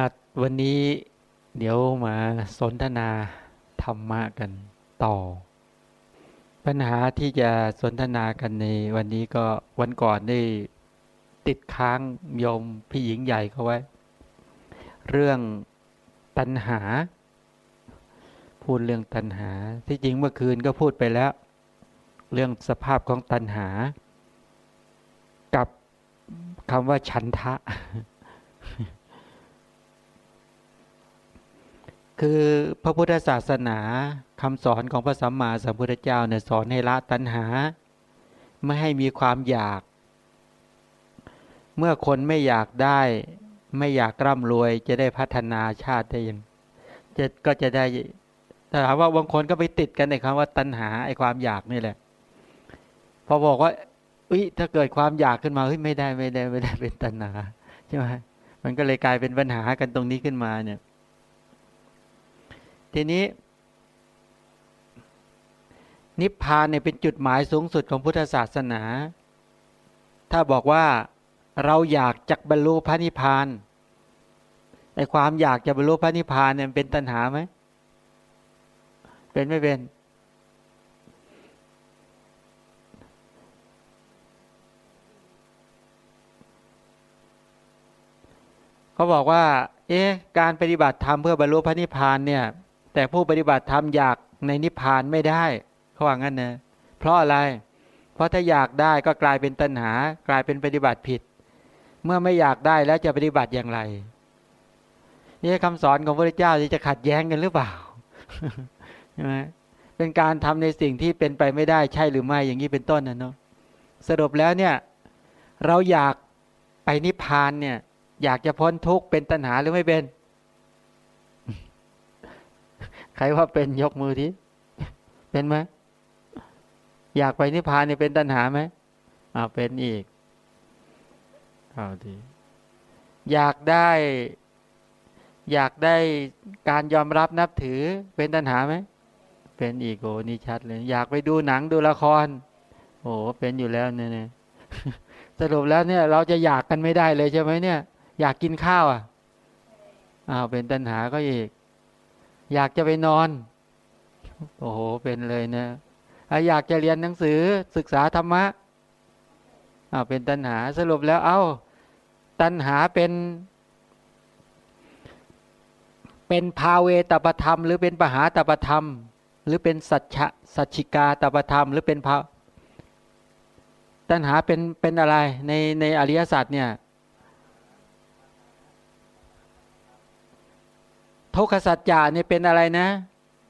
อาจวันนี้เดี๋ยวมาสนทนาธรรมะกันต่อ ปัญหาที่จะสนทนากันในวันนี้ก็วันก่อนได้ติดค้างโยมพี่หญิงใหญ่เขาไว้ เรื่องตัณหา พูดเรื่องตัณหา ที่จริงเมื่อคืนก็พูดไปแล้ว เรื่องสภาพของตัณหา กับคำว่าฉันทะ คือพระพุทธศาสนาคำสอนของพระสัมมาสัมพุทธเจ้าเนี่ยสอนให้ละตัณหา ไม่ให้มีความอยาก เมื่อคนไม่อยากได้ ไม่อยากร่ำรวย จะได้พัฒนาชาติได้ยังจะก็จะได้แต่ถามว่าบางคนก็ไปติดกันในคำว่าตัณหาไอ้ความอยากนี่แหละ พอบอกว่าอุ้ยถ้าเกิดความอยากขึ้นมาเฮ้ยไม่ได้ไม่ได้ไม่ได้เป็นตัณหาใช่ไหมมันก็เลยกลายเป็นปัญหากันตรงนี้ขึ้นมาเนี่ย ทีนี้ นิพพานเนี่ยเป็นจุดหมายสูงสุดของพุทธศาสนา ถ้าบอกว่าเราอยากจักบรรลุพระนิพพานไอความอยากจะบรรลุพระนิพพานเนี่ยเป็นตัณหาไหมเป็นไม่เป็น เขาบอกว่า เอ๊ะ การปฏิบัติธรรมเพื่อบรรลุพระนิพพานเนี่ย แต่ผู้ปฏิบัติธรรมอยากในนิพพานไม่ได้เขาว่างั้นนะเพราะอะไร เพราะถ้าอยากได้ก็กลายเป็นตัณหา กลายเป็นปฏิบัติผิด เมื่อไม่อยากได้แล้วจะปฏิบัติอย่างไร นี่คำสอนของพระเจ้าจะขัดแย้งกันหรือเปล่าใช่ไหมเป็นการทำในสิ่งที่เป็นไปไม่ได้ใช่หรือไม่อย่างนี้เป็นต้นนะเนาะสรุปแล้วเนี่ย เราอยากไปนิพพานเนี่ย อยากจะพ้นทุกข์เป็นตัณหาหรือไม่เป็น ใครว่าเป็นยกมือทีเป็นไหมอยากไปนิพพานเนี่ยเป็นตัณหาไหมอ่าเป็นอีกเอาดีอยากได้ อยากได้การยอมรับนับถือเป็นตัณหาไหมเป็นอีกโอ้นี่ชัดเลย อยากไปดูหนังดูละคร โอ้เป็นอยู่แล้วเนี่ยสรุปแล้วเนี่ย เราจะอยากกันไม่ได้เลยใช่ไหมเนี่ย อยากกินข้าวอะอ้าวเป็นตัณหาก็อีก อยากจะไปนอน โอ้โห เป็นเลยนะอยากจะเรียนหนังสือศึกษาธรรมะอ่าเป็นตัณหาสรุปแล้ว เอา้า ตัณหาเป็น เป็นภาเวตประธรรม หรือเป็นปหาตประธรรม หรือเป็นสัจฉสัจฉิกาตประธรรม หรือเป็นภาตัณหาเป็นเป็นอะไรในในอริยสัจเนี่ย ทุกขสัจจะเนี่ยเป็นอะไรนะ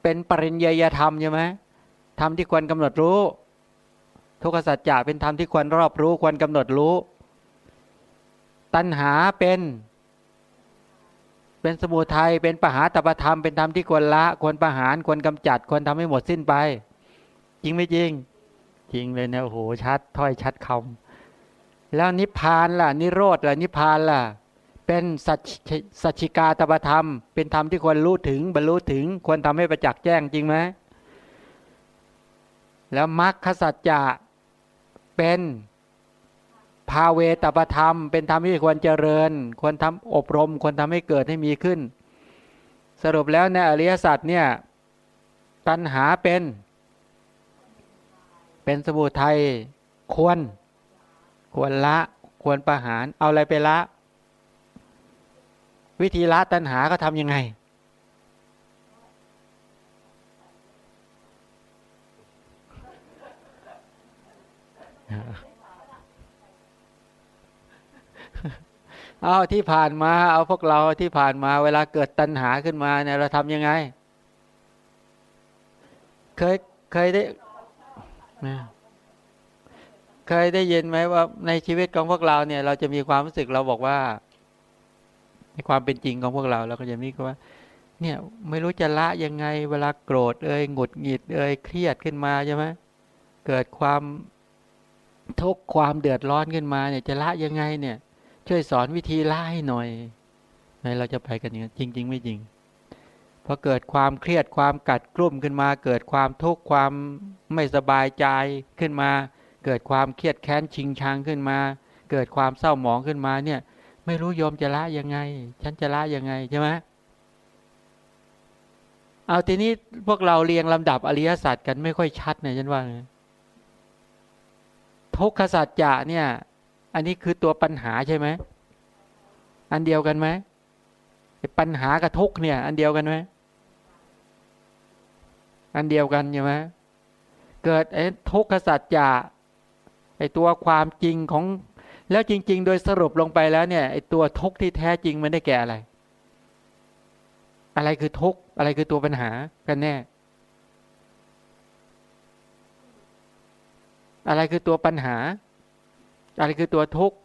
เป็นปริญญาธรรมใช่ไหมธรรมที่ควรกำหนดรู้ ทุกขสัจจะเป็นธรรมที่ควรรอบรู้ควรกำหนดรู้ ตัณหาเป็น เป็นสมุทัยเป็นปหาตปธรรมเป็นธรรมที่ควรละควรประหารควรกำจัด ควรทำให้หมดสิ้นไป จริงไม่จริง จริงเลยนะโอ้โหชัดถ้อยชัดคำแล้วนิพพานล่ะ นิโรธล่ะนิพพานล่ะ เป็นสัจจิกาตบธรรม เป็นธรรมที่ควรรู้ถึงบรรลุถึงควรทำให้ประจักษ์แจ้งจริงไหมแล้วมรรคสัจจะเป็นภาเวตปธรรม เป็นธรรมที่ควรเจริญ ควรทำอบรม ควรทำให้เกิดให้มีขึ้น สรุปแล้วในอริยสัจเนี่ยตัณหาเป็น เป็นสมุทัยควร ควรละ ควรประหาร เอาอะไรไปละ วิธีละตัณหาก็ทำยังไง เอาที่ผ่านมา เอาพวกเราที่ผ่านมา เวลาเกิดตัณหาขึ้นมาเนี่ยเราทำยังไง เคยเคยได้เคยได้ยินไหมว่าในชีวิตของพวกเราเนี่ย เราจะมีความรู้สึกเราบอกว่า ในความเป็นจริงของพวกเราเราก็จะมีก็ว่า เนี่ยไม่รู้จะละยังไงเวลาโกรธเอ่ยหงุดหงิดเอ่ยเครียดขึ้นมาใช่ไหมเกิดความทุกข์ความเดือดร้อนขึ้นมาเนี่ยจะละยังไงเนี่ย ช่วยสอนวิธีละให้หน่อยในเราจะไปกันเนี่ยจริงๆไม่จริงพอเกิดความเครียดความกัดกลุ่มขึ้นมา เกิดความทุกข์ความไม่สบายใจขึ้นมา เกิดความเครียดแค้นชิงชังขึ้นมา เกิดความเศร้าหมองขึ้นมาเนี่ย ไม่รู้โยมจะละยังไง ฉันจะละยังไงใช่ไหมเอาทีนี้พวกเราเรียงลำดับอริยสัจกันไม่ค่อยชัดเนี่ยฉันว่าทุกขสัจจะเนี่ย อันนี้คือตัวปัญหาใช่ไหมอันเดียวกันไหมปัญหากับทุกเนี่ย อันเดียวกันไหมอันเดียวกันใช่ไหมเกิดไอ้ทุกขสัจจะไอ้ตัวความจริงของ แล้วจริง ๆ โดยสรุปลงไปแล้วเนี่ยไอ้ตัวทุกข์ที่แท้จริงมันได้แก่อะไร อะไรคือทุกข์อะไรคือตัวปัญหากันแน่ อะไรคือตัวปัญหา อะไรคือตัวทุกข์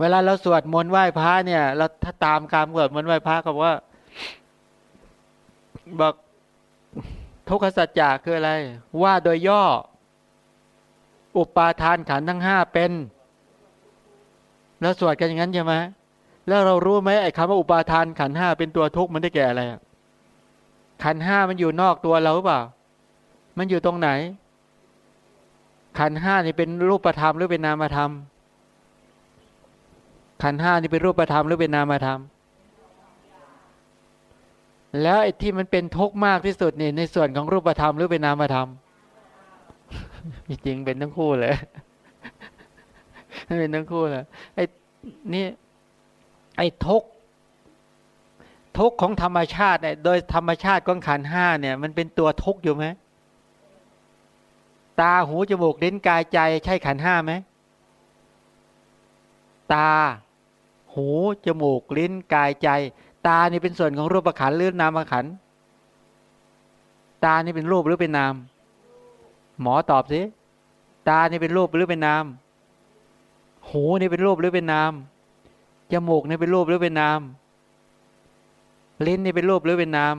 เวลาเราสวดมนต์ไหว้พระเนี่ย เราถ้าตามการสวดมนต์ไหว้พระก็ว่า บอกทุกขสัจจะคืออะไร ว่าโดยย่อ อุปาทานขันทั้งห้าเป็น แล้วสวดกันอย่างนั้นใช่ไหมแล้วเรารู้ไหมไอ้คำว่าอุปาทานขันห้าเป็นตัวทุกข์มันได้แก่อะไรขันห้ามันอยู่นอกตัวเราหรือเปล่า มันอยู่ตรงไหน ขันห้านี่เป็นรูปธรรมหรือเป็นนามธรรม ขันห้านี่เป็นรูปธรรมหรือเป็นนามธรรม แล้วไอ้ที่มันเป็นทุกข์มากที่สุดนี่ในส่วนของรูปธรรมหรือเป็นนามธรรม จริงเป็นทั้งคู่เลยเป็นทั้งคู่เลยไอ้นี่ไอ้ทุกทุกของธรรมชาติเนี่ย โดยธรรมชาติของขันห้าเนี่ย มันเป็นตัวทุกอยู่ไหมตาหูจมูกลิ้นกายใจใช่ขันห้าไหมตา หูจมูกลิ้นกายใจ ตานี่เป็นส่วนของรูปขันหรือนามขันตานี่เป็นรูปหรือเป็นนาม หมอตอบสิตาเนี่เป็นรูปหรือเป็นนามหูนี่เป็นรูปหรือเป็นนามจมูกนี่เป็นรูปหรือเป็นนามลิ้นนี่เป็นรูปหรือเป็นนาม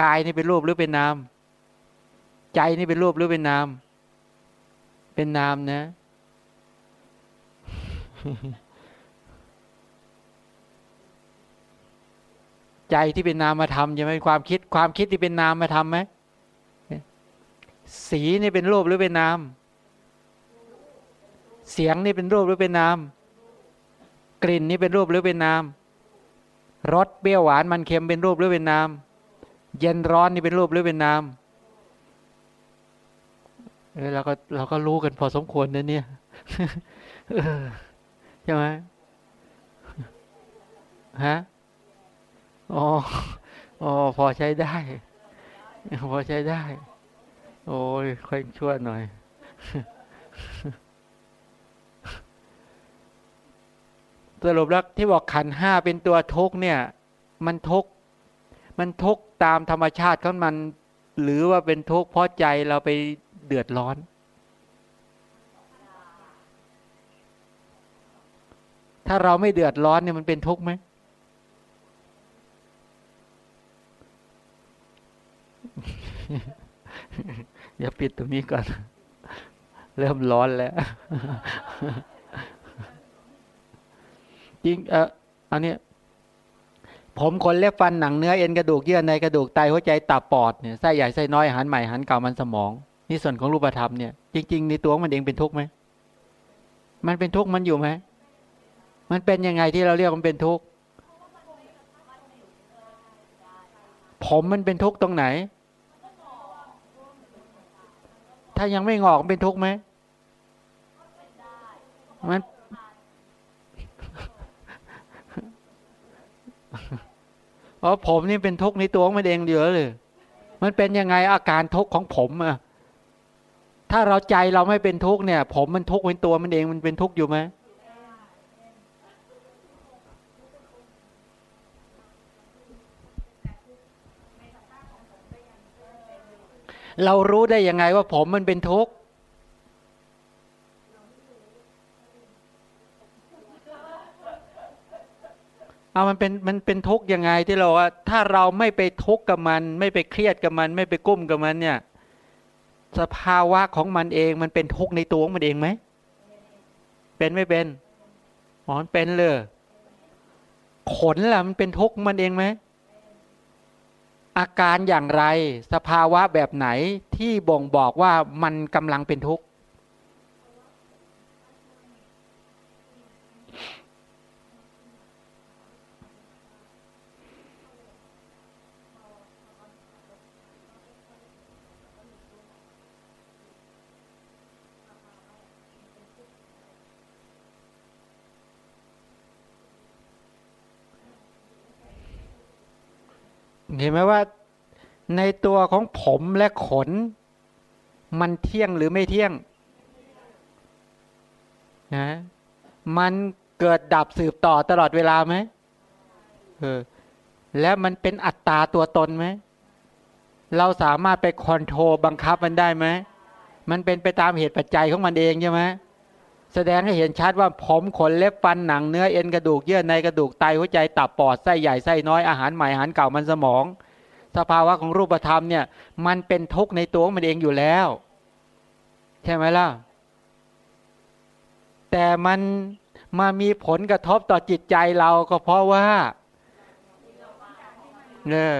กายนี่เป็นรูปหรือเป็นนามใจนี่เป็นรูปหรือเป็นนามเป็นนามนะ ใจที่เป็นนามธรรมใช่ไหมความคิดความคิดที่เป็นนามธรรมไหม สีนี่เป็นรูปหรือเป็นนาม เสียงนี่เป็นรูปหรือเป็นนาม กลิ่นนี่เป็นรูปหรือเป็นนาม รสเปรี้ยวหวานมันเค็มเป็นรูปหรือเป็นนาม เย็นร้อนนี่เป็นรูปหรือเป็นนามเออเราก็เราก็รู้กันพอสมควรนะเนี่ยใช่ไหมฮะอ๋ออ๋อพอใช้ได้ พอใช้ได้ โอ้ยค่อยช่วหน่อย สรุปแล้วที่บอกขันห้าเป็นตัวทุกเนี่ย มันทุกมันทุกตามธรรมชาติของมัน หรือว่าเป็นทุกเพราะใจเราไปเดือดร้อน ถ้าเราไม่เดือดร้อนเนี่ยมันเป็นทุกข์ไหม เดี๋ยวปิดตรงนี้ก่อน เริ่มร้อนแล้ว จริง เอออันนี้ผมขนเล็บฟันหนังเนื้อเอ็นกระดูกเยื่อในกระดูกไตหัวใจตับปอดเนี่ยไส้ใหญ่ไส้น้อยหันใหม่หันเก่ามันสมอง นี่ส่วนของรูปธรรมเนี่ยจริงๆในตัวมันเองเป็นทุกข์ไหมมันเป็นทุกข์มันอยู่ไหมมันเป็นยังไงที่เราเรียกมันเป็นทุกข์ผมมันเป็นทุกข์ตรงไหน ถ้ายังไม่งอกเป็นทุกข์ไหมมันเพราะผมนี่เป็นทุกข์ในตัวมันเองเยอะเลยมันเป็นยังไงอาการทุกข์ของผมอะถ้าเราใจเราไม่เป็นทุกข์เนี่ย ผมมันทุกข์เป็นตัวมันเองมันเป็นทุกข์อยู่ไหม เรารู้ได้ยังไงว่าผมมันเป็นทุกข์เอามันเป็นมันเป็นทุกข์ยังไงที่เราว่า ถ้าเราไม่ไปทุกข์กับมัน ไม่ไปเครียดกับมัน ไม่ไปกุ้มกับมันเนี่ย สภาวะของมันเองมันเป็นทุกข์ในตัวมันเองไหมเป็นไม่เป็นอ๋อเป็นเลยขนล่ะมันเป็นทุกข์มันเองไหม อาการอย่างไร สภาวะแบบไหนที่บ่งบอกว่ามันกำลังเป็นทุกข์ เห็นไหมว่า ในตัวของผมและขน มันเที่ยงหรือไม่เที่ยงนะมันเกิดดับสืบต่อตลอดเวลาไหมเออแล้วมันเป็นอัตตาตัวตนไหม เราสามารถไปคอนโทรบังคับมันได้ไหม มันเป็นไปตามเหตุปัจจัยของมันเองใช่ไหม แสดงให้เห็นชัดว่าผมขนเล็บฟันหนังเนื้อเอ็นกระดูกเยื่อในกระดูกไตหัวใจตับปอดไส้ใหญ่ไส้น้อยอาหารใหม่อาหารเก่ามันสมอง สภาวะของรูปธรรมเนี่ยมันเป็นทุกข์ในตัวมันเองอยู่แล้ว ใช่ไหมล่ะ แต่มันมามีผลกระทบต่อจิตใจเราก็เพราะว่าเนี่ย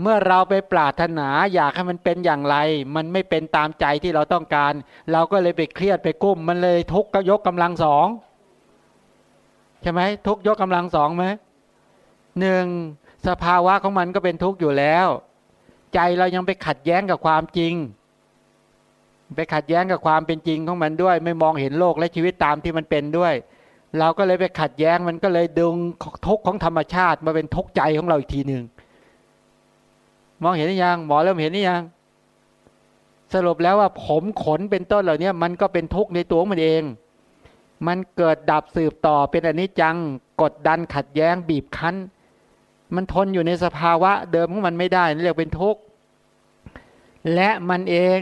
เมื่อเราไปปรารถนาอยากให้มันเป็นอย่างไร มันไม่เป็นตามใจที่เราต้องการ เราก็เลยไปเครียดไปกุ้ม มันเลยทุกข์ก็ยกกำลังสองใช่ไหมทุกยกกำลังสองไหมหนึ่งสภาวะของมันก็เป็นทุกข์อยู่แล้ว ใจเรายังไปขัดแย้งกับความจริง ไปขัดแย้งกับความเป็นจริงของมันด้วย ไม่มองเห็นโลกและชีวิตตามที่มันเป็นด้วย เราก็เลยไปขัดแย้งมันก็เลยดึงทุกข์ของธรรมชาติมาเป็นทุกข์ใจของเราอีกทีหนึ่ง มองเห็นหรือยังหมอเริ่มเห็นหรือยังสรุปแล้วว่าผมขนเป็นต้นเหล่านี้มันก็เป็นทุกข์ในตัวมันเอง มันเกิดดับสืบต่อเป็นอนิจจังกดดันขัดแย้งบีบคั้น มันทนอยู่ในสภาวะเดิมของมันไม่ได้นี่เรียกเป็นทุกข์และมันเอง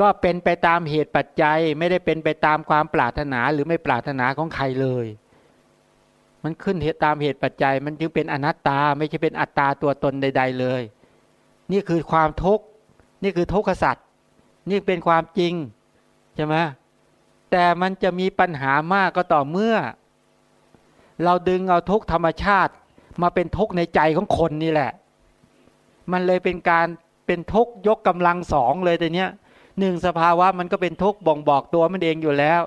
ก็เป็นไปตามเหตุปัจจัย ไม่ได้เป็นไปตามความปรารถนาหรือไม่ปรารถนาของใครเลย มันขึ้นเหตุตามเหตุปัจจัย มันจึงเป็นอนัตตาไม่ใช่เป็นอัตตาตัวตนใด ๆ เลย นี่คือความทุกข์นี่คือทุกขสัตว์นี่เป็นความจริงใช่ไหมแต่มันจะมีปัญหามากก็ต่อเมื่อ เราดึงเอาทุกธรรมชาติมาเป็นทุกในใจของคนนี่แหละ มันเลยเป็นการเป็นทุกยกกำลังสองเลยแต่เนี้ยหนึ่งสภาวะมันก็เป็นทุกบ่งบอกตัวมันเองอยู่แล้ว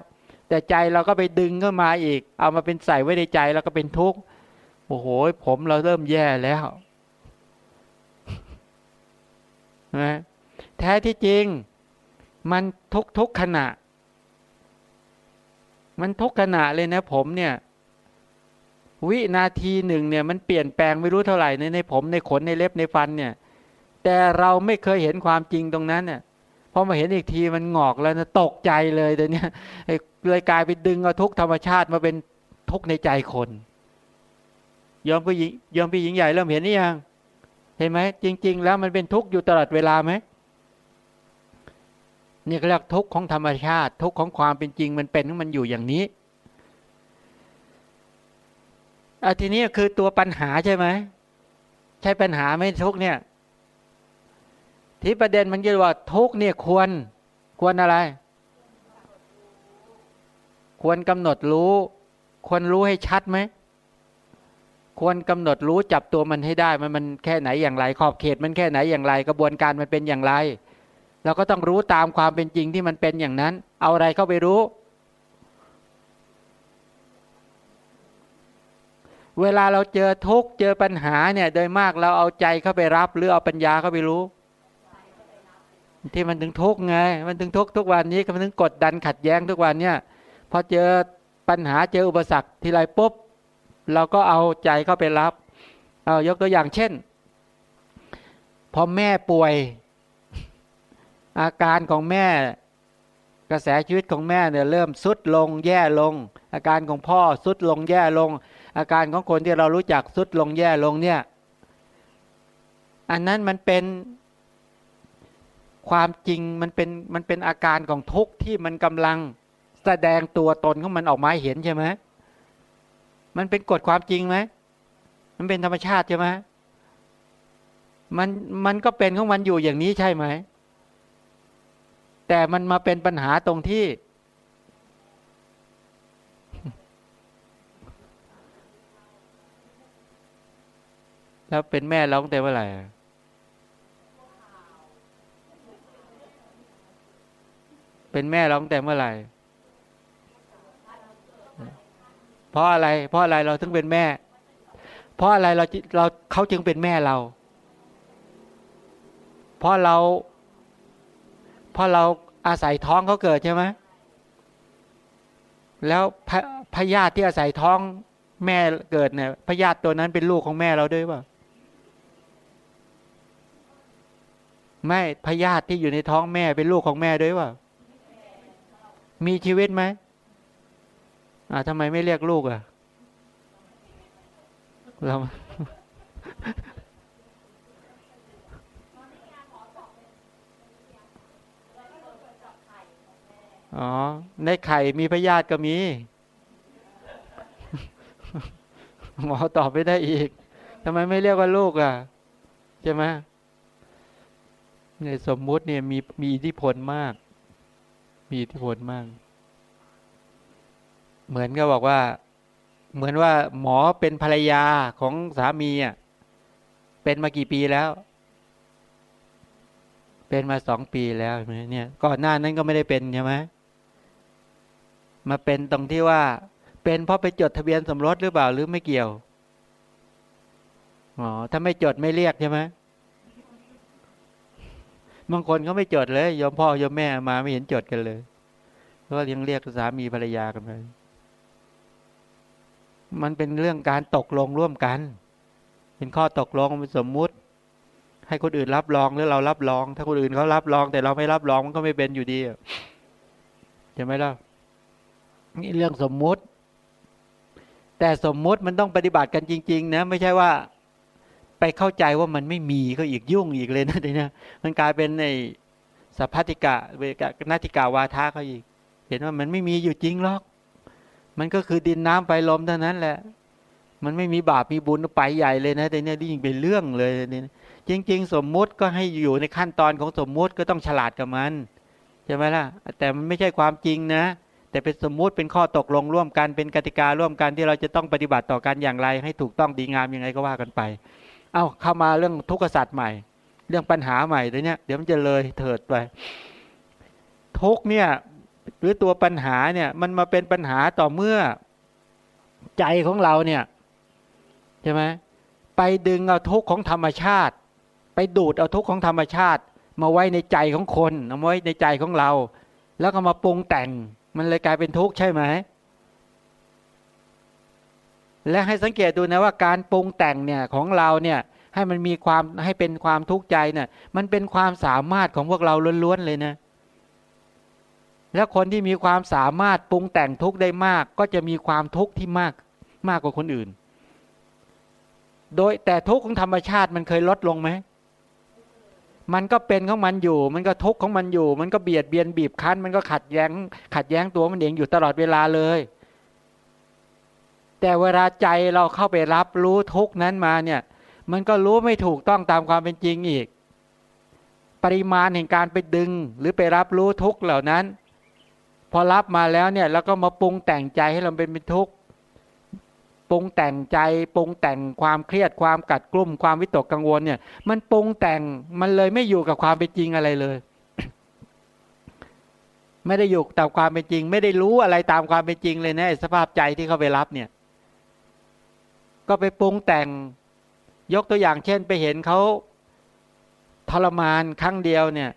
แต่ใจเราก็ไปดึงเข้ามาอีก เอามาเป็นใส่ไว้ในใจแล้วก็เป็นทุกข์โอ้โหผมเราเริ่มแย่แล้ว นะแท้ที่จริง มันทุกทุกขณะ มันทุกขณะเลยนะผมเนี่ย วินาทีหนึ่งเนี่ย มันเปลี่ยนแปลงไม่รู้เท่าไหร่ในในผมในขนในเล็บในฟันเนี่ย แต่เราไม่เคยเห็นความจริงตรงนั้นเนี่ยพอมาเห็นอีกทีมันงอกแล้วนะตกใจเลยแต่เนี้ยเลยกลายไปดึงเอาทุกธรรมชาติมาเป็นทุกในใจคนยอมผู้หญิงยอมผู้หญิงใหญ่เริ่มเห็นนี่ยัง เห็นไหมจริง ๆ แล้วมันเป็นทุกข์อยู่ตลอดเวลาไหมนี่เรียกทุกข์ของธรรมชาติ ทุกข์ของความเป็นจริงมันเป็นมันอยู่อย่างนี้อาทีนี้คือตัวปัญหาใช่ไหมใช่ปัญหาไหมทุกเนี่ย ที่ประเด็นมันจะว่าทุกเนี่ยควร ควรอะไร ควรกำหนดรู้ ควรรู้ให้ชัดไหม ควรกำหนดรู้จับตัวมันให้ได้มันมันแค่ไหนอย่างไร ขอบเขตมันแค่ไหนอย่างไร กระบวนการมันเป็นอย่างไร เราก็ต้องรู้ตามความเป็นจริงที่มันเป็นอย่างนั้น เอาอะไรเข้าไปรู้ เวลาเราเจอทุกเจอปัญหาเนี่ยโดยมากเราเอาใจเข้าไปรับ หรือเอาปัญญาเข้าไปรู้ ที่มันถึงทุกไง มันถึงทุกทุกวันนี้มันถึงกดดันขัดแย้งทุกวันเนี่ยพอเจอปัญหาเจออุปสรรคทีไรปุ๊บ เราก็เอาใจเข้าไปรับ เอายกตัวอย่างเช่น พอแม่ป่วย อาการของแม่ กระแสชีวิตของแม่เนี่ยเริ่มสุดลงแย่ลง อาการของพ่อสุดลงแย่ลง อาการของคนที่เรารู้จักสุดลงแย่ลงเนี่ย อันนั้นมันเป็นความจริงมันเป็นมันเป็นอาการของทุกข์ที่มันกำลังแสดงตัวตนของมันออกมาเห็นใช่ไหม มันเป็นกฎความจริงไหมมันเป็นธรรมชาติใช่ไหมมันมันก็เป็นของมันอยู่อย่างนี้ใช่ไหม แต่มันมาเป็นปัญหาตรงที่ แล้วเป็นแม่ร้องแต่เมื่อไหร่เป็นแม่ร้องแต่เมื่อไหร่ เพราะอะไร เพราะอะไรเราถึงเป็นแม่ เพราะอะไรเราเราเขาจึงเป็นแม่เรา เพราะเรา เพราะเราอาศัยท้องเขาเกิดใช่ไหมแล้วพพยาธิที่อาศัยท้องแม่เกิดเนี่ยพยาธิตัวนั้นเป็นลูกของแม่เราด้วยป่ะไม่พยาธิที่อยู่ในท้องแม่เป็นลูกของแม่ด้วยวะมีชีวิตไหม อ่าทำไมไม่เรียกลูกอะเราอ๋อ ในไข่มีพยาธิก็มี หมอตอบไม่ได้อีกทำไมไม่เรียกว่าลูกอะ ใช่ไหมในสมมุติเนี่ยมีมีอิทธิพลมาก มีอิทธิพลมาก เหมือนก็บอกว่า เหมือนว่าหมอเป็นภรรยาของสามีอะเป็นมากี่ปีแล้ว เป็นมาสองปีแล้วใช่ไหมเนี่ยก่อนหน้านั้นก็ไม่ได้เป็นใช่ไหมมาเป็นตรงที่ว่า เป็นเพราะไปจดทะเบียนสมรสหรือเปล่าหรือไม่เกี่ยวอ๋อถ้าไม่จดไม่เรียกใช่ไหมบางคนเขาไม่จดเลยยอมพ่อยอมแม่มาไม่เห็นจดกันเลยก็ยังเรียกสามีภรรยากันไป มันเป็นเรื่องการตกลงร่วมกัน เป็นข้อตกลงเป็นสมมุติ ให้คนอื่นรับรองหรือเรารับรอง ถ้าคนอื่นเขารับรอง แต่เราไม่รับรองมันก็ไม่เป็นอยู่ดีใช่ไหมล่ะนี่เรื่องสมมุติ แต่สมมุติมันต้องปฏิบัติกันจริง ๆ นะ ไม่ใช่ว่า ไปเข้าใจว่ามันไม่มีก็อีกยุ่งอีกเลยนะทีนี้มันกลายเป็นในสัพพติกะเวกนาติกาวาทาเขาอีก เห็นว่ามันไม่มีอยู่จริงหรอก มันก็คือดินน้ำไฟลมเท่านั้นแหละ มันไม่มีบาปมีบุญไปใหญ่เลยนะแต่เนี้ยยิ่งเป็นเรื่องเลยนี่จริง ๆ สมมุติก็ให้อยู่ในขั้นตอนของสมมุติก็ต้องฉลาดกับมันใช่ไหมล่ะ แต่มันไม่ใช่ความจริงนะ แต่เป็นสมมุติเป็นข้อตกลงร่วมกันเป็นกติการ่วมกันที่เราจะต้องปฏิบัติต่อกันอย่างไร ให้ถูกต้องดีงามยังไงก็ว่ากันไป เอาเข้ามาเรื่องทุกข์สัตว์ใหม่ เรื่องปัญหาใหม่เดี๋ยวนี้เดี๋ยวมันจะเลยเถิดไปทุกเนี่ย หรือตัวปัญหาเนี่ยมันมาเป็นปัญหาต่อเมื่อใจของเราเนี่ยใช่ไหมไปดึงเอาทุกข์ของธรรมชาติ ไปดูดเอาทุกข์ของธรรมชาติ มาไว้ในใจของคนเอาไว้ในใจของเรา แล้วก็มาปรุงแต่ง มันเลยกลายเป็นทุกข์ใช่ไหมและให้สังเกตดูนะว่าการปรุงแต่งเนี่ยของเราเนี่ยให้มันมีความให้เป็นความทุกข์ใจเนี่ยมันเป็นความสามารถของพวกเราล้วนๆเลยนะ แล้วคนที่มีความสามารถปรุงแต่งทุกข์ได้มาก ก็จะมีความทุกข์ที่มากมากกว่าคนอื่น โดยแต่ทุกข์ของธรรมชาติมันเคยลดลงไหม มันก็เป็นของมันอยู่ มันก็ทุกข์ของมันอยู่ มันก็เบียดเบียนบีบคั้น มันก็ขัดแย้ง ขัดแย้งตัวมันเองอยู่ตลอดเวลาเลย แต่เวลาใจเราเข้าไปรับรู้ทุกนั้นมาเนี่ย มันก็รู้ไม่ถูกต้องตามความเป็นจริงอีก ปริมาณแห่งการไปดึง หรือไปรับรู้ทุกเหล่านั้น พอรับมาแล้วเนี่ยแล้วก็มาปรุงแต่งใจให้เราเป็นเป็นทุกข์ปรุงแต่งใจปรุงแต่งความเครียดความกัดกลุ่มความวิตกกังวลเนี่ย มันปรุงแต่งมันเลยไม่อยู่กับความเป็นจริงอะไรเลย ไม่ได้อยู่ตามความเป็นจริง ไม่ได้รู้อะไรตามความเป็นจริงเลยนะสภาพใจที่เขาไปรับเนี่ย ก็ไปปรุงแต่งยกตัวอย่างเช่นไปเห็นเขาทรมานครั้งเดียวเนี่ย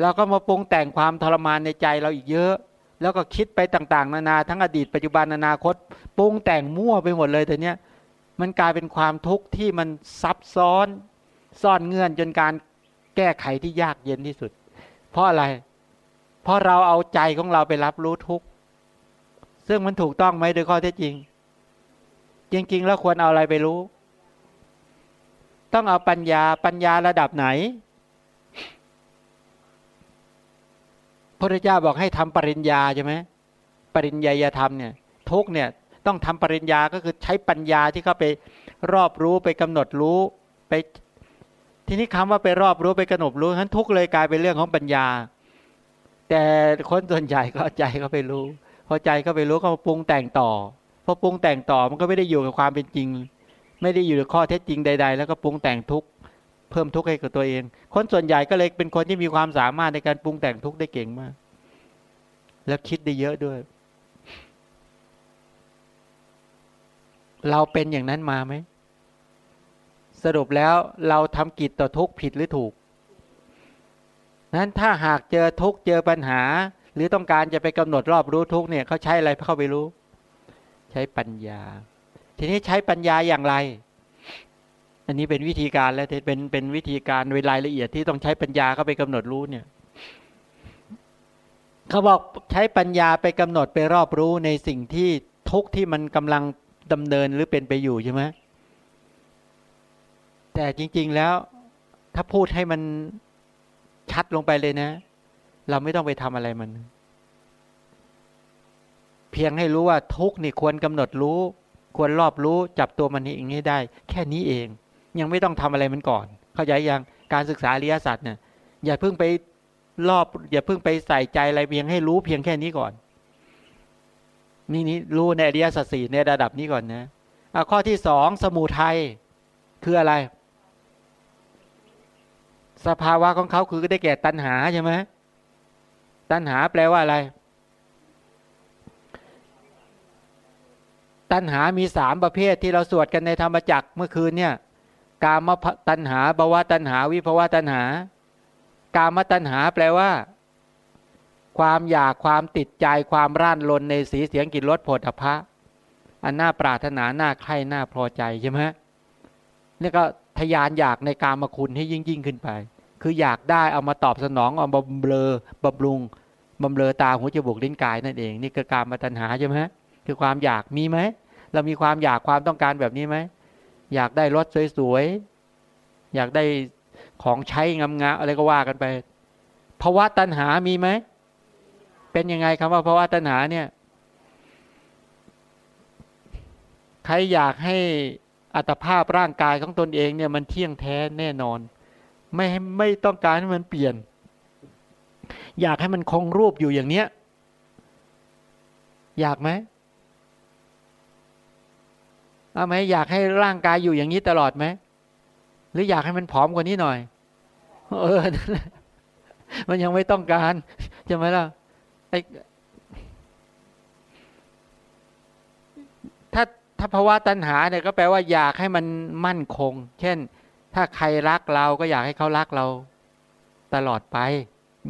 เราก็มาปรุงแต่งความทรมานในใจเราอีกเยอะ แล้วก็คิดไปต่างๆ นานาทั้งอดีตปัจจุบันอนาคตปรุงแต่งมั่วไปหมดเลยแต่เนี้ยมันกลายเป็นความทุกข์ที่มันซับซ้อนซ่อนเงื่อนจนการแก้ไขที่ยากเย็นที่สุด เพราะอะไร เพราะเราเอาใจของเราไปรับรู้ทุกข์ซึ่งมันถูกต้องไหมโดยข้อเท็จจริง จริง ๆ แล้วควรเอาอะไรไปรู้ ต้องเอาปัญญาปัญญาระดับไหน พระเจ้าบอกให้ทำปริญญาใช่ไหมปริญญาธรรมเนี่ยทุกเนี่ยต้องทำปริญญาก็คือใช้ปัญญาที่เขาไปรอบรู้ไปกำหนดรู้ไป ทีนี้คำว่าไปรอบรู้ไปกำหนดรู้นั้นทุกเลยกลายเป็นเรื่องของปัญญา แต่คนส่วนใหญ่ก็ใจเขาไปรู้ พอใจเขาไปรู้ก็ปรุงแต่งต่อพอปรุงแต่งต่อมันก็ไม่ได้อยู่กับความเป็นจริง ไม่ได้อยู่กับข้อเท็จจริงใด ๆ แล้วก็ปรุงแต่งทุก เพิ่มทุกข์ให้กับตัวเอง คนส่วนใหญ่ก็เลยเป็นคนที่มีความสามารถในการปรุงแต่งทุกข์ได้เก่งมาก แล้วคิดได้เยอะด้วย เราเป็นอย่างนั้นมาไหม สรุปแล้วเราทำกิจต่อทุกข์ผิดหรือถูก นั้นถ้าหากเจอทุกข์เจอปัญหา หรือต้องการจะไปกำหนดรอบรู้ทุกข์เนี่ยเขาใช้อะไรเข้าไปรู้ ใช้ปัญญา ทีนี้ใช้ปัญญาอย่างไร อันนี้เป็นวิธีการแล้วเป็นเป็นวิธีการโดยรายละเอียดที่ต้องใช้ปัญญาเข้าไปกำหนดรู้เนี่ยเขาบอกใช้ปัญญาไปกำหนดไปรอบรู้ในสิ่งที่ทุกที่มันกำลังดำเนินหรือเป็นไปอยู่ใช่ไหมแต่จริง ๆแล้วถ้าพูดให้มันชัดลงไปเลยนะ เราไม่ต้องไปทำอะไรมัน เพียงให้รู้ว่าทุกนี่ควรกำหนดรู้ ควรรอบรู้จับตัวมันเองให้ได้ แค่นี้เอง ยังไม่ต้องทำอะไรมันก่อน เข้าใจยังการศึกษาอริยสัจเนี่ยอย่าเพิ่งไปรอบ อย่าเพิ่งไปใส่ใจอะไรเพียงให้รู้เพียงแค่นี้ก่อน นี่นี่รู้ในอริยสัจสี่ในระดับนี้ก่อนนะข้อที่สองสมุทัยคืออะไร สภาวะของเขาคือได้แก่ตัณหาใช่ไหมตัณหาแปลว่าอะไร ตัณหามีสามประเภทที่เราสวดกันในธรรมจักรเมื่อคืนเนี่ย กามตัณหาภาวะตัณหา วิภาวะตัณหา กามตัณหาแปลว่า ความอยากความติดใจความร่านรนในสีเสียงกลิ่นรสผลพระอันน่าปรารถนาน่าใคร่น่าพอใจใช่ไหมนี่ก็ทยานอยากในการมาคุณให้ยิ่งยิ่งขึ้นไป คืออยากได้เอามาตอบสนองเอาบำเรอบำรุงบำเรอตาหูจมูกลิ้นกายนั่นเอง นี่คือการมาตัญหาใช่ไหมคือความอยากมีไหมเรามีความอยากความต้องการแบบนี้ไหม อยากได้รถสวยๆ อยากได้ของใช้งามๆอะไรก็ว่ากันไปภาวะตัณหามีไหม เป็นยังไงคำว่าภาวะตัณหาเนี่ย ใครอยากให้อัตภาพร่างกายของตนเองเนี่ยมันเที่ยงแท้แน่นอน ไม่ไม่ต้องการให้มันเปลี่ยน อยากให้มันคงรูปอยู่อย่างเนี้ย อยากไหม เอาไหมอยากให้ร่างกายอยู่อย่างนี้ตลอดไหมหรืออยากให้มันผอมกว่านี้หน่อย เออมันยังไม่ต้องการใช่ไหมล่ะไอถ้าถ้าภาวะตัณหาเนี่ยก็แปลว่าอยากให้มันมั่นคง เช่น ถ้าใครรักเราก็อยากให้เขารักเรา ตลอดไป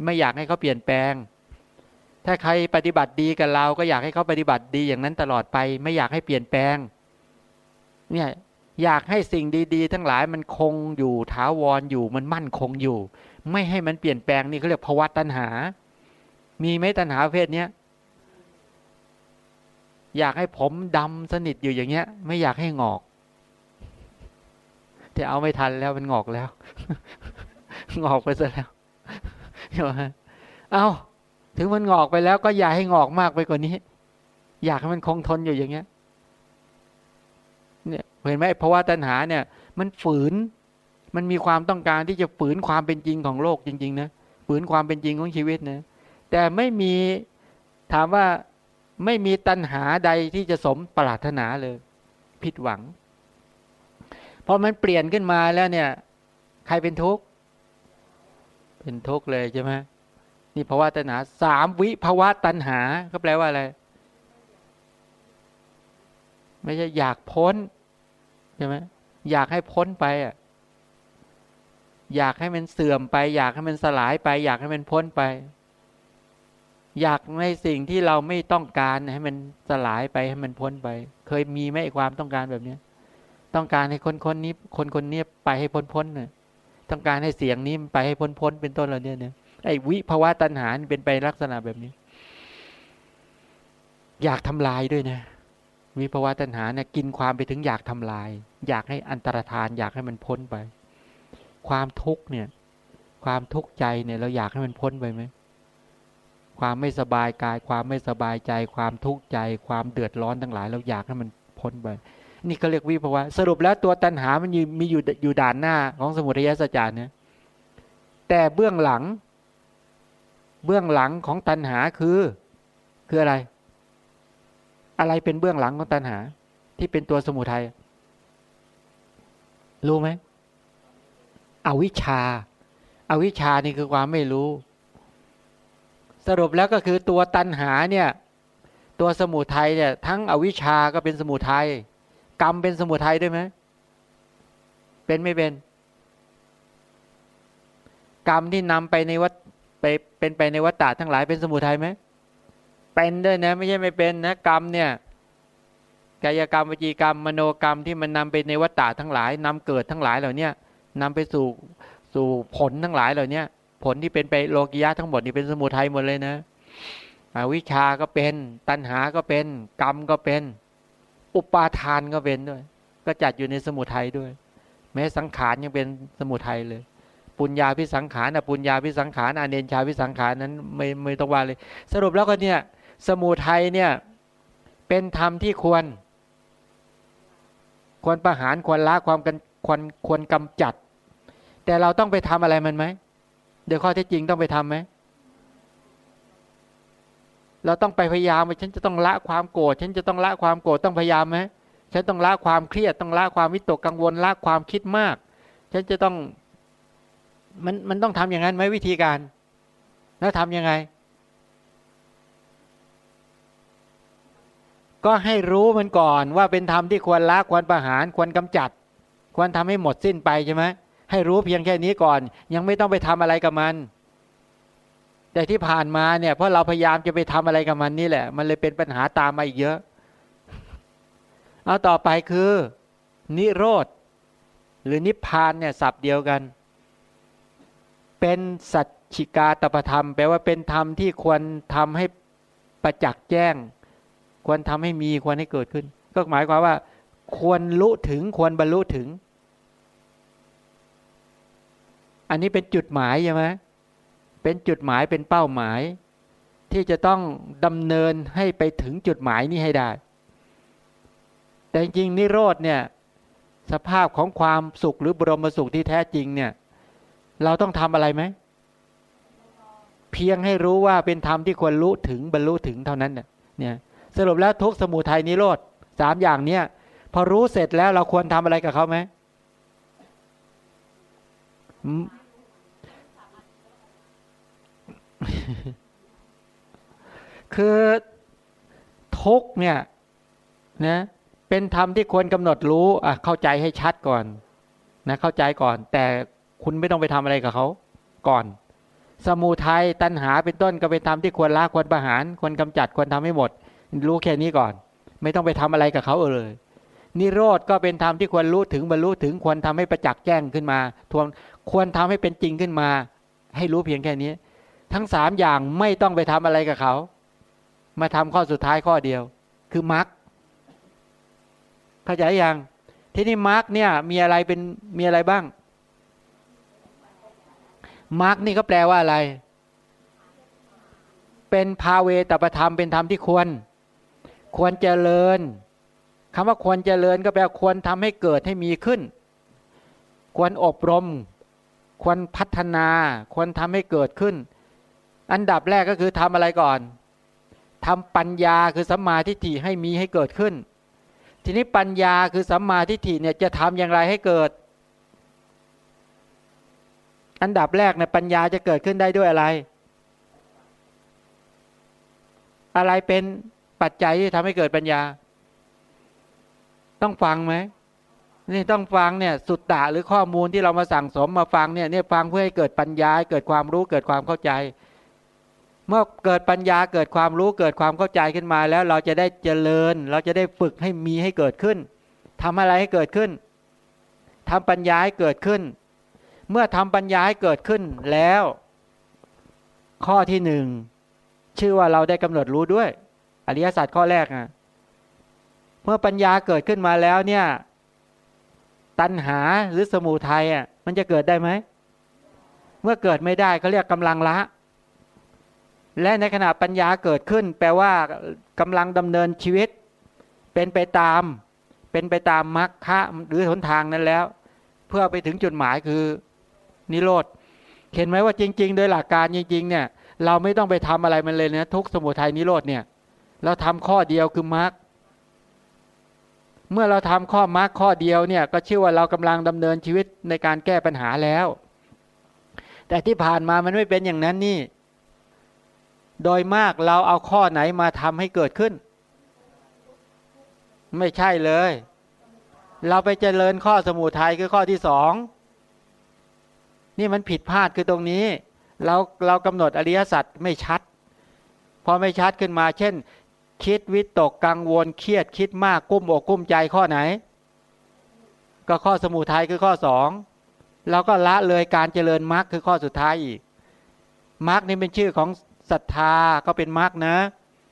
ไม่อยากให้เขาเปลี่ยนแปลง ถ้าใครปฏิบัติดีกับเรา ก็อยากให้เขาปฏิบัติดีอย่างนั้นตลอดไป ไม่อยากให้เปลี่ยนแปลง เนี่ยอยากให้สิ่งดีๆ ทั้งหลายมันคงอยู่ถาวรออยู่มันมั่นคงอยู่ ไม่ให้มันเปลี่ยนแปลงนี่เขาเรียกภาวะตัณหา มีไหมตัณหาเพศเนี้ยอยากให้ผมดำสนิทอยู่อย่างเงี้ย ไม่อยากให้งอกแต่เอาไม่ทันแล้วมันงอกแล้ว งอกไปซะแล้วเอาถึงมันงอกไปแล้วก็อย่าให้งอกมากไปกว่านี้ อยากให้มันคงทนอยู่อย่างเงี้ย เห็นไหมเพราะว่าตัณหาเนี่ย มันฝืน มันมีความต้องการที่จะฝืนความเป็นจริงของโลกจริง ๆ นะฝืนความเป็นจริงของชีวิตนะแต่ไม่มีถามว่าไม่มีตัณหาใดที่จะสมปรารถนาเลย ผิดหวังพอมันเปลี่ยนขึ้นมาแล้วเนี่ย ใครเป็นทุกข์เป็นทุกข์เลยใช่ไหมนี่ภาวะตัณหาสามวิภาวะตัณหาก็แปลว่าอะไร ไม่ใช่อยากพ้น ใช่ไหมอยากให้พ้นไปอะ อยากให้มันเสื่อมไป อยากให้มันสลายไป อยากให้มันพ้นไป อยากในสิ่งที่เราไม่ต้องการให้มันสลายไปให้มันพ้นไป เคยมีไหมความต้องการแบบเนี้ย ต้องการให้คนคนนี้ คนคนนี้ไปให้พ้นพ้นเนี่ยต้องการให้เสียงนี้ไปให้พ้นพ้นเป็นต้นเราเนี่ยเนี่ยไอ้วิภาวะตัณหาเป็นไปลักษณะแบบนี้ อยากทำลายด้วยนะ วิภาวะตัณหาเนี่ยกินความไปถึงอยากทำลาย อยากให้อันตรธาน อยากให้มันพ้นไป ความทุกข์เนี่ย ความทุกข์ใจเนี่ยเราอยากให้มันพ้นไปไหมความไม่สบายกาย ความไม่สบายใจ ความทุกข์ใจ ความเดือดร้อนทั้งหลาย เราอยากให้มันพ้นไปนี่ก็เรียกวิภาวะสรุปแล้วตัวตัณหามันมีอยู่อยู่ด่านหน้าของสมุทัยสัจจานี่ยแต่เบื้องหลัง เบื้องหลังของตัณหาคือ คืออะไร อะไรเป็นเบื้องหลังของตัณหา ที่เป็นตัวสมุทัยรู้ไหมอวิชชาอาวิชชานี่คือความไม่รู้ สรุปแล้วก็คือตัวตันหาเนี่ย ตัวสมุทัยเนี่ย ทั้งอวิชาก็เป็นสมุทัยกรรมเป็นสมุทัยด้วยไหมเป็นไม่เป็น กรรมที่นำไปในวัฏไปเป็นไปในวัฏฏะทั้งหลายเป็นสมุทัยไหม เป็นด้วยนะ ไม่ใช่ไม่เป็นนะกรรมเนี่ยกายกรรมวจีกรรมมโนกรรมที่มันนำไปในวัฏฏะทั้งหลายนำเกิดทั้งหลายเหล่าเนี้ยนำไปสู่สู่ผลทั้งหลายเหล่าเนี้ยผลที่เป็นไปโลกิยะทั้งหมดนี่เป็นสมุทัยหมดเลยนะอวิชาก็เป็นตัณหาก็เป็น กรรมก็เป็น อุปาทานก็เป็นด้วย ก็จัดอยู่ในสมุทัยด้วย แม้สังขารยังเป็นสมุทัยเลย ปุญญาพิสังขารนะปุญญาพิสังขารอาเนนชาพิสังขารนั้นไม่ไม่ต้องว่าเลย สรุปแล้วก็เนี่ย สมุทัยเนี่ยเป็นธรรมที่ควร ควรประหารควรละความกันควรควรกำจัด แต่เราต้องไปทำอะไรมันไหมเดี๋ยวข้อเท็จจริงต้องไปทำไหมเราต้องไปพยายามฉันจะต้องละความโกรธฉันจะต้องละความโกรธต้องพยายามไหมฉันต้องละความเครียดต้องละความวิตกกังวลละความคิดมาก ฉันจะต้องมันมันต้องทำอย่างนั้นไหมวิธีการ แล้วทํำยังไง ก็ให้รู้มันก่อนว่าเป็นธรรมที่ควรละควรประหารควรกำจัด ควรทำให้หมดสิ้นไปใช่ไหมให้รู้เพียงแค่นี้ก่อน ยังไม่ต้องไปทำอะไรกับมัน แต่ที่ผ่านมาเนี่ยเพราะเราพยายามจะไปทำอะไรกับมันนี่แหละ มันเลยเป็นปัญหาตามมาอีกเยอะ เอาต่อไปคือ นิโรธ หรือนิพพานเนี่ยสับเดียวกัน เป็นสัจฉิกาตประธรรม แปลว่าเป็นธรรมที่ควรทำให้ประจักษ์แจ้ง ควรทำให้มีควรให้เกิดขึ้น ก็หมายความว่า ควรรู้ถึงควรบรรลุถึง อันนี้เป็นจุดหมายใช่ไหมเป็นจุดหมายเป็นเป้าหมาย ที่จะต้องดำเนินให้ไปถึงจุดหมายนี้ให้ได้ แต่จริงนิโรธเนี่ยสภาพของความสุขหรือบรมสุขที่แท้จริงเนี่ย เราต้องทำอะไรไหมเพียงให้รู้ว่าเป็นธรรมที่ควรรู้ถึงบรรลุถึงเท่านั้นเนี่ย สรุปแล้วทุกสมุทัยนิโรธสามอย่างเนี่ยพอรู้เสร็จแล้วเราควรทำอะไรกับเขาไหมคือทุกเนี่ยนะเป็นธรรมที่ควรกำหนดรู้อะเข้าใจให้ชัดก่อนนะเข้าใจก่อน แต่คุณไม่ต้องไปทำอะไรกับเขาก่อน สมูทัยตัณหาเป็นต้นก็เป็นธรรมที่ควรละควรประหารควรกำจัดควรทำให้หมด รู้แค่นี้ก่อน ไม่ต้องไปทำอะไรกับเขาเลย นิโรธก็เป็นธรรมที่ควรรู้ถึงบรรลุถึงควรทำให้ประจักษ์แจ้งขึ้นมาทวงควรทำให้เป็นจริงขึ้นมา ให้รู้เพียงแค่นี้ ทั้งสามอย่างไม่ต้องไปทำอะไรกับเขา มาทำข้อสุดท้ายข้อเดียว คือมรรคเข้าใจยังที่นี่มรรคเนี่ยมีอะไรเป็นมีอะไรบ้างมรรคนี่ก็แปลว่าอะไร เป็นภาเวตประธรรมเป็นธรรมที่ควร ควรเจริญคำว่าควรเจริญก็แปลควรทำให้เกิดให้มีขึ้น ควรอบรม ควรพัฒนา ควรทำให้เกิดขึ้น อันดับแรกก็คือทำอะไรก่อนทำปัญญาคือสัมมาทิฏฐิให้มีให้เกิดขึ้น ทีนี้ปัญญาคือสัมมาทิฏฐิเนี่ยจะทำอย่างไรให้เกิด อันดับแรกเนี่ยปัญญาจะเกิดขึ้นได้ด้วยอะไร อะไรเป็น ปัจจัยที่ทำให้เกิดปัญญา ต้องฟังไหมนี่ต้องฟังเนี่ยสุดตะหรือข้อมูลที่เรามาสั่งสมมาฟังเนี่ยเนี่ยฟังเพื่อให้เกิดปัญญาเกิดความรู้เกิดความเข้าใจ เมื่อเกิดปัญญาเกิดความรู้เกิดความเข้าใจขึ้นมาแล้วเราจะได้เจริญ เราจะได้ฝึกให้มีให้เกิดขึ้นทำอะไรให้เกิดขึ้นทำปัญญาให้เกิดขึ้น เมื่อทำปัญญาให้เกิดขึ้นแล้ว ข้อที่หนึ่งชื่อว่าเราได้กำหนดรู้ด้วย อริยสัจข้อแรกอะเมื่อปัญญาเกิดขึ้นมาแล้วเนี่ย ตัณหาหรือสมูทัยอะมันจะเกิดได้ไหม เมื่อเกิดไม่ได้เขาเรียกกำลังละ และในขณะปัญญาเกิดขึ้น แปลว่ากำลังดำเนินชีวิต เป็นไปตาม เป็นไปตามมรรคะหรือหนทางนั้นแล้ว เพื่อไปถึงจุดหมายคือนิโรธเห็นไหมว่าจริง ๆ โดยหลักการจริง ๆ เนี่ย เราไม่ต้องไปทำอะไรมันเลยนะทุกสมุทัยนิโรธเนี่ย เราทำข้อเดียวคือมรรคเมื่อเราทำข้อมรรคข้อเดียวเนี่ยก็ชื่อว่าเรากำลังดำเนินชีวิตในการแก้ปัญหาแล้ว แต่ที่ผ่านมามันไม่เป็นอย่างนั้นนี่ โดยมากเราเอาข้อไหนมาทำให้เกิดขึ้น ไม่ใช่เลย เราไปเจริญข้อสมุทัยคือข้อที่สองนี่มันผิดพลาดคือตรงนี้ เราเรากำหนดอริยสัจไม่ชัด พอไม่ชัดขึ้นมา เช่น คิดวิตกกังวลเครียดคิดมากกุ้มอกกุ้มใจข้อไหน ก็ข้อสมุทัยคือข้อสองเราก็ละเลยการเจริญมรรคคือข้อสุดท้ายอีกมรรคนี่เป็นชื่อของศรัทธาก็เป็นมรรคนะ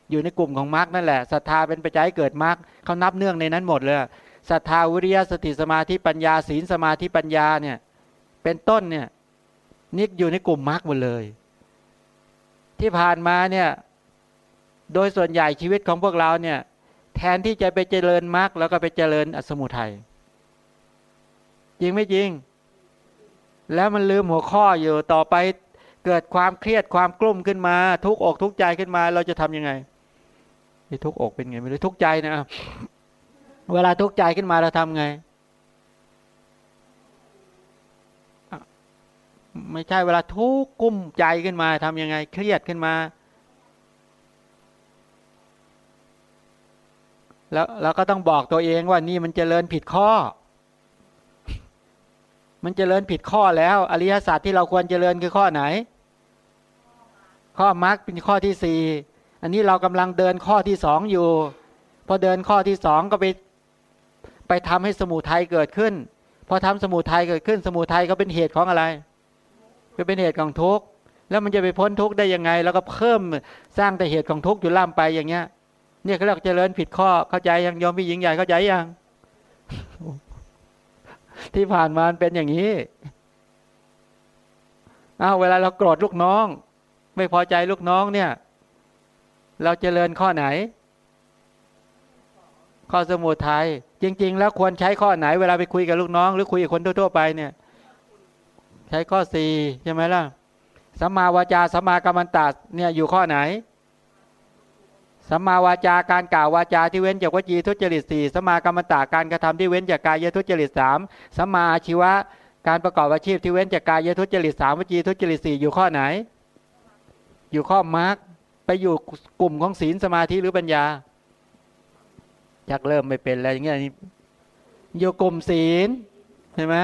อยู่ในกลุ่มของมรรคนั่นแหละศรัทธาเป็นปัจจัยเกิดมรรคเขานับเนื่องในนั้นหมดเลยศรัทธาวิริยะสติสมาธิปัญญาศีลสมาธิปัญญาเนี่ย เป็นต้นเนี่ยนี่อยู่ในกลุ่มมรรคหมดเลย ที่ผ่านมาเนี่ย โดยส่วนใหญ่ชีวิตของพวกเราเนี่ย แทนที่จะไปเจริญมรรคแล้วก็ไปเจริญอสมุทัยจริงไม่จริง แล้วมันลืมหัวข้ออยู่ต่อไปเกิดความเครียดความกลุ้มขึ้นมา ทุกอกทุกใจขึ้นมา เราจะทํำยังไงนี่ทุกอกเป็นไงไม่รู้ทุกใจนะเวลาทุกใจขึ้นมาเราทำไงไม่ใช่เวลาทุกกุ้มใจขึ้นมาทำยังไง เครียดขึ้นมา แล้วเราก็ต้องบอกตัวเองว่านี่มันเจริญผิดข้อ มันเจริญผิดข้อแล้ว อริยศาสตร์ที่เราควรเจริญคือข้อไหน ข้อมรรคเป็นข้อที่สี่อันนี้เรากำลังเดินข้อที่สองอยู่ พอเดินข้อที่สองก็ไปไปทำให้สมุทัยเกิดขึ้น พอทำสมุทัยเกิดขึ้น สมุทัยก็เป็นเหตุของอะไรก็เป็นเหตุของทุกข์แล้วมันจะไปพ้นทุกข์ได้ยังไง แล้วก็เพิ่มสร้างแต่เหตุของทุกข์อยู่ล่ามไปอย่างเงี้ย เนี่ยเขาเรียกเจริญผิดข้อเข้าใจยังยอมพี่หญิงใหญ่เข้าใจยังที่ผ่านมาเป็นอย่างนี้อ้าวเวลาเราโกรธลูกน้อง ไม่พอใจลูกน้องเนี่ย เราเจริญข้อไหน ข้อสมุทัยจริง ๆ แล้วควรใช้ข้อไหน เวลาไปคุยกับลูกน้อง หรือคุยกับคนทั่วๆไปเนี่ย ใช้ข้อสี่ใช่ไหมล่ะสัมมาวาจาสัมมากรรมตาเนี่ยอยู่ข้อไหน สัมมาวาจาการกล่าววาจาที่เว้นจากวจีทุจริตสี่สัมมากรรมตาการกระทำที่เว้นจากกายทุจริตสามสัมมาชีวะ การประกอบอาชีพที่เว้นจากกายทุจริตสามวจีทุจริตสี่อยู่ข้อไหน อยู่ข้อมาร์กไปอยู่กลุ่มของศีลสมาธิหรือปัญญาชักเริ่มไม่เป็นอะไรอย่างเงี้ยอยู่กลุ่มศีลเห็นไหม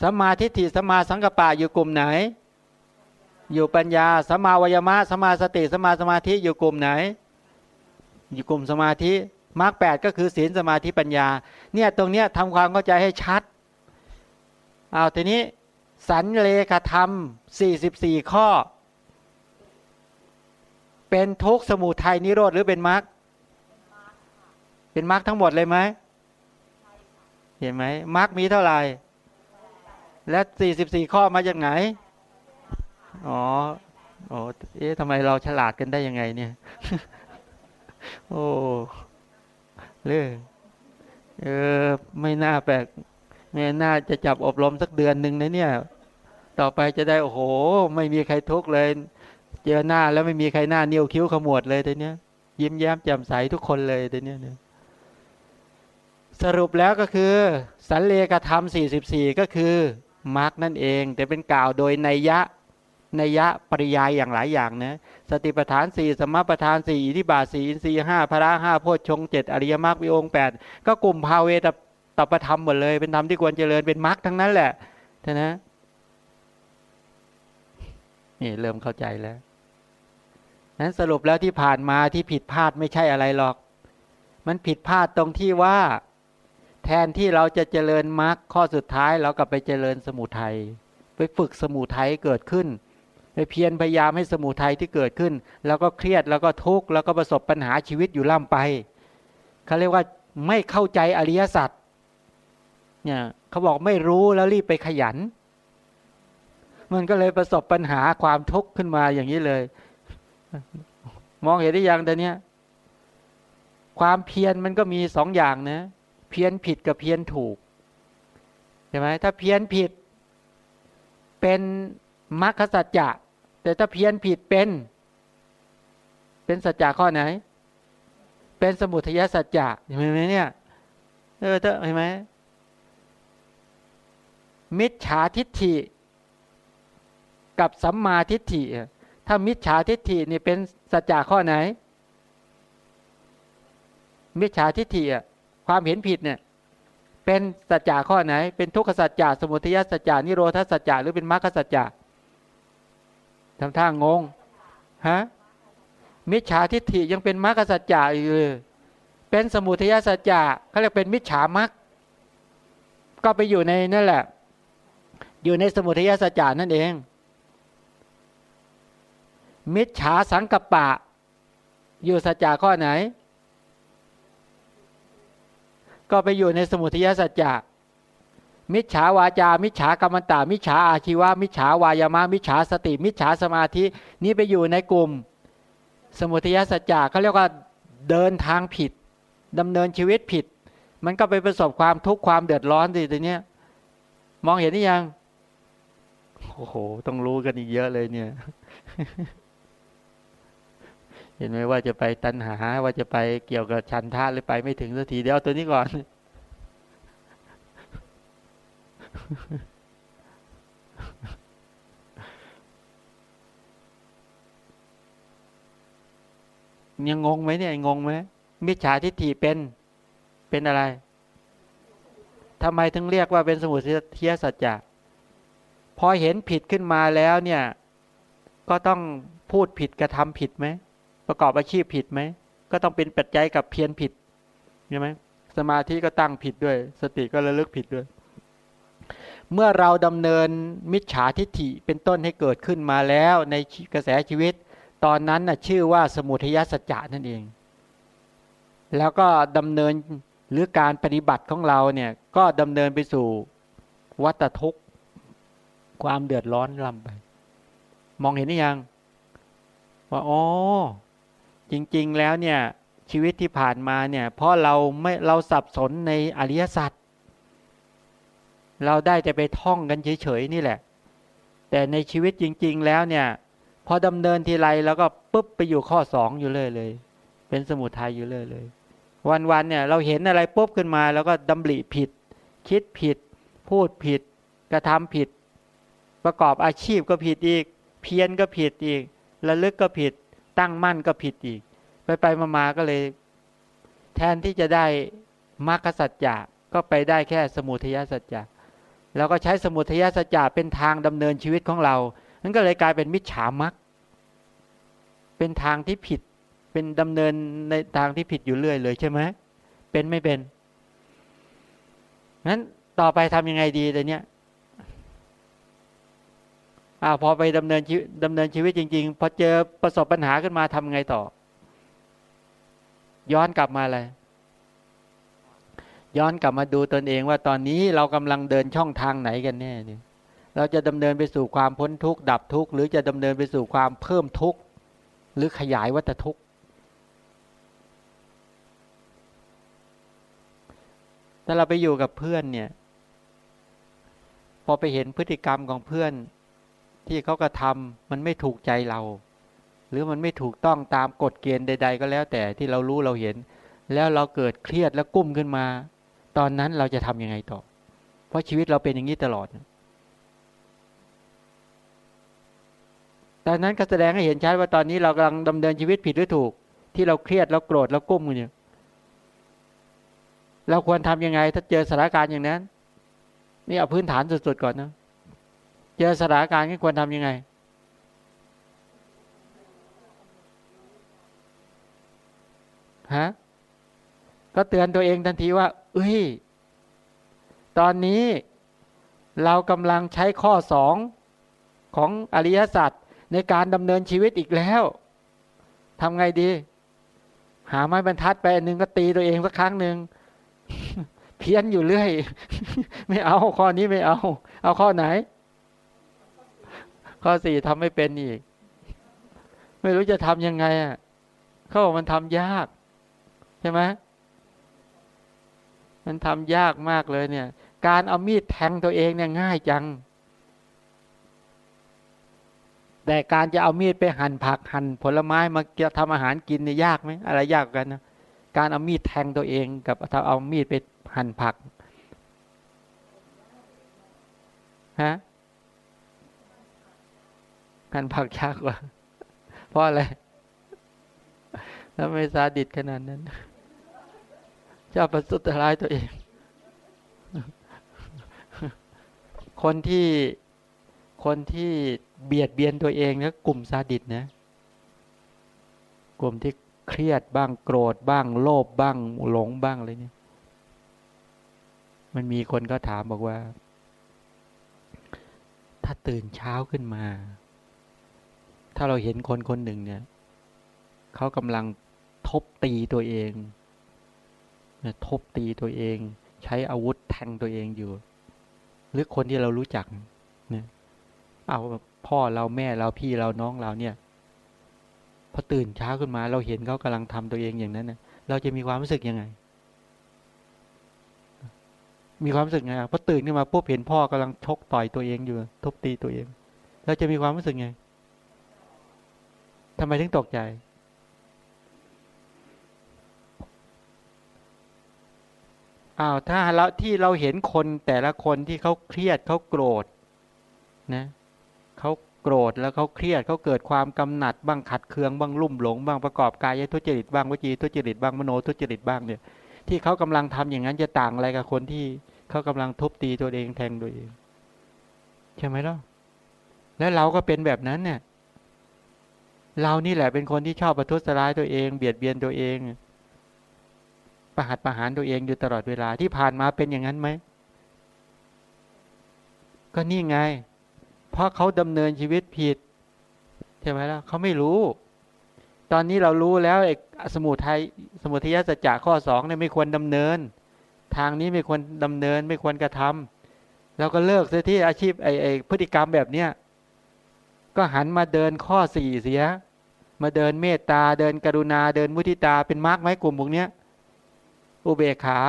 สัมมาทิฏฐิสัมมาสังกปะอยู่กลุ่มไหน อยู่ปัญญาสัมมาวยมะสัมมาสติสัมมาสมาธิอยู่กลุ่มไหน อยู่กลุ่มสมาธิมรรคแปดก็คือศีลสมาธิปัญญา เนี่ยตรงเนี้ยทำความเข้าใจให้ชัดเอาทีนี้ สันเลขธรรมสี่สิบสี่ข้อ เป็นทุกสมุทัยนิโรธหรือเป็นมรรคเป็นมรรคทั้งหมดเลยไหมเห็นไหมมรรคมีเท่าไหร่ และสี่สิบสี่ข้อมาจากไหน อ๋อโอ้เอ๊ะทำไมเราฉลาดกันได้ยังไงเนี่ย โอ้เรื่องเออไม่น่าแปลกไม่น่าจะจับอบรมสักเดือนหนึ่งนะเนี่ย ต่อไปจะได้ โอ้โห ไม่มีใครทุกข์เลย เจอหน้าแล้วไม่มีใครหน้านิ้วคิ้วขมวดเลยแต่เนี้ย ยิ้มแย้มแจ่มใสทุกคนเลยแต่เนี้ยเนี่ยสรุปแล้วก็คือ สันเลกธรรม 44 ก็คือมารรคนั่นเอง แต่เป็นกล่าวโดยนัยยะ นัยยะปริยายอย่างหลายอย่างนะสติปัฏฐานสี่สมปัฏฐานสี่อิทิบาสีอินทรีห้าพระห้าโพชฌงเจ็ดอริยมรรควิองแปดก็กลุ่มภาเวตตปธรรมหมดเลย เป็นธรรมที่ควรเจริญเป็นมรรคทั้งนั้นแหละท่านะนี่เริ่มเข้าใจแล้วนั้นสรุปแล้วที่ผ่านมาที่ผิดพลาดไม่ใช่อะไรหรอก มันผิดพลาดตรงที่ว่า แทนที่เราจะเจริญมรรคข้อสุดท้ายเราก็ไปเจริญสมุทัยไปฝึกสมุทัยเกิดขึ้น ไปเพียรพยายามให้สมุทัยที่เกิดขึ้น แล้วก็เครียดแล้วก็ทุกข์แล้วก็ประสบปัญหาชีวิตอยู่ล่ำไปเขาเรียกว่าไม่เข้าใจอริยสัจเนี่ยเขาบอกไม่รู้แล้วรีบไปขยัน มันก็เลยประสบปัญหาความทุกข์ขึ้นมาอย่างนี้เลย มองเห็นได้ยังแต่เนี้ยความเพียรมันก็มีสองอย่างนะเพี้ยนผิดกับเพี้ยนถูกใช่ไหมถ้าเพี้ยนผิด เป็นมรรคสัจจะ แต่ถ้าเพี้ยนผิดเป็น เป็นสัจจะข้อไหน เป็นสมุทัยสัจจะเห็นไหมเนี่ยเออเห็นไหมมิจฉาทิฏฐิ กับสัมมาทิฏฐิ ถ้ามิจฉาทิฏฐินี่เป็นสัจจะข้อไหน มิจฉาทิฏฐิอะความเห็นผิดเนี่ยเป็นสัจจะข้อไหน เป็นทุกขสัจจะสมุทัยสัจจะนิโรธสัจจะหรือเป็นมรรคสัจจะ ทำท่างงฮะมิจฉาทิฏฐิยังเป็นมรรคสัจจะอยู่เลยเป็นสมุทัยสัจจะเขาเรียกเป็นมิจฉามรรคก็ไปอยู่ในนั่นแหละ อยู่ในสมุทัยสัจจะนั่นเอง มิจฉาสังกัปปะ อยู่สัจจะข้อไหน ก็ไปอยู่ในสมุทัยสัจจะ มิจฉาวาจา มิจฉากรรมตามิจฉาอาชีวะ มิจฉาวายามะ มิจฉาสติ มิจฉาสมาธิ นี่ไปอยู่ในกลุ่ม สมุทัยสัจจะเขาเรียกว่าเดินทางผิดดำเนินชีวิตผิด มันก็ไปประสบความทุกข์ความเดือดร้อนสิตัวเนี้ยมองเห็นหรือยัง โอ้โห ต้องรู้กันอีกเยอะเลยเนี่ย เห็นไหมว่าจะไปตัณหาว่าจะไปเกี่ยวกับชันท่าหรือไปไม่ถึงสักทีเดียวตัวนี้ก่อน ยังงงไหมเนี่ยงงไหมมิจฉาทิฏฐิเป็นเป็นอะไรทำไมถึงเรียกว่าเป็นสมุทัยสัจจะพอเห็นผิดขึ้นมาแล้วเนี่ย ก็ต้องพูดผิดกระทำผิดไหมประกอบอาชีพผิดไหมก็ต้องเป็นปัจจัยกับเพียรผิดใช่ไหมสมาธิก็ตั้งผิดด้วย สติก็ระลึกผิดด้วย เมื่อเราดำเนินมิจฉาทิฏฐิเป็นต้นให้เกิดขึ้นมาแล้วในกระแสชีวิต ตอนนั้นนะชื่อว่าสมุทัยสัจจะนั่นเอง แล้วก็ดำเนินหรือการปฏิบัติของเราเนี่ยก็ดำเนินไปสู่วัตทุกข์ ความเดือดร้อนลำไป มองเห็นหรือยัง ว่าอ๋อจริง ๆ แล้วเนี่ยชีวิตที่ผ่านมาเนี่ยเพราะเราไม่เราสับสนในอริยสัจ เราได้แต่ไปท่องกันเฉยๆนี่แหละ แต่ในชีวิตจริง ๆ แล้วเนี่ย พอดำเนินทีไรแล้วก็ปุ๊บไปอยู่ข้อสองอยู่เลยเลย เป็นสมุทัยอยู่เลยเลย วันๆเนี่ยเราเห็นอะไรปุ๊บขึ้นมา แล้วก็ดำริผิด คิดผิด พูดผิด กระทำผิด ประกอบอาชีพก็ผิดอีก เพี้ยนก็ผิดอีกระลึกก็ผิด ตั้งมั่นก็ผิดอีก ไปไปมาๆก็เลย แทนที่จะได้มรรคสัจจะก็ไปได้แค่สมุทัยสัจจะ แล้วก็ใช้สมุทัยสัจจะเป็นทางดำเนินชีวิตของเรานั่นก็เลยกลายเป็นมิจฉามักเป็นทางที่ผิด เป็นดำเนินในทางที่ผิดอยู่เรื่อยเลยใช่ไหมเป็นไม่เป็นนั้นต่อไปทำยังไงดีแต่เนี้ยอ้าวพอไปดำเนินชีวิตดำเนินชีวิตจริง ๆ พอเจอประสบปัญหาขึ้นมาทำไงต่อ ย้อนกลับมาเลย ย้อนกลับมาดูตนเองว่าตอนนี้เรากำลังเดินช่องทางไหนกันแน่เนี่ยเราจะดำเนินไปสู่ความพ้นทุกข์ดับทุกข์หรือจะดำเนินไปสู่ความเพิ่มทุกข์หรือขยายวัฏทุกข์ถ้าเราไปอยู่กับเพื่อนเนี่ย พอไปเห็นพฤติกรรมของเพื่อน ที่เขากระทำมันไม่ถูกใจเรา หรือมันไม่ถูกต้องตามกฎเกณฑ์ใด ๆ ก็แล้วแต่ที่เรารู้เราเห็น แล้วเราเกิดเครียดแล้วกุ้มขึ้นมา ตอนนั้นเราจะทำยังไงต่อ เพราะชีวิตเราเป็นอย่างนี้ตลอดตอนนั้นก็แสดงให้เห็นชัดว่าตอนนี้เรากำลังดำเนินชีวิตผิดหรือถูก ที่เราเครียดเราโกรธเรากุ้มกันอยู่เราควรทำยังไง ถ้าเจอสถานการณ์อย่างนั้น นี่เอาพื้นฐานสุดๆก่อนนะเจอสถานการณ์นี้ควรทำยังไงฮะก็เตือนตัวเองทันทีว่า เอ้ย ตอนนี้เรากำลังใช้ข้อสองของอริยสัจในการดำเนินชีวิตอีกแล้วทำไงดี หาไม้บรรทัดไปอันนึงก็ตีตัวเองสักครั้งหนึ่งเพี้ยนอยู่เรื่อย ไม่เอาข้อนี้ไม่เอา เอาข้อไหน ข้อสี่ทำไม่เป็นอีก ไม่รู้จะทำยังไงอะเขาบอกมันทำยาก ใช่ไหม มันทำยากมากเลยเนี่ย การเอามีดแทงตัวเองเนี่ยง่ายจัง แต่การจะเอามีดไปหั่นผักหั่นผลไม้มาเกี่ยวทำอาหารกินเนี่ยยากไหมอะไรยากกันนะการเอามีดแทงตัวเองกับเอามีดไปหั่นผักฮะหั่นผักยากกว่าเพราะอะไรแล้วไม่ซาดิสขนาดนั้น ชอบประสุทร้ายตัวเอง คนที่คนที่เบียดเบียนตัวเองนะกลุ่มซาดิสนะ กลุ่มที่เครียดบ้างโกรธบ้าง โลภบ้างหลงบ้างอะไรเนี่ย มันมีคนก็ถามบอกว่า ถ้าตื่นเช้าขึ้นมา ถ้าเราเห็นคนคนหนึ่งเนี่ยเขากำลังทบตีตัวเอง ทบตีตัวเอง ใช้อาวุธแทงตัวเองอยู่ หรือคนที่เรารู้จักเนี่ยเอาพ่อเราแม่เราพี่เราน้องเราเนี่ย พอตื่นเช้าขึ้นมา เราเห็นเขากำลังทำตัวเองอย่างนั้นเนี่ยเราจะมีความรู้สึกยังไง มีความรู้สึกไงพอตื่นขึ้นมาปุ๊บเห็นพ่อกำลังชกต่อยตัวเองอยู่ ทุบตีตัวเองเราจะมีความรู้สึกไงทำไมถึงตกใจ อ้าวถ้าเราที่เราเห็นคนแต่ละคนที่เขาเครียดเขาโกรธนะเขาโกรธแล้วเขาเครียดเขาเกิดความกำหนัดบ้างขัดเคืองบ้างลุ่มหลงบ้างประกอบกายทุจริตบ้างวจีทุจริตบ้างมโนทุจริตบ้างเนี่ย ที่เขากำลังทำอย่างนั้นจะต่างอะไรกับคนที่เขากำลังทุบตีตัวเองแทงตัวเองใช่ไหมล่ะแล้วเราก็เป็นแบบนั้นเนี่ยเรานี่แหละเป็นคนที่ชอบประทุษร้ายตัวเอง เบียดเบียนตัวเอง ประหัตประหารตัวเองอยู่ตลอดเวลาที่ผ่านมาเป็นอย่างนั้นไหม ก็นี่ไง เพราะเขาดำเนินชีวิตผิดใช่ไหมล่ะเขาไม่รู้ ตอนนี้เรารู้แล้วไอ้สมุทัยสมุทัยสัจจะข้อสองเนี่ยไม่ควรดำเนิน ทางนี้ไม่ควรดำเนินไม่ควรกระทำเราก็เลิกเสียที่อาชีพไอ้ไอ้พฤติกรรมแบบเนี้ยก็หันมาเดินข้อสี่เสีย มาเดินเมตตาเดินกรุณาเดินมุทิตาเป็นมรรคไหมกลุ่มพวกเนี้ย อุเบกขา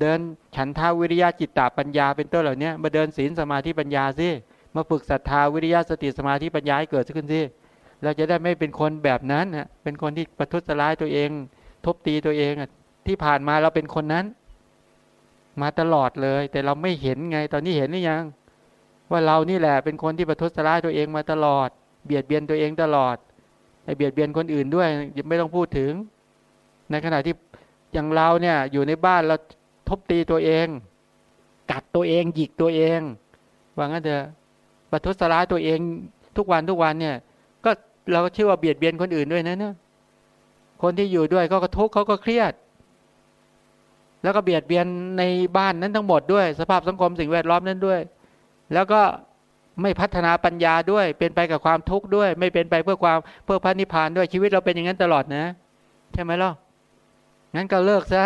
เดินฉันทาวิริยะจิตตาปัญญาเป็นต้นเหล่านี้มาเดินศีลสมาธิปัญญาสิมาฝึกศรัทธาวิริยะสติสมาธิปัญญาให้เกิดขึ้นสิเราจะได้ไม่เป็นคนแบบนั้นนะเป็นคนที่ประทุษร้ายตัวเอง ทบตีตัวเองที่ผ่านมาเราเป็นคนนั้น มาตลอดเลย แต่เราไม่เห็นไง ตอนนี้เห็นหรือยัง ว่าเรานี่แหละเป็นคนที่ประทุษร้ายตัวเองมาตลอด เบียดเบียนตัวเองตลอดไอเบียดเบียนคนอื่นด้วยไม่ต้องพูดถึง ในขณะที่ อย่างเราเนี่ยอยู่ในบ้านเราทบตีตัวเอง กัดตัวเองหยิกตัวเองว่างั้นเถอะประทุษร้ายตัวเองทุกวันทุกวันเนี่ย ก็เราก็ชื่อว่าเบียดเบียนคนอื่นด้วยนะเนี่ยคนที่อยู่ด้วยก็กระทุกเขาก็เครียด แล้วก็เบียดเบียนในบ้านนั้นทั้งหมดด้วย สภาพสังคมสิ่งแวดล้อมนั้นด้วย แล้วก็ไม่พัฒนาปัญญาด้วย เป็นไปกับความทุกข์ด้วย ไม่เป็นไปเพื่อความเพื่อพระนิพพานด้วยชีวิตเราเป็นอย่างนั้นตลอดนะ ใช่ไหมล่ะ งั้นก็เลิกซะ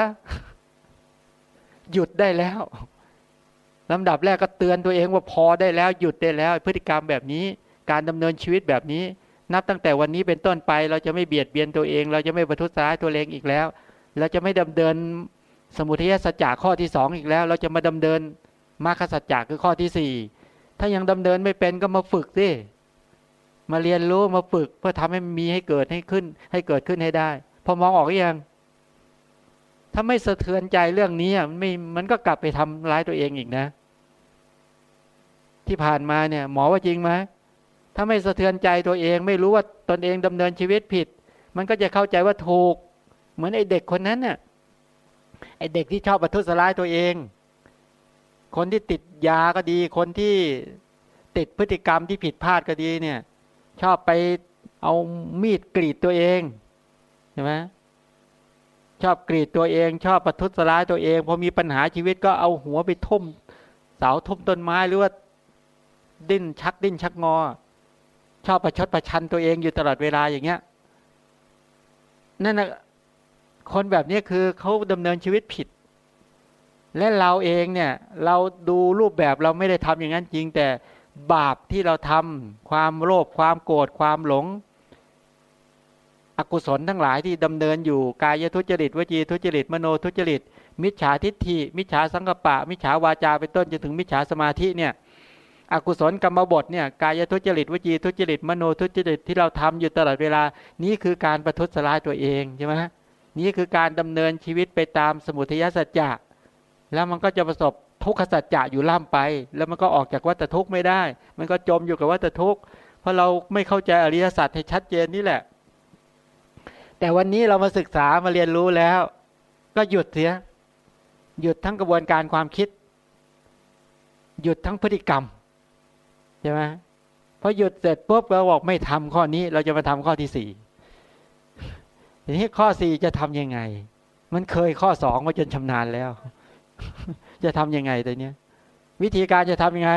หยุดได้แล้วลำดับแรกก็เตือนตัวเองว่าพอได้แล้ว หยุดได้แล้ว พฤติกรรมแบบนี้ การดำเนินชีวิตแบบนี้ นับตั้งแต่วันนี้เป็นต้นไป เราจะไม่เบียดเบียนตัวเอง เราจะไม่ประทุษร้ายตัวเองอีกแล้วเราจะไม่ดำเนินสมุทัยสัจจะข้อที่สองอีกแล้ว เราจะมาดำเนินมรรคสัจจะคือข้อที่สี่ถ้ายังดำเนินไม่เป็นก็มาฝึกสิมาเรียนรู้มาฝึกเพื่อทำให้มีให้เกิดให้ขึ้น ให้เกิดขึ้นให้ได้ พอมองออกยัง ถ้าไม่สะเทือนใจเรื่องนี้มันไม่มันก็กลับไปทำร้ายตัวเองอีกนะ ที่ผ่านมาเนี่ย หมอว่าจริงไหมถ้าไม่สะเทือนใจตัวเอง ไม่รู้ว่าตนเองดำเนินชีวิตผิด มันก็จะเข้าใจว่าถูก เหมือนไอ้เด็กคนนั้นน่ะไอ้เด็กที่ชอบประทุษร้ายตัวเอง คนที่ติดยาก็ดี คนที่ติดพฤติกรรมที่ผิดพลาดก็ดีเนี่ย ชอบไปเอามีดกรีดตัวเองใช่ไหม ชอบกรีดตัวเอง ชอบประทุษร้ายตัวเองพอมีปัญหาชีวิตก็เอาหัวไปทุ่ม เสาทุ่มต้นไม้หรือว่า ดิ้นชักดิ้นชักงอ ชอบประชดประชันตัวเองอยู่ตลอดเวลาอย่างเงี้ยนั่นนะคนแบบนี้คือเขาดำเนินชีวิตผิด และเราเองเนี่ย เราดูรูปแบบเราไม่ได้ทำอย่างนั้นจริง แต่บาปที่เราทำความโลภความโกรธความหลง อกุศลทั้งหลายที่ดำเนินอยู่กายทุจริตวจีทุจริตมโนทุจริต มิจฉาทิฏฐิ มิจฉาสังกปะ มิจฉาวาจาเป็นต้นจนถึงมิจฉาสมาธิเนี่ยอกุศลกรรมบทเนี่ยกายทุจริตวจีทุจริตมโนทุจริตที่เราทำอยู่ตลอดเวลา นี้คือการประทุษร้ายตัวเองใช่ไหมนี่คือการดำเนินชีวิตไปตามสมุทัยสัจจะแล้วมันก็จะประสบทุกขสัจจะอยู่ล่ำไป แล้วมันก็ออกจากวัฏทุกข์ไม่ได้ มันก็จมอยู่กับวัฏทุกข์เพราะเราไม่เข้าใจอริยสัจให้ชัดเจนนี่แหละ แต่วันนี้เรามาศึกษามาเรียนรู้แล้ว ก็หยุดเสีย หยุดทั้งกระบวนการความคิด หยุดทั้งพฤติกรรมใช่ไหมพอหยุดเสร็จปุ๊บเราบอกไม่ทำข้อนี้ เราจะมาทำข้อที่สี่ทีนี้ข้อสี่จะทำยังไง มันเคยข้อสองมาจนชำนาญแล้ว จะทำยังไงตัวเนี้ย วิธีการจะทำยังไง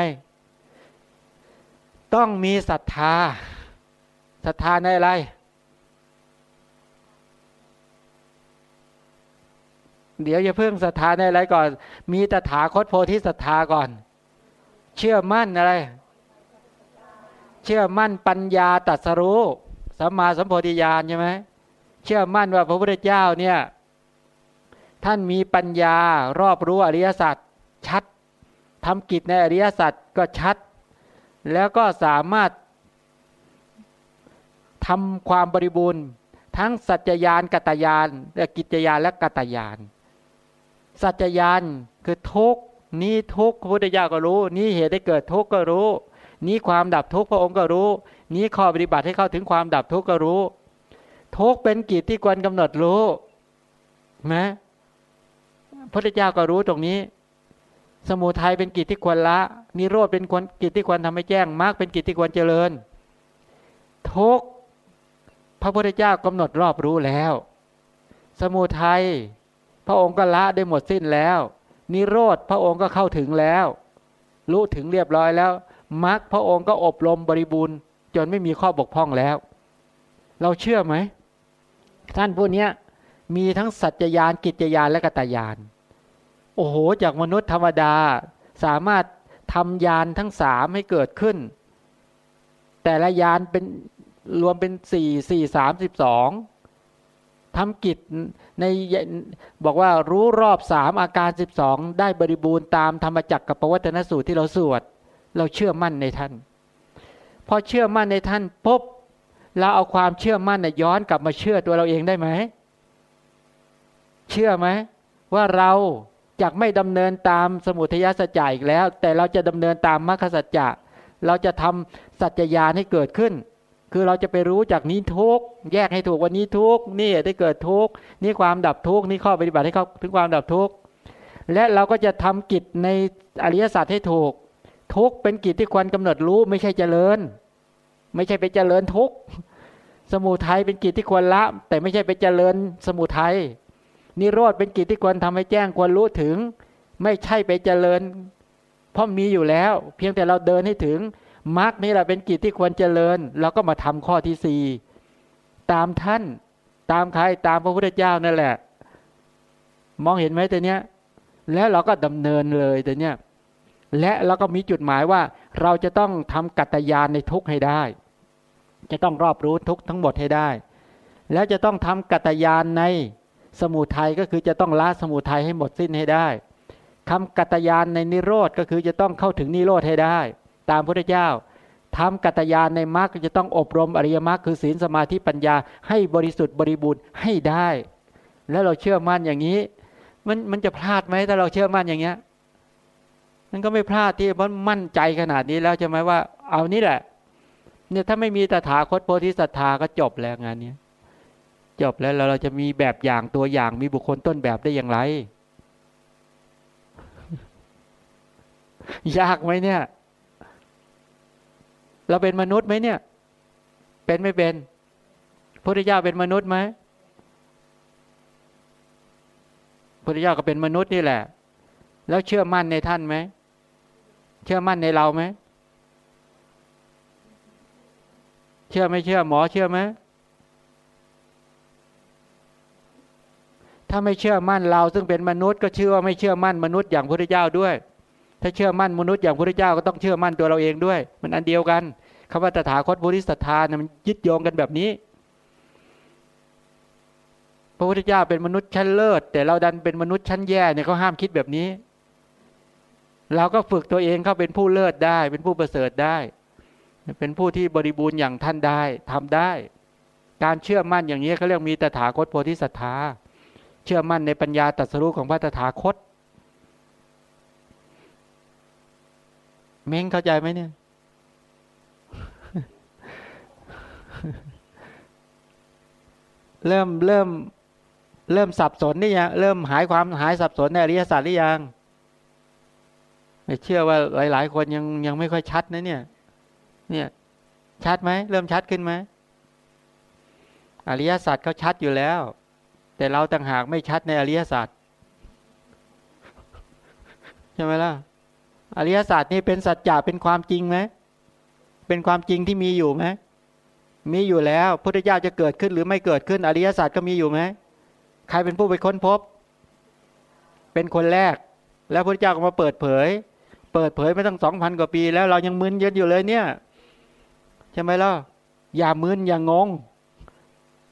ต้องมีศรัทธาศรัทธาในอะไร เดี๋ยวอย่าเพิ่งศรัทธาในอะไรก่อน มีตถาคตโพธิศรัทธาก่อน เชื่อมั่นอะไร เชื่อมั่นปัญญาตัดสรู้สัมมาสัมโพธิญาณใช่ไหมเชื่อมั่นว่าพระพุทธเจ้าเนี่ย ท่านมีปัญญารอบรู้อริยสัจชัดทำกิจในอริยสัจก็ชัด แล้วก็สามารถทำความบริบูรณ์ ทั้งสัจจยานกัตยานกิจยานและกัตยาน สัจจยานคือทุกนี้ทุกพระพุทธเจ้าก็รู้ นี้เหตุได้เกิดทุกก็รู้ นี้ความดับทุกพระองค์ก็รู้ นี้ข้อปฏิบัติให้เข้าถึงความดับทุกก็รู้ ทุกเป็นกิจที่ควรกำหนดรู้ไหมพระพุทธเจ้าก็รู้ตรงนี้ สมุทัยเป็นกิจที่ควรละ นิโรธเป็นควรกิจที่ควรทำให้แจ้งมรรคเป็นกิจที่ควรเจริญทุกพระพุทธเจ้ากำหนดรอบรู้แล้ว สมุทัย ระองค์ก็ละได้หมดสิ้นแล้ว นิโรธพระองค์ก็เข้าถึงแล้ว รู้ถึงเรียบร้อยแล้วมรรคพระองค์ก็อบรมบริบูรณ์ จนไม่มีข้อบกพร่องแล้ว เราเชื่อไหม ท่านผู้นี้มีทั้งสัจจยานกิจยานและกัตยาน โอ้โห จากมนุษย์ธรรมดาสามารถทำยานทั้งสามให้เกิดขึ้น แต่ละยานเป็นรวมเป็นสี่สี่สามสิบสองทำกิจ ในบอกว่ารู้รอบสามอาการสิบสองได้บริบูรณ์ตามธรรมจักรกับปวัตนสูตรที่เราสวด เราเชื่อมั่นในท่านพอเชื่อมั่นในท่านปุ๊บเราเอาความเชื่อมั่นย้อนกลับมาเชื่อตัวเราเองได้ไหม เชื่อไหมว่าเราจะไม่ดำเนินตามสมุทัยสัจจะอีกแล้ว แต่เราจะดำเนินตามมรรคสัจจะเราจะทำสัจจญาณให้เกิดขึ้น คือเราจะไปรู้จากนี้ทุกแยกให้ถูกวันนี้ทุกนี่ได้เกิดทุกนี่ความดับทุกนี่ข้อปฏิบัติให้เขาถึงความดับทุกและเราก็จะทำกิจในอริยสัจให้ถูก ทุกเป็นกิจที่ควรกำหนดรู้ไม่ใช่เจริญ ไม่ใช่ไปเจริญทุกสมุทัยเป็นกิจที่ควรละ แต่ไม่ใช่ไปเจริญสมุทัยนิโรธเป็นกิจที่ควรทำให้แจ้งควรรู้ถึง ไม่ใช่ไปเจริญ เพราะมีอยู่แล้ว เพียงแต่เราเดินให้ถึง มรรคนี่แหละเป็นกิจที่ควรเจริญเราก็มาทำข้อที่สี่ตามท่านตามใครตามพระพุทธเจ้านั่นแหละ มองเห็นไหมแตัวเนี้ย แล้วเราก็ดำเนินเลยแตัวเนี้ยและเราก็มีจุดหมายว่า เราจะต้องทำกัตยานในทุกให้ได้ จะต้องรอบรู้ทุกทั้งหมดให้ได้ แล้วจะต้องทำกัตยานในสมุทัยก็คือจะต้องละสมุทัยให้หมดสิ้นให้ได้คำกัตยานในนิโรธก็คือจะต้องเข้าถึงนิโรธให้ได้ ตามพระเจ้าทำกัตยานในมรรคจะต้องอบรมอริยมรรคคือศีลสมาธิปัญญาให้บริสุทธิ์บริบูรณ์ให้ได้ แล้วเราเชื่อมั่นอย่างนี้ มันมันจะพลาดไหมถ้าเราเชื่อมั่นอย่างเงี้ยมันก็ไม่พลาดที่มันมั่นใจขนาดนี้แล้วใช่ไหมว่า เอานี่แหละ เนี่ยถ้าไม่มีตถาคตโพธิสัตธาก็จบแล้วงานนี้จบแล้วเราจะมีแบบอย่างตัวอย่างมีบุคคลต้นแบบได้อย่างไร ยากไหมเนี่ย เราเป็นมนุษย์ไหมเนี่ย เป็นไม่เป็นพระพุทธเจ้าเป็นมนุษย์ไหมพระพุทธเจ้าก็เป็นมนุษย์นี่แหละ แล้วเชื่อมั่นในท่านไหม เชื่อมั่นในเราไหม เชื่อไม่เชื่อหมอเชื่อไหม ถ้าไม่เชื่อมั่นเราซึ่งเป็นมนุษย์ก็เชื่อว่าไม่เชื่อมั่นมนุษย์อย่างพระพุทธเจ้าด้วย ถ้าเชื่อมั่นมนุษย์อย่างพระเจ้าก็ต้องเชื่อมั่นตัวเราเองด้วย มันอันเดียวกันคำว่าตถาคตบุริสัทธานะมันยึดโยงกันแบบนี้ พระพุทธเจ้าเป็นมนุษย์ชั้นเลิศ แต่เราดันเป็นมนุษย์ชั้นแย่เนี่ยเขาห้ามคิดแบบนี้ เราก็ฝึกตัวเองเข้าเป็นผู้เลิศได้ เป็นผู้ประเสริฐได้ เป็นผู้ที่บริบูรณ์อย่างท่านได้ทำได้ การเชื่อมั่นอย่างนี้เขาเรียกมีตถาคตโพธิสัตธาเชื่อมั่นในปัญญาตรัสรู้ของพระตถาคต เม้งเข้าใจไหมเนี่ย เริ่มเริ่ม เริ่มสับสนนี่ยังเริ่มหายความหายสับสนในอริยสัจหรือยังไม่เชื่อว่าหลาย ๆ คนยังยังไม่ค่อยชัดนะเนี่ย เนี่ย ชัดไหมเริ่มชัดขึ้นไหมอริยสัจเขาชัดอยู่แล้ว แต่เราต่างหากไม่ชัดในอริยสัจใช่ไหมล่ะ อริยศาสัจนี่เป็นสัจจะเป็นความจริงไหมเป็นความจริงที่มีอยู่ไหมมีอยู่แล้วพุทธเจ้าจะเกิดขึ้นหรือไม่เกิดขึ้น อริยศาสัจก็มีอยู่ไหมใครเป็นผู้ไปค้นพบ เป็นคนแรก แล้วพุทธเจ้าก็มาเปิดเผย เปิดเผยมาตั้งสองพันกว่าปี แล้วเรายังมึนเยอะอยู่เลยเนี่ยใช่ไหมล่ะอย่ามึนอย่างงง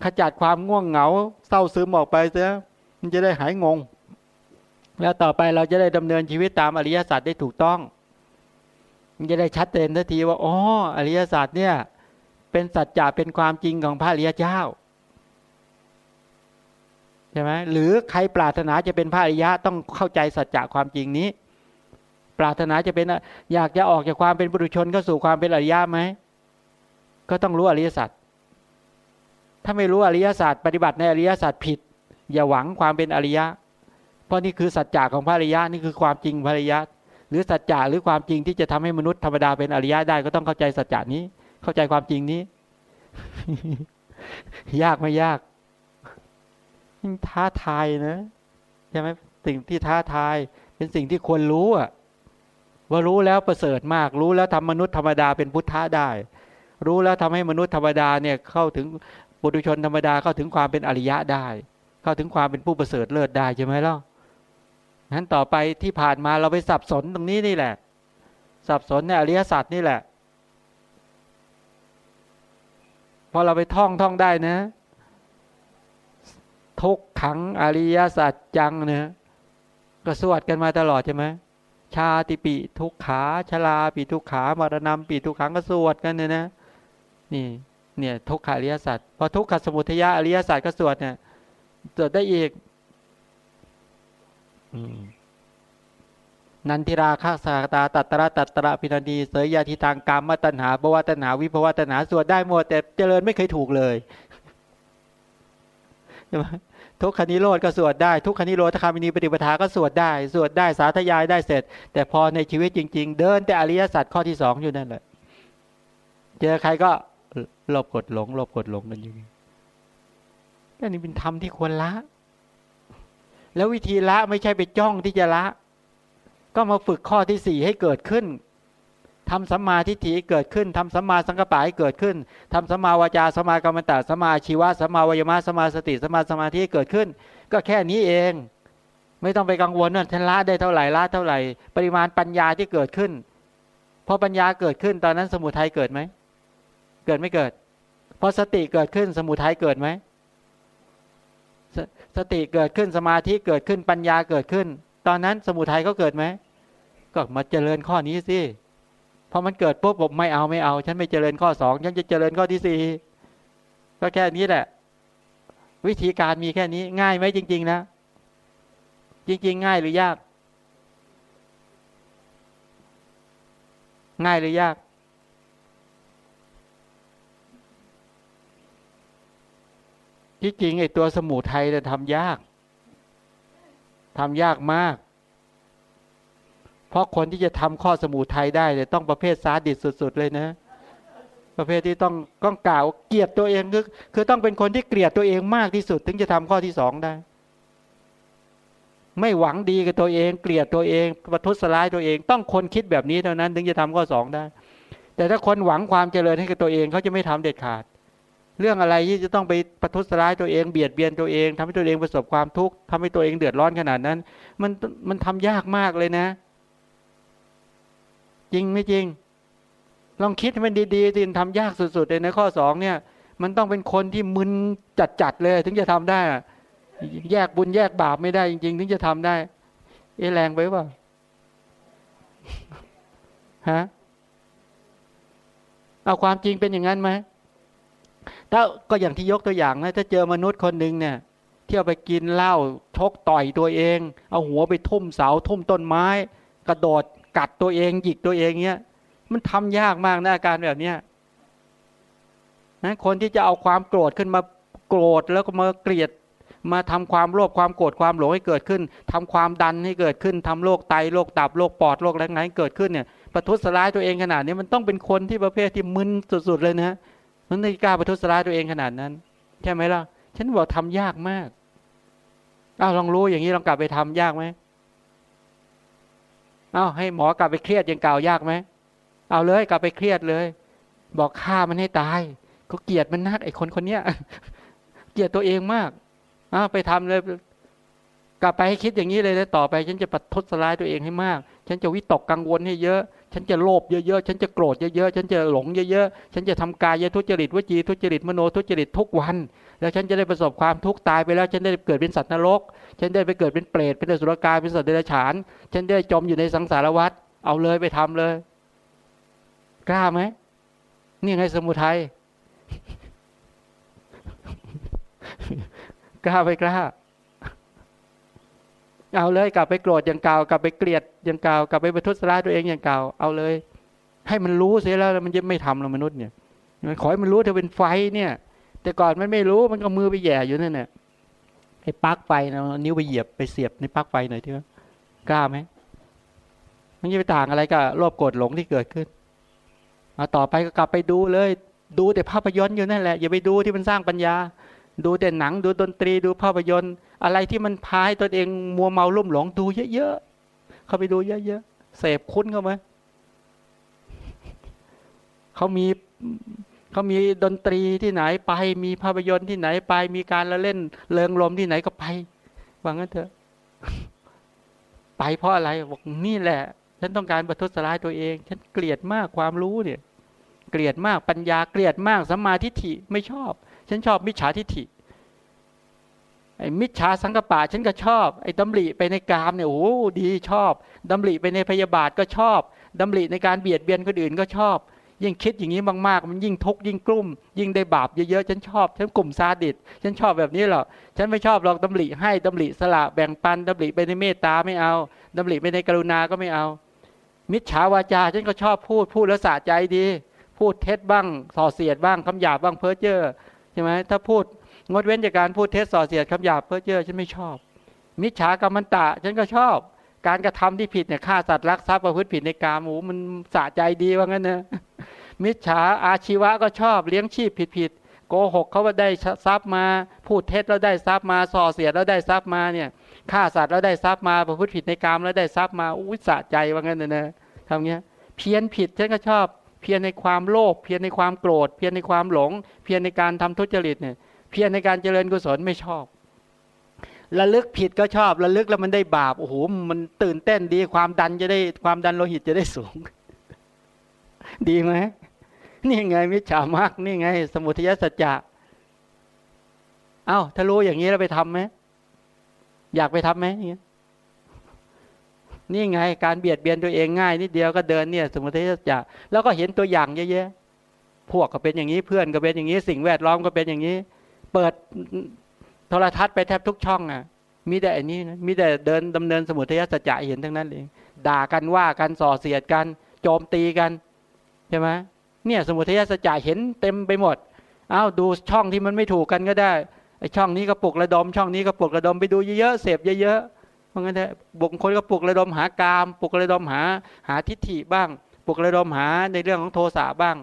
ขจัดความง่วงเหงา เศร้าซึมออกไปเสียมันจะได้หายงง แล้วต่อไปเราจะได้ดำเนินชีวิตตามอริยสัจได้ถูกต้องมันจะได้ชัดเจนทันทีว่าอ๋ออริยสัจเนี่ย เป็นสัจจะเป็นความจริงของพระอริยเจ้าใช่ไหมหรือใครปรารถนาจะเป็นพระอริยะต้องเข้าใจสัจจะความจริงนี้ ปรารถนาจะเป็นอยากจะออกจากความเป็นบุรุชนเข้าสู่ความเป็นอริยะไหมก็ต้องรู้อริยสัจถ้าไม่รู้อริยสัจปฏิบัติในอริยสัจผิด อย่าหวังความเป็นอริยะ เพราะนี่คือสัจจะของพระอริยะนี่คือความจริงพระอริยะ หรือสัจจะหรือความจริงที่จะทำให้มนุษย์ธรรมดาเป็นอริยะได้ก็ต้องเข้าใจสัจจะนี้ เข้าใจความจริงนี้ ยากไม่ยากท้าทายนะใช่ไหมสิ่งที่ท้าทาย เป็นสิ่งที่ควรรู้อะว่ารู้แล้วประเสริฐมากรู้แล้วทำมนุษย์ธรรมดาเป็นพุทธะได้ รู้แล้วทำให้มนุษย์ธรรมดาเนี่ยเข้าถึงปุถุชนธรรมดาเข้าถึงความเป็นอริยะได้ เข้าถึงความเป็นผู้ประเสริฐเลิศได้ใช่ไหมล่ะ นั้นต่อไปที่ผ่านมาเราไปสับสนตรงนี้นี่แหละ สับสนในอริยสัจนี่แหละ พอเราไปท่องท่องได้นะ ทุกขังอริยสัจจังเนี่ยก็สวดกันมาตลอดใช่ไหมชาติปีทุกขาชลาปีทุกขามรณะปีทุกขังก็สวดกันเนี่ยนะ นี่ เนี่ย ทุกขาริยสัจพอทุกขสมุทยาอริยสัจก็สวดเนี่ยสวดได้อีก นันทิราคาสาตาตัตระตัตระพินานีเสยยาทิทางกรรมมาตัญหาบวตัญหาวิภวตัญหาสวดได้หมดแต่เจริญไม่เคยถูกเลยใช่ไหมทุกขณิโรธก็สวดได้ ทุกขณิโรธคามินีปฏิปทาก็สวดได้ สวดได้สาธยายได้เสร็จ แต่พอในชีวิตจริง ๆ เดินแต่อริยสัจข้อที่สองอยู่นั่นแหละเจอใครก็หลบกดหลงหลบกดหลงกันอยู่นี่นี่เป็นธรรมที่ควรละ แล้ววิธีละไม่ใช่ไปจ้องที่จะละ ก็มาฝึกข้อที่สี่ให้เกิดขึ้นทำสัมมาทิฏฐิเกิดขึ้นทำสัมมาสังกปะให้เกิดขึ้นทำสัมมาวาจาสัมมากรรมตะสัมมาชีวะสัมมาวยมะสัมมาสติสัมมาสมาธิเกิดขึ้น ก็แค่นี้เอง ไม่ต้องไปกังวลว่าฉันละได้เท่าไหร่ละเท่าไหร่ ปริมาณปัญญาที่เกิดขึ้นพอปัญญาเกิดขึ้นตอนนั้นสมุทัยเกิดไหมเกิดไม่เกิดพอสติเกิดขึ้นสมุทัยเกิดไหม สติเกิดขึ้นสมาธิเกิดขึ้นปัญญาเกิดขึ้น ตอนนั้นสมุทัยก็เกิดไหมก็มาเจริญข้อนี้สิพอมันเกิดปุ๊บผมไม่เอาไม่เอา ฉันไม่เจริญข้อสองฉันจะเจริญข้อที่สี่ก็แค่นี้แหละ วิธีการมีแค่นี้ง่ายไหมจริง ๆ นะ จริง ๆ ง่ายหรือยาก ง่ายหรือยาก ที่จริงไอ้ตัวสมุทัยเนี่ยทำยากทำยากมาก เพราะคนที่จะทำข้อสมุทัยได้เนี่ยต้องประเภทซาดิสสุด ๆ เลยนะ ประเภทที่ต้องต้องกล่าวเกลียดตัวเองคือคือต้องเป็นคนที่เกลียดตัวเองมากที่สุด ถึงจะทำข้อที่สองได้ ไม่หวังดีกับตัวเอง เกลียดตัวเองประทุษร้ายตัวเอง ต้องคนคิดแบบนี้เท่านั้น ถึงจะทำข้อสองได้ แต่ถ้าคนหวังความเจริญให้กับตัวเองเขาจะไม่ทำเด็ดขาดเเรื่องอะไรที่จะต้องไปประทุษร้ายตัวเองเบียดเบียนตัวเองทำให้ตัวเองประสบความทุกข์ทำให้ตัวเองเดือดร้อนขนาดนั้น มันมันทำยากมากเลยนะ จริงไม่จริง ลองคิดให้มันดีๆสิทำยากสุดๆเลยในข้อสองเนี่ย มันต้องเป็นคนที่มึนจัดๆเลย ถึงจะทำได้ แยกบุญแยกบาปไม่ได้จริง ๆ ถึงจะทำได้ เอแรงไปป่ะฮะเอาความจริงเป็นอย่างนั้นไหม ถ้าก็อย่างที่ยกตัวอย่างนะถ้าเจอมนุษย์คนหนึ่งเนี่ยเที่ยวไปกินเหล้าชกต่อยตัวเอง เอาหัวไปทุ่มเสาทุ่มต้นไม้ กระโดดกัดตัวเองหยิกตัวเองเนี้ยมันทำยากมากนะอาการแบบเนี้ยนะคนที่จะเอาความโกรธขึ้นมาโกรธแล้วก็มาเกลียดมาทำความโลภความโกรธความหลงให้เกิดขึ้นทำความดันให้เกิดขึ้นทำโรคไตโรคตับโรคปอดโรคอะไรไงเกิดขึ้นเนี่ยประทุษร้ายตัวเองขนาดนี้มันต้องเป็นคนที่ประเภทที่มึนสุดๆเลยนะ มันไม่กล้าประทุษร้ายตัวเองขนาดนั้น ใช่ไหมล่ะ ฉันบอกทำยากมากอ้าวลองรู้อย่างนี้ลองกลับไปทำยากไหมอ้าวให้หมอกลับไปเครียดย่างเก่ายากไหมเอาเลยกลับไปเครียดเลย บอกฆ่ามันให้ตายเขาเกลียดมันนักไอ้คนคนเนี้ยเกลียดตัวเองมากอ้าวไปทำเลย กลับไปให้คิดอย่างนี้เลยแล้วต่อไป ฉันจะปัดทุสลายตัวเองให้มาก ฉันจะวิตกกังวลให้เยอะ ฉันจะโลภเยอะๆ ฉันจะโกรธเยอะๆ ฉันจะหลงเยอะๆ ฉันจะทำกายทุจริตวจีทุจริตมโนทุจริตทุกวัน แล้วฉันจะได้ประสบความทุกข์ตายไปแล้ว ฉันได้เกิดเป็นสัตว์นรก ฉันได้ไปเกิดเป็นเปรต เป็นสุรกาย เป็นสัตว์เดรัจฉาน ฉันได้จมอยู่ในสังสารวัฏ เอาเลยไปทำเลย กล้าไหม นี่ไงสมุทัย กล้าไปกล้า เอาเลยกลับไปโกรธอย่างเก่ากลับไปเกลียดอย่างเก่ากลับไปประทุษร้ายตัวเองอย่างเก่าเอาเลย ให้มันรู้เสียแล้วมันจะไม่ทำเรามนุษย์เนี่ยขอให้มันรู้เธอเป็นไฟเนี่ย แต่ก่อนมันไม่รู้มันก็มือไปแย่อยู่นั่นแหละไอ้ปลั๊กไฟนะนิ้วไปเหยียบไปเสียบในปลั๊กไฟหน่อยเถอะกล้าไหมมันจะไปต่างอะไรกับโลภโกรธหลงที่เกิดขึ้นเอาต่อไปก็กลับไปดูเลย ดูแต่ภาพยนตร์อยู่นั่นแหละอย่าไปดูที่มันสร้างปัญญา ดูแต่หนังดูดนตรีดูภาพยนตร์ อะไรที่มันพายตัวเองมัวเมาลุ่มหลงดูเยอะๆเข้าไปดูเยอะๆเสพคุ้นเข้าไหมเขามีเขามีดนตรีที่ไหนไป มีภาพยนตร์ที่ไหนไป มีการละเล่นเลิงลมที่ไหนก็ไปว่างั้นเถอะ ไปเพราะอะไรบอกนี่แหละ ฉันต้องการบรรทุสลายตัวเอง ฉันเกลียดมากความรู้เนี่ย เกลียดมากปัญญาเกลียดมากสัมมาทิฏฐิไม่ชอบ ฉันชอบมิจฉาทิฏฐิไอ้มิจฉาสังกปะฉันก็ชอบ ไอ้ดำริไปในกามเนี่ยโอ้ดีชอบดำริไปในพยาบาทก็ชอบดำริในการเบียดเบียนคนอื่นก็ชอบ ยิ่งคิดอย่างนี้มากๆ มันยิ่งทุกข์ยิ่งกลุ้มยิ่งได้บาปเยอะๆฉันชอบฉันกลุ่มซาดิสฉันชอบแบบนี้หรอกฉันไม่ชอบลองดำริให้ดำริสละแบ่งปันดำริไปในเมตตาไม่เอาดำริไปในกรุณาก็ไม่เอา มิจฉาวาจาฉันก็ชอบพูดพูดแล้วสะใจดี พูดเท็จบ้างส่อเสียดบ้างคำหยาบบ้างเพ้อเจ้อ ช่ไหมถ้าพูดงดเว้นจากการพูดเท็จส่อเสียดคำหยาบเพ้อเจ้อฉันไม่ชอบ มิจฉากรรมันตะ ฉันก็ชอบ การกระทำที่ผิดเนี่ยฆ่าสัตว์รักทรัพย์ประพฤติผิดในกามหมูมันสะใจดีว่างั้นนะมิจฉาอาชีวะก็ชอบเลี้ยงชีพผิดผิดโกหกเขาว่าได้ทรัพย์มาพูดเท็จแล้วได้ทรัพย์มาส่อเสียดแล้วได้ทรัพย์มาเนี่ยฆ่าสัตว์แล้วได้ทรัพย์มาประพฤติผิดในกามแล้วได้ทรัพย์มาอุ้ยสะใจว่างั้นนะนะทำเงี้ยเพี้ยนผิดฉันก็ชอบ เพียรในความโลภเพียรในความโกรธ เพียรในความหลง เพียรในการทำทุจริตเนี่ยเพียรในการเจริญกุศลไม่ชอบระลึกผิดก็ชอบระลึกแล้วมันได้บาปโอ้โหมันตื่นเต้นดีความดันจะได้ความดันโลหิตจะได้สูง ดีไหมนี่ไงมิจฉามากนี่ไง สมุทัยสัจจะเอา้าถ้ารู้อย่างนี้เราไปทํำไหมอยากไปทํำไหม นี่ไงการเบียดเบียนตัวเองง่ายนิดเดียวก็เดินเนี่ย สมุทัยสัจจะแล้วก็เห็นตัวอย่างเยอะๆพวกก็เป็นอย่างนี้เพื่อนก็เป็นอย่างนี้ สิ่งแวดล้อมก็เป็นอย่างนี้ เปิดโทรทัศน์ไปแทบทุกช่องอะ มีแต่อันนี้นะมีแต่เดินดำเนินสมุทัยสัจจะเห็นทั้งนั้นเองด่ากันว่ากันส่อเสียดกัน โจมตีกันใช่ไหมเนี่ยสมุทัยสัจจะเห็นเต็มไปหมดอ้าวดูช่องที่มันไม่ถูกกันก็ได้ไอช่องนี้ก็ปลุกระดม ช่องนี้ก็ปลุกระดมไปดูเยอะๆเสพเยอะๆ เพราะงั้นแท้บุคคลก็ปลุกระดมหากาม ปลุกระดมหาหาทิฏฐิบ้าง ปลุกระดมหาในเรื่องของโทสะบ้าง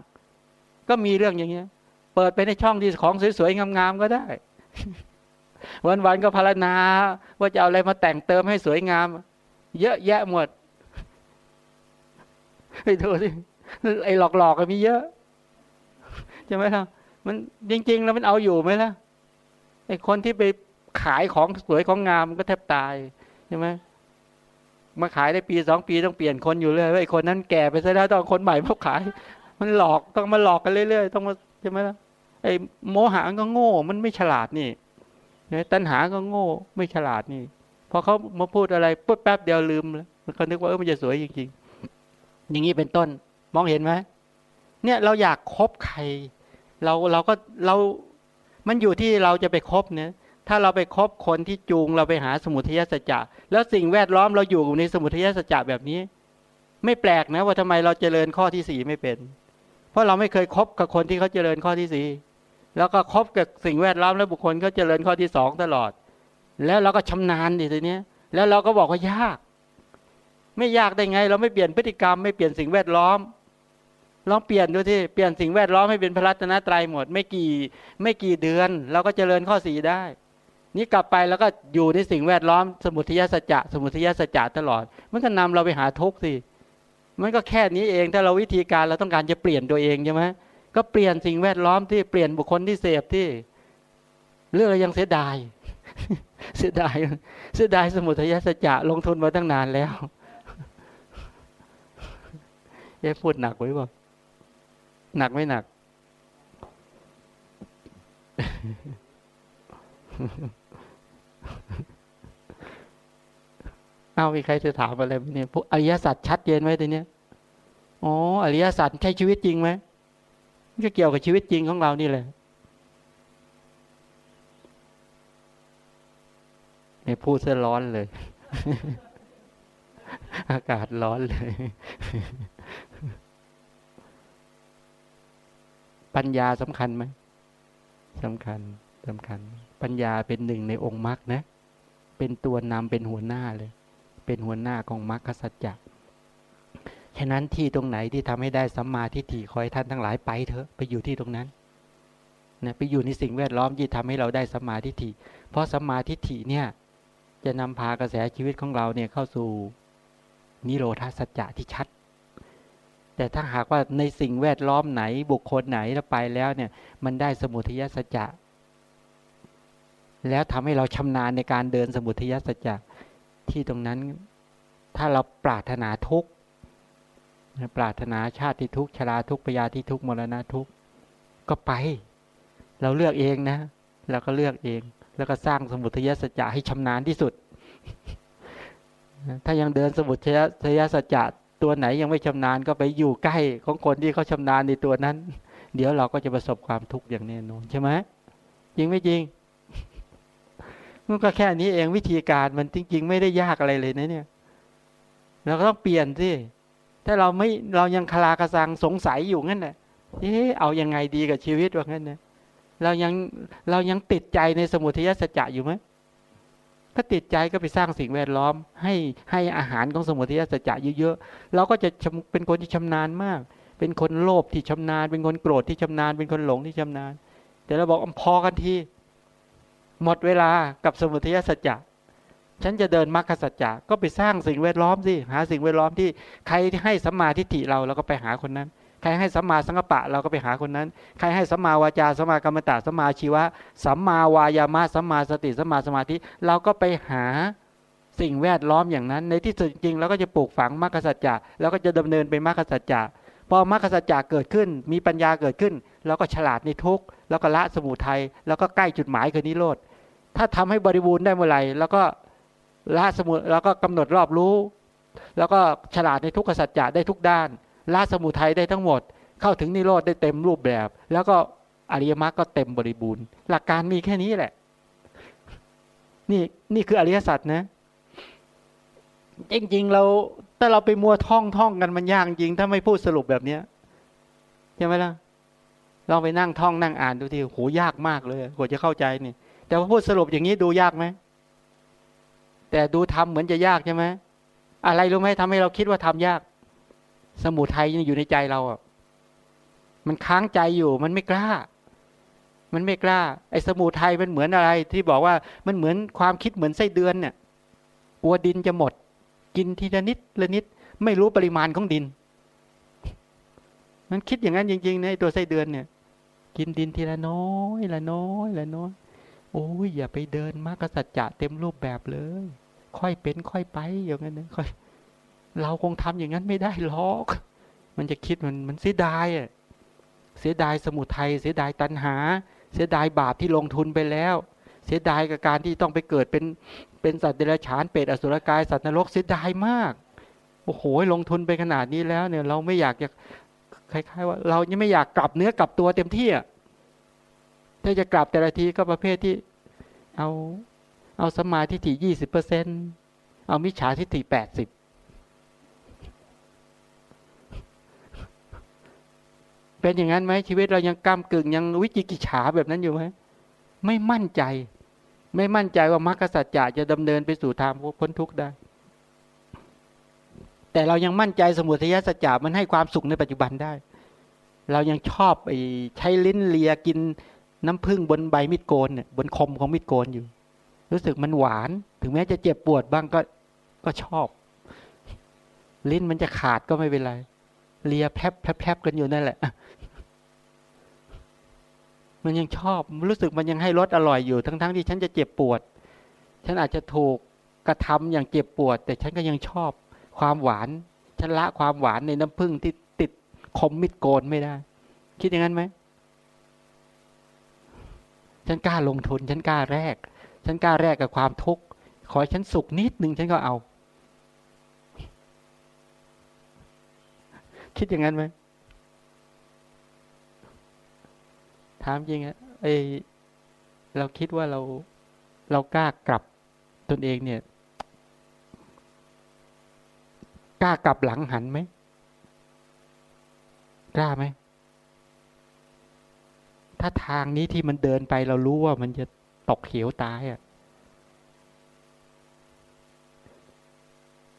ก็มีเรื่องอย่างเงี้ย เปิดไปในช่องที่ของสวยๆงามๆก็ได้ วันๆก็พารณาว่าจะเอาอะไรมาแต่งเติมให้สวยงาม เยอะแยะหมดไปดูสิไอ้หลอกๆก็มีเยอะใช่ไหมล่ะมันจริง ๆ แล้วมันเอาอยู่ไหมล่ะไอ้คนที่ไปขายของสวยของงามมันก็แทบตาย ใช่ไหมมาขายได้ปีสองปีต้องเปลี่ยนคนอยู่เรื่อยไอ้คนนั้นแก่ไปซะแล้วต้องคนใหม่มาขาย มันหลอกต้องมาหลอกกันเรื่อยๆต้องมาใช่ไหมล่ะไอ้โมหะก็โง่ มันไม่ฉลาดนี่ตัณหาก็โง่ไม่ฉลาดนี่พอเขามาพูดอะไรปุ๊บแป๊บเดียวลืมแล้วมันก็นึกว่าเออมันจะสวยจริงๆ อย่างนี้เป็นต้น มองเห็นไหมเนี่ยเราอยากคบใคร เราเราก็เรา มันอยู่ที่เราจะไปคบเนี่ย ถ้าเราไปคบคนที่จูงเราไปหาสมุทัยสัจจะแล้วสิ่งแวดล้อมเราอยู่ในสมุทัยสัจจะแบบนี้ ไม่แปลกนะว่าทำไมเราเจริญข้อที่สี่ไม่เป็น เพราะเราไม่เคยคบกับคนที่เขาเจริญข้อที่สี่แล้วก็คบกับสิ่งแวดล้อมและบุคคลเขาเจริญข้อที่สองตลอด แล้วเราก็ชำนาญดิทีนี้แล้วเราก็บอกว่ายาก ไม่ยากได้ไง เราไม่เปลี่ยนพฤติกรรมไม่เปลี่ยนสิ่งแวดล้อมลองเปลี่ยนดูที่เปลี่ยนสิ่งแวดล้อมให้เป็นพระรัตนตรัยหมด ไม่กี่ไม่กี่เดือน เราก็เจริญข้อสีได้ นี่กลับไปแล้วก็อยู่ในสิ่งแวดล้อมสมุทัยสัจจะสมุทัยสัจจะตลอด มันก็นำเราไปหาทุกข์สิมันก็แค่นี้เองถ้าเราวิธีการเราต้องการจะเปลี่ยนตัวเองใช่ไหมก็เปลี่ยนสิ่งแวดล้อมที่เปลี่ยนบุคคลที่เสพที่เรื่องอะไรยังเสียดาย เสียดายเสียดายสมุทัยสัจจะลงทุนมาตั้งนานแล้วเอ๊พูดหนักไว้บ่หนักไม่หนัก เอามีใครจะถามอะไรไหมเนี่ยพวกอริยสัจชัดเจนไหมตัวเนี้ยอ๋ออริยสัจใช่ชีวิตจริงไหมก็เกี่ยวกับชีวิตจริงของเรานี่แหละไม่พูดเสียร้อนเลย อากาศร้อนเลย ปัญญาสำคัญไหมสำคัญสำคัญ ปัญญาเป็นหนึ่งในองค์มรรคนะ เป็นตัวนำเป็นหัวหน้าเลย เป็นหัวหน้าของมรรคสัจจะฉะนั้นที่ตรงไหนที่ทำให้ได้สัมมาทิฏฐิขอให้ท่านทั้งหลายไปเถอะไปอยู่ที่ตรงนั้นนะไปอยู่ในสิ่งแวดล้อมที่ทำให้เราได้สัมมาทิฏฐิ เพราะสัมมาทิฏฐิเนี่ยจะนำพากระแสชีวิตของเราเนี่ยเข้าสู่นิโรธาสัจจะที่ชัด แต่ถ้าหากว่าในสิ่งแวดล้อมไหนบุคคลไหนเราไปแล้วเนี่ยมันได้สมุทัยสัจจะแล้วทำให้เราชำนาญในการเดินสมุทัยสัจจะ ที่ตรงนั้นถ้าเราปรารถนาทุกปรารถนาชาติทุกชราทุกปยาที่ทุกมรณะทุกก็ไป เราเลือกเองนะเราก็เลือกเอง แล้วก็สร้างสมุทัยสัจจะให้ชำนาญที่สุด ถ้ายังเดินสมุทัยสัจจะตัวไหนยังไม่ชำนาญก็ไปอยู่ใกล้ของคนที่เขาชำนาญในตัวนั้น เดี๋ยวเราก็จะประสบความทุกข์อย่างแน่นอนใช่ไหมจริงไม่จริง มันก็แค่นี้เองวิธีการมันจริง ๆ ไม่ได้ยากอะไรเลยนะเนี่ยเราก็ต้องเปลี่ยนสิถ้าเราไม่เรายังคลากระซังสงสัยอยู่งั้นน่ะเอ๊ะเอายังไงดีกับชีวิตว่างั้นนะเรายังเรายังติดใจในสมุทัยสัจจะอยู่ไหมถ้าติดใจก็ไปสร้างสิ่งแวดล้อม ให้ให้อาหารของสมุทัยสัจจะเยอะๆเราก็จะเป็นคนที่ชำนาญมาก เป็นคนโลภที่ชำนาญ เป็นคนโกรธที่ชำนาญ เป็นคนหลงที่ชำนาญ แต่เราบอกพอกันที หมดเวลากับสมุทัยสัจจะฉันจะเดินมรรคสัจจะก็ไปสร้างสิ่งแวดล้อมสิหาสิ่งแวดล้อมที่ใครที่ให้สัมมาทิฏฐิเราเราก็ไปหาคนนั้น ใครให้สัมมาสังกปะเราก็ไปหาคนนั้น ใครให้สัมมาวาจาสัมมากรรมตะสัมมาชีวะสัมมาวายามะสัมมาสติสัมมาสมาธิเราก็ไปหาสิ่งแวดล้อมอย่างนั้น ในที่สุดจริงเราก็จะปลูกฝังมรรคสัจจะแล้วก็จะดำเนินไปมรรคสัจจะพอมรรคสัจจะเกิดขึ้น มีปัญญาเกิดขึ้น เราก็ฉลาดในทุกแล้วก็ละสมุทัยแล้วก็ใกล้จุดหมายคือนิโรธถ้าทำให้บริบูรณ์ได้เมื่อไหร่แล้วก็ละสมุแล้วก็กำหนดรอบรู้ แล้วก็ฉลาดในทุกขสัจจะได้ทุกด้านละสมุทัยได้ทั้งหมด เข้าถึงนิโรธได้เต็มรูปแบบ แล้วก็อริยมรรคก็เต็มบริบูรณ์ หลักการมีแค่นี้แหละ นี่นี่คืออริยสัจนะ จริงๆเราถ้าเราไปมัวท่องท่องกันมันยากจริง ถ้าไม่พูดสรุปแบบเนี้ยใช่ไหมล่ะ ลองไปนั่งท่องนั่งอ่านดูทีโหยากมากเลยกว่าจะเข้าใจนี่ แต่ว่าพูดสรุปอย่างนี้ดูยากไหมแต่ดูทำเหมือนจะยากใช่ไหมอะไรรู้ไหมทำให้เราคิดว่าทำยาก สมุทัยอยู่ในใจเราอะมันค้างใจอยู่ มันไม่กล้า มันไม่กล้า ไอ้สมุทัยมันเหมือนอะไร ที่บอกว่ามันเหมือนความคิดเหมือนไส้เดือนเนี่ยกลัวดินจะหมด กินทีละนิดละนิด ไม่รู้ปริมาณของดิน มันคิดอย่างนั้นจริงๆนะตัวไส้เดือนเนี่ย กินดินทีละน้อยละน้อยละน้อย โอ้ยอย่าไปเดินมากสัจจะเต็มรูปแบบเลย ค่อยเป็นค่อยไปอย่างนั้นนะค่อย เราคงทำอย่างนั้นไม่ได้หรอก มันจะคิดมันมันเสียดายอะเสียดายสมุทัยเสียดายตัณหา เสียดายบาปที่ลงทุนไปแล้ว เสียดายกับการที่ต้องไปเกิดเป็นเป็นสัตว์เดรัจฉานเปรตอสุรกายสัตว์นรกเสียดายมากโอ้โหลงทุนไปขนาดนี้แล้วเนี่ย เราไม่อยากจะ คล้ายๆว่าเรายังไม่อยากกลับเนื้อกลับตัวเต็มที่อะถ้าจะกลับแต่ละทีก็ประเภทที่ เอาเอาสมาธิถี่ยี่สิบเปอร์เซ็นเอามิจฉาทิฏฐิแปดสิบเป็นอย่างนั้นไหมชีวิตเรายังก้ามกึ่งยังวิจิกิจฉาแบบนั้นอยู่ไหมไม่มั่นใจ ไม่มั่นใจว่ามรรคสัจจะจะดำเนินไปสู่ทางพ้นทุกข์ได้ แต่เรายังมั่นใจสมุทัยสัจจะมันให้ความสุขในปัจจุบันได้ เรายังชอบไอ้ใช้ลิ้นเลียกินน้ำผึ้งบนใบมีดโกนเนี่ยบนคมของมีดโกนอยู่ รู้สึกมันหวาน ถึงแม้จะเจ็บปวดบ้างก็ก็ชอบ ลิ้นมันจะขาดก็ไม่เป็นไร เลียแพรบแพรบกันอยู่นั่นแหละมันยังชอบรู้สึกมันยังให้รสอร่อยอยู่ทั้งๆทที่ฉันจะเจ็บปวด ฉันอาจจะถูกกระทำอย่างเจ็บปวด แต่ฉันก็ยังชอบ ความหวานฉันละความหวานในน้ำผึ้งที่ติดคมมิดโกนไม่ได้ คิดอย่างนั้นไหมฉันกล้าลงทุน ฉันกล้าแรก ฉันกล้าแรกกับความทุกข์ขอฉันสุขนิดนึงฉันก็เอา คิดอย่างนั้นไหมถามจริงอะไอเราคิดว่าเราเรากล้ากลับตนเองเนี่ย กล้ากลับหลังหันไหมกล้าไหม ถ้าทางนี้ที่มันเดินไปเรารู้ว่ามันจะตกเขียวตายอะ่ะ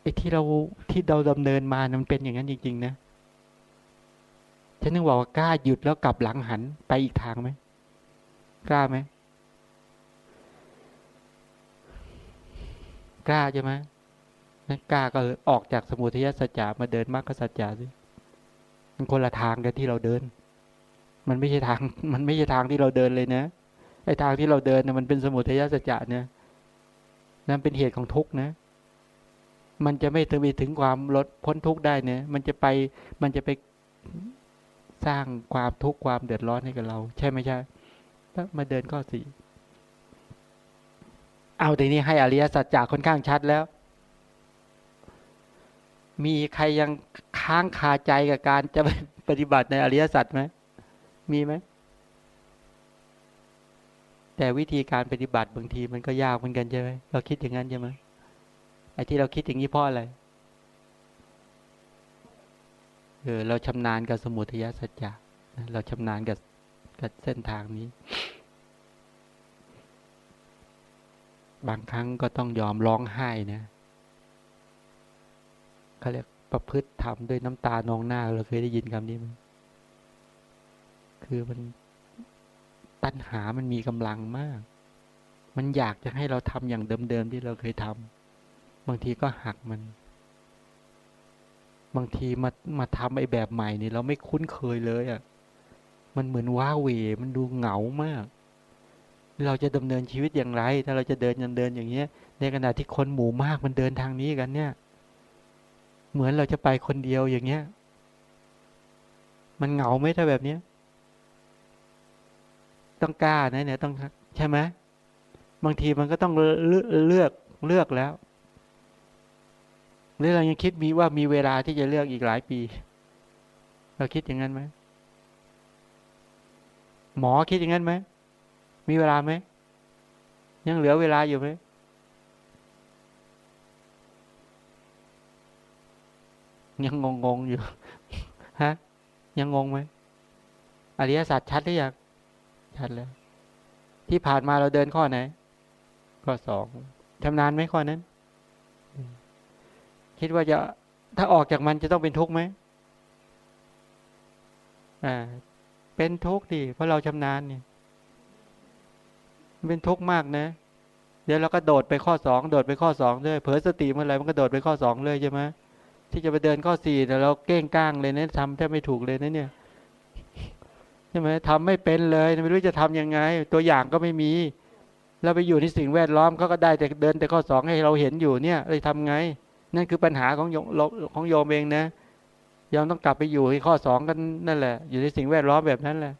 ไอ้ที่เราที่เราดำเนินมามันเป็นอย่างนั้นจริง ๆ นะฉันนึกบอกว่ากล้าหยุดแล้วกลับหลังหันไปอีกทางไหมกล้าไหมกล้าใช่ไหม นั่นกล้าก็ออกจากสมุทัยสัจจะมาเดินมรรคสัจจะสิมันคนละทางกันที่เราเดิน มันไม่ใช่ทาง มันไม่ใช่ทางที่เราเดินเลยนะไอ้ทางที่เราเดินนะมันเป็นสมุทัยสัจจะเนี่ยนั่นเป็นเหตุของทุกข์นะ มันจะไม่ถึงไปถึงความลดพ้นทุกข์ได้เนี่ย มันจะไปมันจะไปสร้างความทุกข์ความเดือดร้อนให้กับเรา ใช่ไหมใช่แล้วมาเดินข้อสี่เอาทีนี้ให้อริยสัจจะค่อนข้างชัดแล้ว มีใครยังค้างคาใจกับการจะปฏิบัติในอริยสัจไหมมีไหมแต่วิธีการปฏิบัติบางทีมันก็ยากเหมือนกันใช่ไหมเราคิดอย่างนั้นใช่ไหมไอ้ที่เราคิดอย่างนี้เพราะอะไรเออเราชำนาญกับสมุทัยสัจจะเราชำนาญกับกับเส้นทางนี้ บางครั้งก็ต้องยอมร้องไห้นะ เขาเรียกประพฤติทำด้วยน้ำตานองหน้าเราเคยได้ยินคำนี้ไหมคือมันตัณหามันมีกำลังมาก มันอยากจะให้เราทำอย่างเดิมๆที่เราเคยทำบางทีก็หักมัน บางทีมามาทำไอ้แบบใหม่นี่เราไม่คุ้นเคยเลยอะ่ะ มันเหมือนว้าเวมันดูเหงามาก เราจะดำเนินชีวิตอย่างไร ถ้าเราจะเดินยันเดินอย่างเงี้ย ในขณะที่คนหมู่มากมันเดินทางนี้กันเนี่ย เหมือนเราจะไปคนเดียวอย่างเงี้ย มันเหงาไหมถ้าแบบเนี้ย ต้องกล้านะเนี่ยต้องใช่ไหมบางทีมันก็ต้องเลือกเลือกเลือกแล้วหรือเรายังคิดมีว่ามีเวลาที่จะเลือกอีกหลายปี เราคิดอย่างนั้นไหมหมอคิดอย่างนั้นไหมมีเวลาไหมยังเหลือเวลาอยู่ไหม ยังงงงอยู่ฮะยังงงไหมอริยสัจชัดหรือยังชัดแล้ว ที่ผ่านมาเราเดินข้อไหน ข้อสองชำนาญไหมข้อนั้น คิดว่าจะถ้าออกจากมันจะต้องเป็นทุกข์ไหมอ่าเป็นทุกข์ดิเพราะเราชำนาญเนี่ยเป็นทุกข์มากนะ เดี๋ยวเราก็โดดไปข้อสองโดดไปข้อสองเลยเผลอสติเมื่อไรมันก็โดดไปข้อสองเลยใช่ไหม ที่จะไปเดินข้อสี่แต่เราเก้งก้างเลยนะทำแทบไม่ถูกเลยนะเนี่ยใช่ไหมทำไม่เป็นเลยไม่รู้จะทํำยังไง ตัวอย่างก็ไม่มีเราไปอยู่ในสิ่งแวดล้อมเขาก็ได้แต่เดินแต่ข้อสองให้เราเห็นอยู่เนี่ยเลยทำไง นั่นคือปัญหาของโยมของโยมเองนะยอมต้องกลับไปอยู่ที่ข้อสองกันนั่นแหละ อยู่ในสิ่งแวดล้อมแบบนั้นแหละ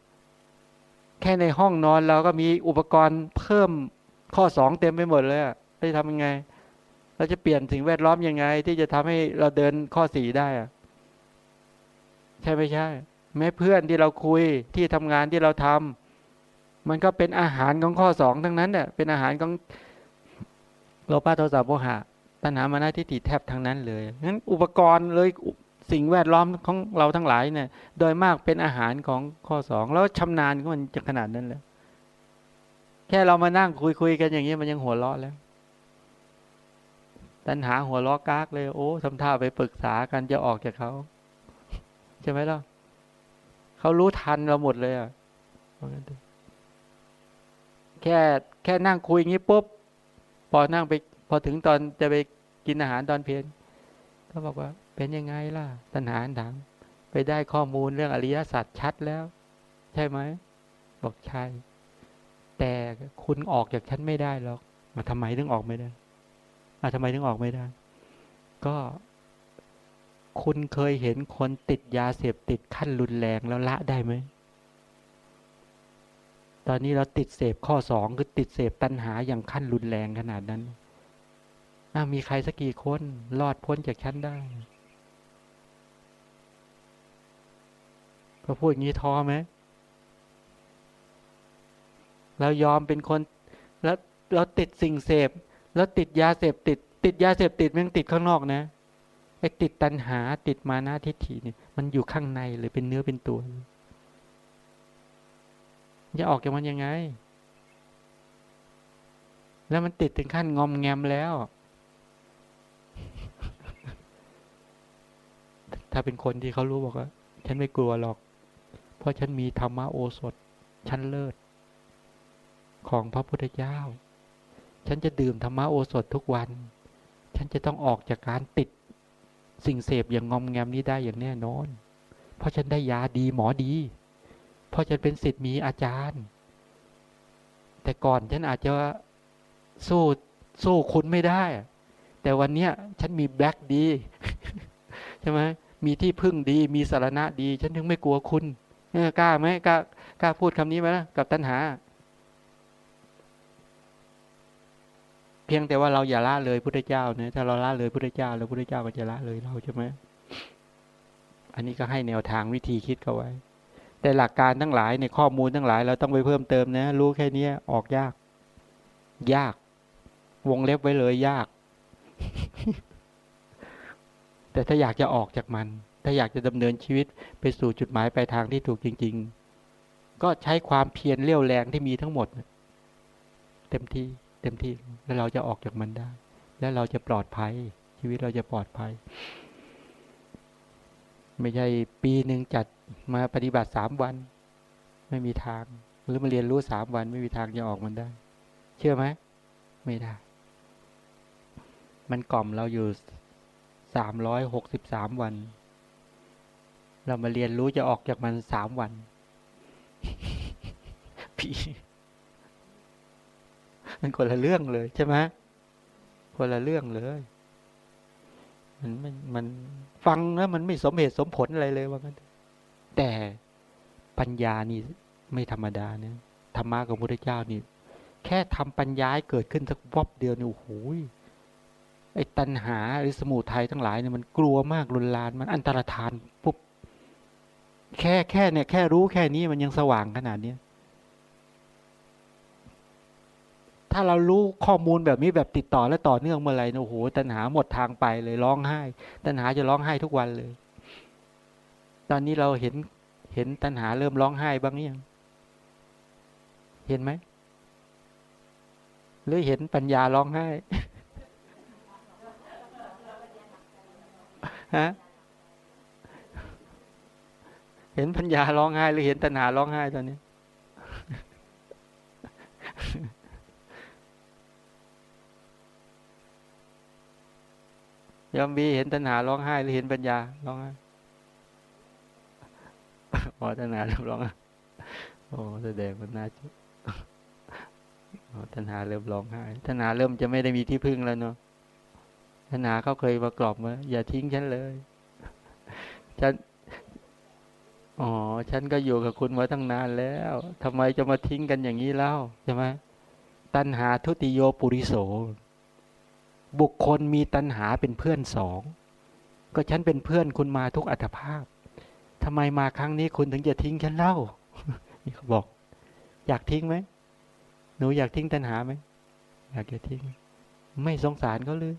แค่ในห้องนอนเราก็มีอุปกรณ์เพิ่มข้อสองเต็มไปหมดเลยอะจะทำยังไง เราจะเปลี่ยนสิ่งแวดล้อมยังไง ที่จะทำให้เราเดินข้อสี่ได้อะใช่ไม่ใช่ แม้เพื่อนที่เราคุยที่ทำงานที่เราทำมันก็เป็นอาหารของข้อสองทั้งนั้นเนี่ยเป็นอาหารของโลภะโทสะโมหะตัณหามานะทิฏฐิแทบทั้งนั้นเลยงั้นอุปกรณ์เลยสิ่งแวดล้อมของเราทั้งหลายเนี่ย โดยมากเป็นอาหารของข้อสองแล้วชำนาญก็มันจะขนาดนั้นเลยแค่เรามานั่งคุยคุยกันอย่างนี้มันยังหัวเราะแล้ว ตัณหาหัวล้อกากเลย โอ้ทำท่าไปปรึกษากันจะออกจากเขาใช่ไหมล่ะเขารู้ทันเราหมดเลยอะแค่แค่นั่งคุยงี้ปุ๊บพอนั่งไป พอถึงตอนจะไปกินอาหารตอนเพลนเขาบอกว่า เป็นยังไงล่ะ ตัณหาถามไปได้ข้อมูลเรื่องอริยสัจชัดแล้ว ใช่ไหมบอกใช่แต่คุณออกจากฉันไม่ได้หรอกมาทำไมถึงออกไม่ได้ อะทำไมถึงออกไม่ได้ ก็คุณเคยเห็นคนติดยาเสพติดขั้นรุนแรงแล้วละได้ไหม ตอนนี้เราติดเสพข้อสองคือติดเสพตัณหาอย่างขั้นรุนแรงขนาดนั้นมีใครสักกี่คนรอดพ้นจากฉันได้ก็พูดอย่างนี้ท้อไหมเรายอมเป็นคน แล้วเราติดสิ่งเสพ แล้วติดยาเสพติด ติดยาเสพติดมันติดข้างนอกนะไอ้ติดตัณหาติดมานาทิฏฐิเนี่ยมันอยู่ข้างในเลยเป็นเนื้อเป็นตัวจะออกจากมันยังไง แล้วมันติดถึงขั้นงอมแงมแล้ว ถ้าเป็นคนที่เขารู้บอกว่า ฉันไม่กลัวหรอก เพราะฉันมีธรรมโอสถ ชั้นเลิศ ของพระพุทธเจ้า ฉันจะดื่มธรรมะโอสถทุกวัน ฉันจะต้องออกจากการติด สิ่งเสพอย่างงอมแงมนี้ได้อย่างแน่นอน เพราะฉันได้ยาดีหมอดี เพราะฉันเป็นสิทธิ์มีอาจารย์ แต่ก่อนฉันอาจจะสู้สู้คุณไม่ได้ แต่วันเนี้ยฉันมีแบ็กดีใช่ไหมมีที่พึ่งดี มีสารณะดี ฉันถึงไม่กลัวคุณกล้าไหมกล้ากล้าพูดคำนี้ไหมกับตัณหา เพียงแต่ว่าเราอย่าละเลยพุทธเจ้าเนี่ยถ้าเราละเลยพุทธเจ้า แล้วพุทธเจ้าก็จะละเลยเราใช่ไหมอันนี้ก็ให้แนวทางวิธีคิดเขาไว้ แต่หลักการทั้งหลายในข้อมูลทั้งหลาย เราต้องไปเพิ่มเติมนะ รู้แค่นี้ออกยาก ยาก วงเล็บไว้เลยยาก แต่ถ้าอยากจะออกจากมัน ถ้าอยากจะดำเนินชีวิตไปสู่จุดหมายปลายทางที่ถูกจริง ๆ ก็ใช้ความเพียรเรี่ยวแรงที่มีทั้งหมด เต็มที่ เต็มที่แล้วเราจะออกจากมันได้ แล้วเราจะปลอดภัย ชีวิตเราจะปลอดภัย ไม่ใช่ปีหนึ่งจัดมาปฏิบัติสามวัน ไม่มีทาง หรือมาเรียนรู้สามวัน ไม่มีทางจะออกมันได้ เชื่อไหมไม่ได้ มันกล่อมเราอยู่สามร้อยหกสิบสามวัน เรามาเรียนรู้จะออกจากมันสามวัน พี่ มันคนละเรื่องเลยใช่ไหมคนละเรื่องเลย มันมันมันฟังแล้วมันไม่สมเหตุสมผลอะไรเลยว่ากันแต่ปัญญานี่ไม่ธรรมดาเนี่ยธรรมะของพระพุทธเจ้านี่ แค่ทำปัญญาเกิดขึ้นสักวบเดียวนี่โอ้โหไอ้ตัณหาหรือสมุทัยทั้งหลายเนี่ยมันกลัวมากรุนแรงมันอันตรธานปุ๊บแค่แค่เนี่ยแค่รู้แค่นี้มันยังสว่างขนาดเนี้ย ถ้าเรารู้ข้อมูลแบบนี้แบบติดต่อและต่อเนื่องเมื่อไหร่โอ้โหตัณหาหมดทางไปเลยร้องไห้ ตัณหาจะร้องไห้ทุกวันเลย ตอนนี้เราเห็นเห็นตัณหาเริ่มร้องไห้บ้างยังเห็นไหมหรือเห็นปัญญาร้องไห้ฮะเห็นปัญญาร้องไห้ หรือเห็นตัณหาร้องไห้ตอนนี้ ยอมบีเห็นตัณหาร้องไห้หรือเห็นปัญญาร้องไห้อ๋อตัณหาเริ่มร้องโอ้แสดงมันน่าจะตัณหาเริ่มร้องไห้ตัณหาเริ่มจะไม่ได้มีที่พึ่งแล้วเนาะตัณหาเขาเคยประกอบมาอย่าทิ้งฉันเลยฉันอ๋อ ฉันก็อยู่กับคุณมาตั้งนานแล้วทำไมจะมาทิ้งกันอย่างนี้เล่าใช่ไหมตัณหาทุติโยปุริโส บุคคลมีตัณหาเป็นเพื่อนสอง ก็ฉันเป็นเพื่อนคุณมาทุกอัตภาพทำไมมาครั้งนี้คุณถึงจะทิ้งฉันเล่านี่เขาบอก อยากทิ้งไหมหนูอยากทิ้งตัณหาไหมอยากจะทิ้ง ไม่สงสารเขาเลย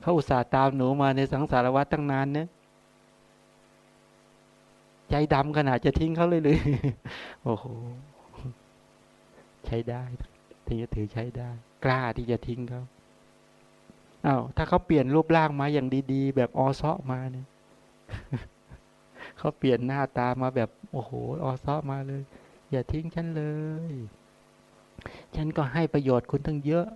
เขาอุตส่าห์ตามหนูมาในสังสารวัฏตั้งนานเนี่ยใจดำขนาดจะทิ้งเขาเลยเลยโอ้โหใช้ได้ถึงจะถือใช้ได้ กล้าที่จะทิ้งเขา อา้าวถ้าเขาเปลี่ยนรูปร่างมาอย่างดีๆ แบบออซาะมาเนี่ยเขาเปลี่ยนหน้าตามาแบบโอ้โหออซ้อมาเลย อย่าทิ้งฉันเลย ฉันก็ให้ประโยชน์คุณตั้งเยอะ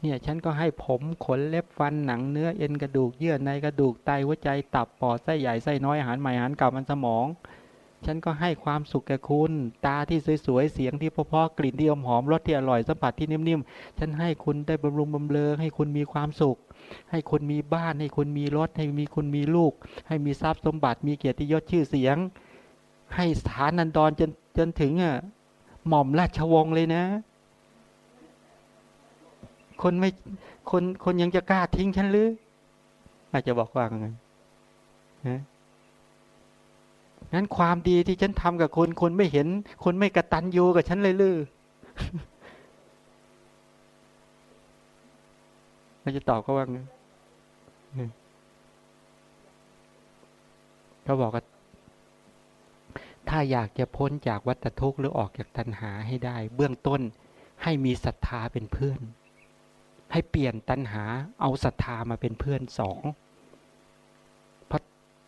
เนี่ยฉันก็ให้ผมขนเล็บฟันหนังเนื้อเอ็นกระดูกเยื่อในกระดูกไตหัวใจตับปอดไส้ใหญ่ไส้น้อยอาหารใหม่อาหารเก่ามันสมอง ฉันก็ให้ความสุขแก่คุณ ตาที่สวยๆ เสียงที่เพราะๆกลิ่นที่หอมรสที่อร่อยสัมผัสที่นิ่มๆ ฉันให้คุณได้บำรุงบำเรอให้คุณมีความสุข ให้คุณมีบ้าน ให้คุณมีรถ ให้มีคุณมีลูก ให้มีทรัพย์สมบัติ มีเกียรติยศชื่อเสียง ให้สถานันดรจนจนถึงอะหม่อมราชวงศ์เลยนะ คนไม่คนคนยังจะกล้าทิ้งฉันหรืออาจจะบอกว่าไงนะ งั้นความดีที่ฉันทำกับคุณคุณไม่เห็นคุณไม่กระตันยูกับฉันเลยหรือเราจะตอบเขาว่าไงเขาบอกว่าถ้าอยากจะพ้นจากวัฏทุกข์หรือออกจากตัณหาให้ได้ เบื้องต้นให้มีศรัทธาเป็นเพื่อน ให้เปลี่ยนตัณหาเอาศรัทธามาเป็นเพื่อนสอง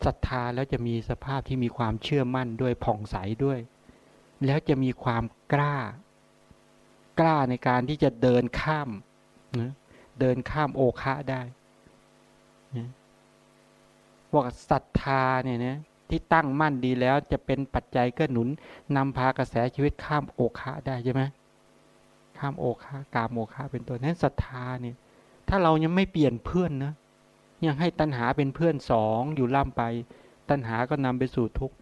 ศรัทธาแล้วจะมีสภาพที่มีความเชื่อมั่นด้วยผ่องใสด้วย แล้วจะมีความกล้า กล้าในการที่จะเดินข้ามเดินข้ามโอคะได้ว่าศรัทธาเนี่ยนะที่ตั้งมั่นดีแล้วจะเป็นปัจจัยเก็หนุนนำพากระแสชีวิตข้ามโอคะได้ใช่ไหมข้ามโอคะกามโอคะเป็นตัวนั้นศรัทธาเนี่ย ถ้าเรายังไม่เปลี่ยนเพื่อนนะ ยังให้ตัณหาเป็นเพื่อนสองอยู่ล่ำไป ตัณหาก็นำไปสู่ทุกข์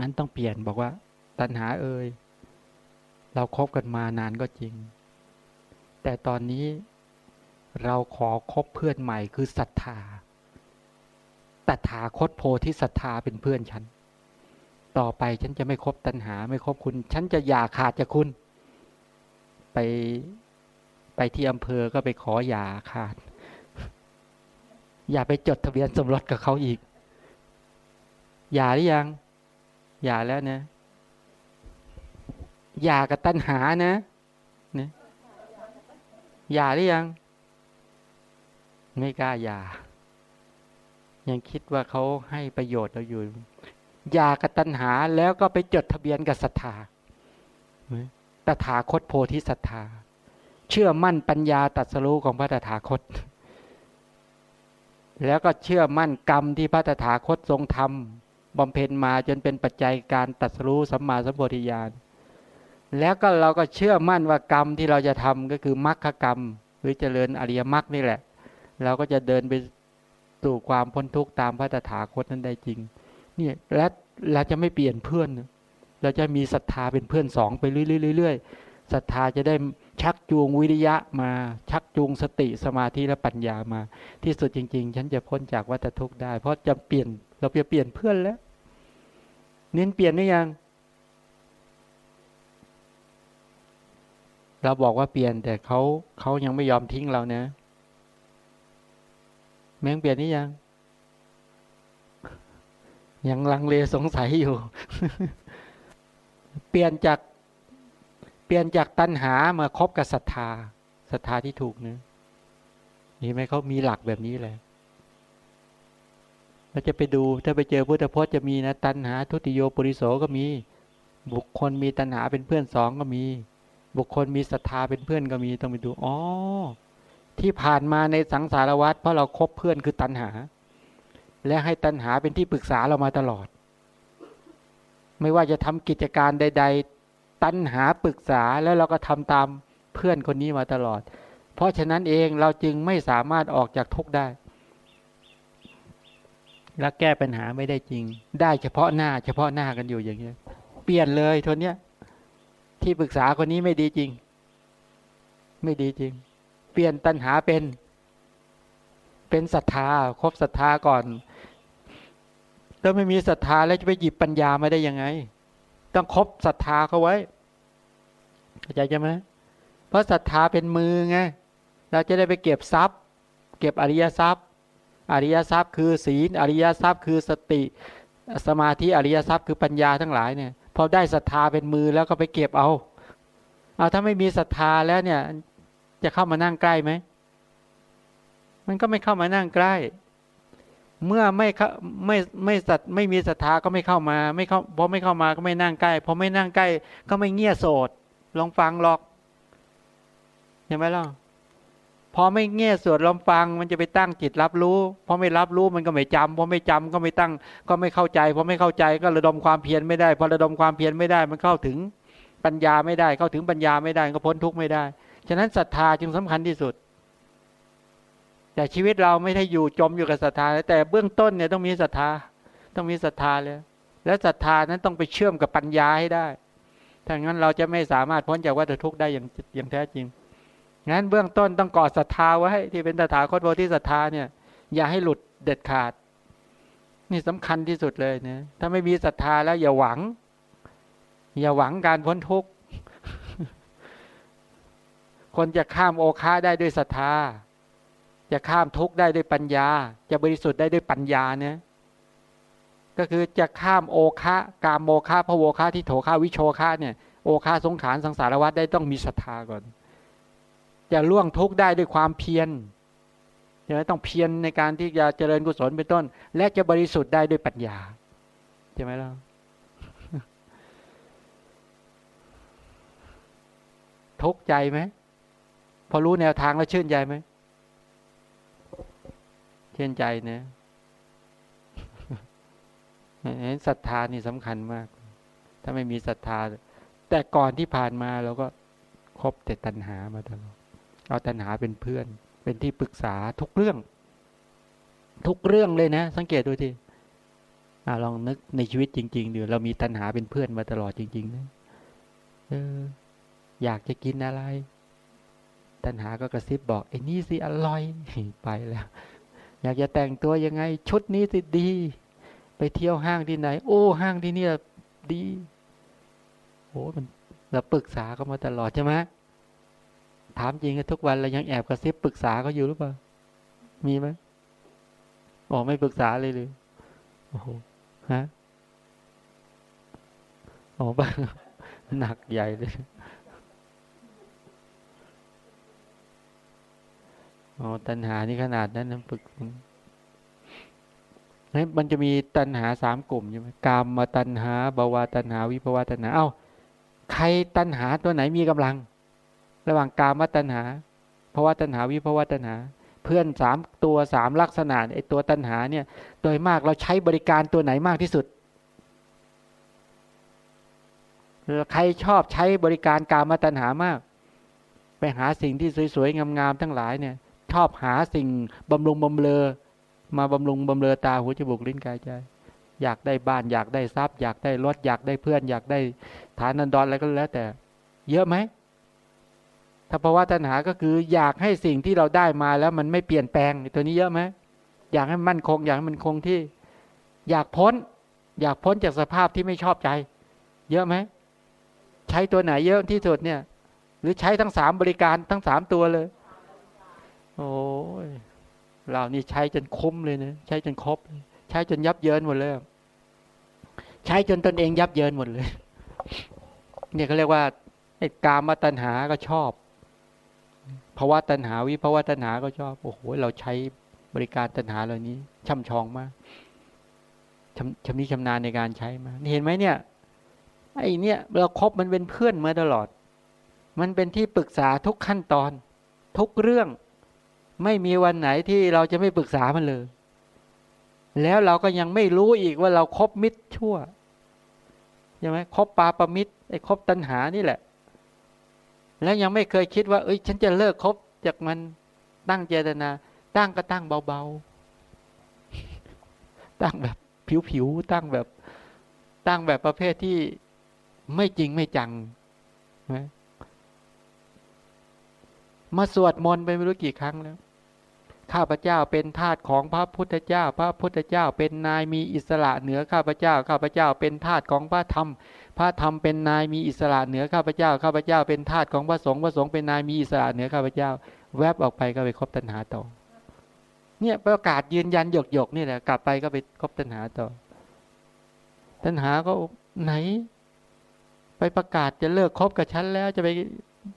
งั้นต้องเปลี่ยนบอกว่า ตัณหาเอ่ยเราครบกันมานานก็จริง แต่ตอนนี้เราขอคบเพื่อนใหม่คือศรัทธาตถาคตโพธิศรัทธาเป็นเพื่อนฉัน ต่อไปฉันจะไม่คบตัณหา ไม่คบคุณ ฉันจะอย่าขาดจากคุณ ไปไปที่อำเภอก็ไปขออย่าขาด อย่าไปจดทะเบียนสมรสกับเขาอีก อย่าหรือยัง อย่าแล้วนะ อย่ากับตัณหานะนะอย่าหรือยัง ไม่กล้าอย่า ยังคิดว่าเขาให้ประโยชน์เราอยู่ อย่ากตัณหาแล้วก็ไปจดทะเบียนกับศรัทธาตถาคตโพธิศรัทธา เชื่อมั่นปัญญาตัดสรู้ของพระตถาคต แล้วก็เชื่อมั่นกรรมที่พระตถาคตทรงทำบำเพ็ญมาจนเป็นปัจจัยการตัดสรู้สัมมาสัมปวิญาณ แล้วก็เราก็เชื่อมั่นว่ากรรมที่เราจะทำก็คือมรรคกรรม หรือเจริญอริยมรรคนี่แหละ เราก็จะเดินไปสู่ความพ้นทุกข์ตามพระตถาคตนั้นได้จริงเนี่ยและเราจะไม่เปลี่ยนเพื่อน เราจะมีศรัทธาเป็นเพื่อนสองไปเรื่อยๆศรัทธาจะได้ ชักจูงวิริยะมา ชักจูงสติสมาธิและปัญญามา ที่สุดจริง ๆ ฉันจะพ้นจากวัฏทุกข์ได้ เพราะจะเปลี่ยนเราจะเปลี่ยนเพื่อนแล้ว เน้นเปลี่ยนได้ยัง เราบอกว่าเปลี่ยนแต่เขาเขายังไม่ยอมทิ้งเรานะแม่งเปลี่ยนนี่ยัง ยังลังเลสงสัยอยู่ เปลี่ยนจาก เปลี่ยนจากตัณหามาคบกับศรัทธาศรัทธาที่ถูกเนะนี่ไหมเขามีหลักแบบนี้เลยเราจะไปดูถ้าไปเจอพุทธพจน์จะมีนะตัณหาทุติโยปุริโสก็มี บุคคลมีตัณหาเป็นเพื่อนสองก็มี บุคคลมีศรัทธาเป็นเพื่อนก็มีต้องไปดูอ๋อที่ผ่านมาในสังสารวัฏเพราะเราครบเพื่อนคือตัณหา และให้ตัณหาเป็นที่ปรึกษาเรามาตลอด ไม่ว่าจะทำกิจการใด ๆ ตัณหาปรึกษาแล้วเราก็ทำตามเพื่อนคนนี้มาตลอด เพราะฉะนั้นเองเราจึงไม่สามารถออกจากทุกข์ได้ และแก้ปัญหาไม่ได้จริง ได้เฉพาะหน้า เฉพาะหน้ากันอยู่อย่างนี้เปลี่ยนเลยทนเนี้ย ที่ปรึกษาคนนี้ไม่ดีจริง ไม่ดีจริง เปลี่ยนตัณหาเป็น เป็นศรัทธาครบศรัทธาก่อนถ้าไม่มีศรัทธาแล้วจะไปหยิบปัญญามาได้ยังไง ต้องครบศรัทธาเขาไว้เข้าใจใช่ไหมเพราะศรัทธาเป็นมือไงเราจะได้ไปเก็บทรัพย์ เก็บอริยทรัพย์ อริยทรัพย์คือศีล อริยทรัพย์คือสติ สมาธิอริยทรัพย์คือปัญญาทั้งหลายเนี่ยพอได้ศรัทธาเป็นมือแล้วก็ไปเก็บเอาเอาถ้าไม่มีศรัทธาแล้วเนี่ย จะเข้ามานั่งใกล้ไหมมันก็ไม่เข้ามานั่งใกล้ เมื่อไม่ไม่ไม่สัตไม่มีศรัทธาก็ไม่เข้ามาไม่เข้าพอไม่เข้ามาก็ไม่นั่งใกล้พอไม่นั่งใกล้ ก็ไม่เงี่ยโสดลองฟังหรอกเห็นไหมล่ะพอไม่เงี่ยสวดลองฟัง มันจะไปตั้งจิตรับรู้พอไม่รับรู้มันก็ไม่จำพอไม่จำก็ไม่ตั้ง ก็ไม่เข้าใจพอไม่เข้าใจก็ระดมความเพียรไม่ได้พอระดมความเพียรไม่ได้ มันเข้าถึงปัญญาไม่ได้ เข้าถึงปัญญาไม่ได้ก็พ้นทุกข์ไม่ได้ ฉะนั้นศรัทธาจึงสำคัญที่สุด แต่ชีวิตเราไม่ได้อยู่จมอยู่กับศรัทธาแต่เบื้องต้นเนี่ยต้องมีศรัทธา ต้องมีศรัทธาเลย และศรัทธานั้นต้องไปเชื่อมกับปัญญาให้ได้ถ้างั้นเราจะไม่สามารถพ้นจากวัฏทุกข์ได้อย่างอย่างแท้จริงงั้นเบื้องต้นต้องก่อศรัทธาไว้ที่เป็นตถาคตโพธิศรัทธาเนี่ย อย่าให้หลุดเด็ดขาด นี่สำคัญที่สุดเลยเนีถ้าไม่มีศรัทธาแล้วอย่าหวัง อย่าหวังการพ้นทุกข์คนจะข้ามโอคาได้ด้วยศรัทธา จะข้ามทุกข์ได้ด้วยปัญญา จะบริสุทธิ์ได้ด้วยปัญญาเนี่ยก็คือจะข้ามโอคะกามโมคะพระโวคะที่โถคะวิโชคะเนี่ยโอคะสงขารสังสารวัฏได้ต้องมีศรัทธาก่อน จะล่วงทุกข์ได้ด้วยความเพียรใช่ไหมต้องเพียรในการที่จะเจริญกุศลเป็นต้น และจะบริสุทธิ์ได้ด้วยปัญญาใช่ไหมล่ะทุกข์ใจไหมพอรู้แนวทางแล้วชื่นใจไหม ชื่นใจนะเห็นศรัทธานี่สำคัญมาก ถ้าไม่มีศรัทธา แต่ก่อนที่ผ่านมาเราก็คบแต่ตัณหามาตลอดเอาตัณหาเป็นเพื่อน เป็นที่ปรึกษาทุกเรื่อง ทุกเรื่องเลยนะ สังเกตดูทีอลองนึกในชีวิตจริงๆดูเรามีตัณหาเป็นเพื่อนมาตลอดจริงๆนะเออ อยากจะกินอะไร ตัณหาก็กระซิบบอกไอ้นี่สิอร่อยไปแล้ว อยากจะแต่งตัวยังไง ชุดนี้สิดี ไปเที่ยวห้างที่ไหน โอ้ห้างที่นี่ดีโอ้มันเราปรึกษาเขามาตลอดใช่ไหมถามจริงทุกวันเรายังแอบกระซิบปรึกษาเขาอยู่หรือเปล่า มีไหมอ๋อไม่ปรึกษาเลยเลยโอ้โหฮะอ๋อบ้างหนักใหญ่เลย อ๋อตัณหานี่ขนาดนั้นนะฝึกนี่มันจะมีตัณหาสามกลุ่มใช่ไหมกามมาตัณหาบาวาตัณหาวิภวาตัณหา เอ้า ใครตัณหาตัวไหนมีกำลัง ระหว่างกามมาตัณหาภาวะตัณหาวิภวาตัณหา เพื่อนสามตัวสามลักษณะไอตัวตัณหาเนี่ย โดยมากเราใช้บริการตัวไหนมากที่สุดใครชอบใช้บริการกามาตัณหามาก ไปหาสิ่งที่สวยๆงามๆทั้งหลายเนี่ย ชอบหาสิ่งบำรุงบำเรอ มาบำรุงบำเรอตาหูจมูกลิ้นกายใจอยากได้บ้านอยากได้ทรัพย์อยากได้รถอยากได้เพื่อน อยากได้ฐานันดรอะไรก็แล้วแต่ เยอะไหมถ้าภาวะตัณหาก็คือ อยากให้สิ่งที่เราได้มาแล้วมันไม่เปลี่ยนแปลงตัวนี้เยอะไหมอยากให้มั่นคง อยากให้มันคงที่ อยากพ้น อยากพ้นจากสภาพที่ไม่ชอบใจ เยอะไหมใช้ตัวไหนเยอะที่สุดเนี่ย หรือใช้ทั้งสามบริการทั้งสามตัวเลย โอ้ยเรานี่ใช้จนคุ้มเลยเนะใช้จนครบใช้จนยับเยินหมดเลยใช้จนตนเองยับเยินหมดเลย เนี่ยเขาเรียกว่าไอ้กามาตัญหาก็ชอบภาวะตัญหาวิภาวะตัญหาก็ชอบโอ้โหเราใช้บริการตัญหาเหล่านี้ช่ำชองมากชำชำนิชำนาญในการใช้มาเห็นไหมเนี่ยไอ้เนี่ยเราครบมันเป็นเพื่อนมาตลอด มันเป็นที่ปรึกษาทุกขั้นตอน ทุกเรื่อง ไม่มีวันไหนที่เราจะไม่ปรึกษามันเลย แล้วเราก็ยังไม่รู้อีกว่าเราครบมิตรชั่วใช่ไหมครบปาปมิตรไอ้ครบตัณหานี่แหละ แล้วยังไม่เคยคิดว่า เอ้ย ฉันจะเลิกคบจากมันตั้งเจตนา ตั้งก็ตั้งเบาๆ ตั้งแบบผิวๆ ตั้งแบบ ตั้งแบบประเภทที่ไม่จริงไม่จังมาสวดมนต์ไปไม่รู้กี่ครั้งแล้ว ข้าพเจ้าเป็นทาสของพระพุทธเจ้า พระพุทธเจ้าเป็นนายมีอิสระเหนือข้าพเจ้า ข้าพเจ้าเป็นทาสของพระธรรม พระธรรมเป็นนายมีอิสระเหนือข้าพเจ้า ข้าพเจ้าเป็นทาสของพระสงฆ์ พระสงฆ์เป็นนายมีอิสระเหนือข้าพเจ้า แวบออกไปก็ไปคบตัณหาต่อ เนี่ยประกาศยืนยันหยกหยกนี่แหละ กลับไปก็ไปคบตัณหาต่อ ตัณหาก็ไหน ไปประกาศจะเลิกคบกับฉันแล้ว จะไป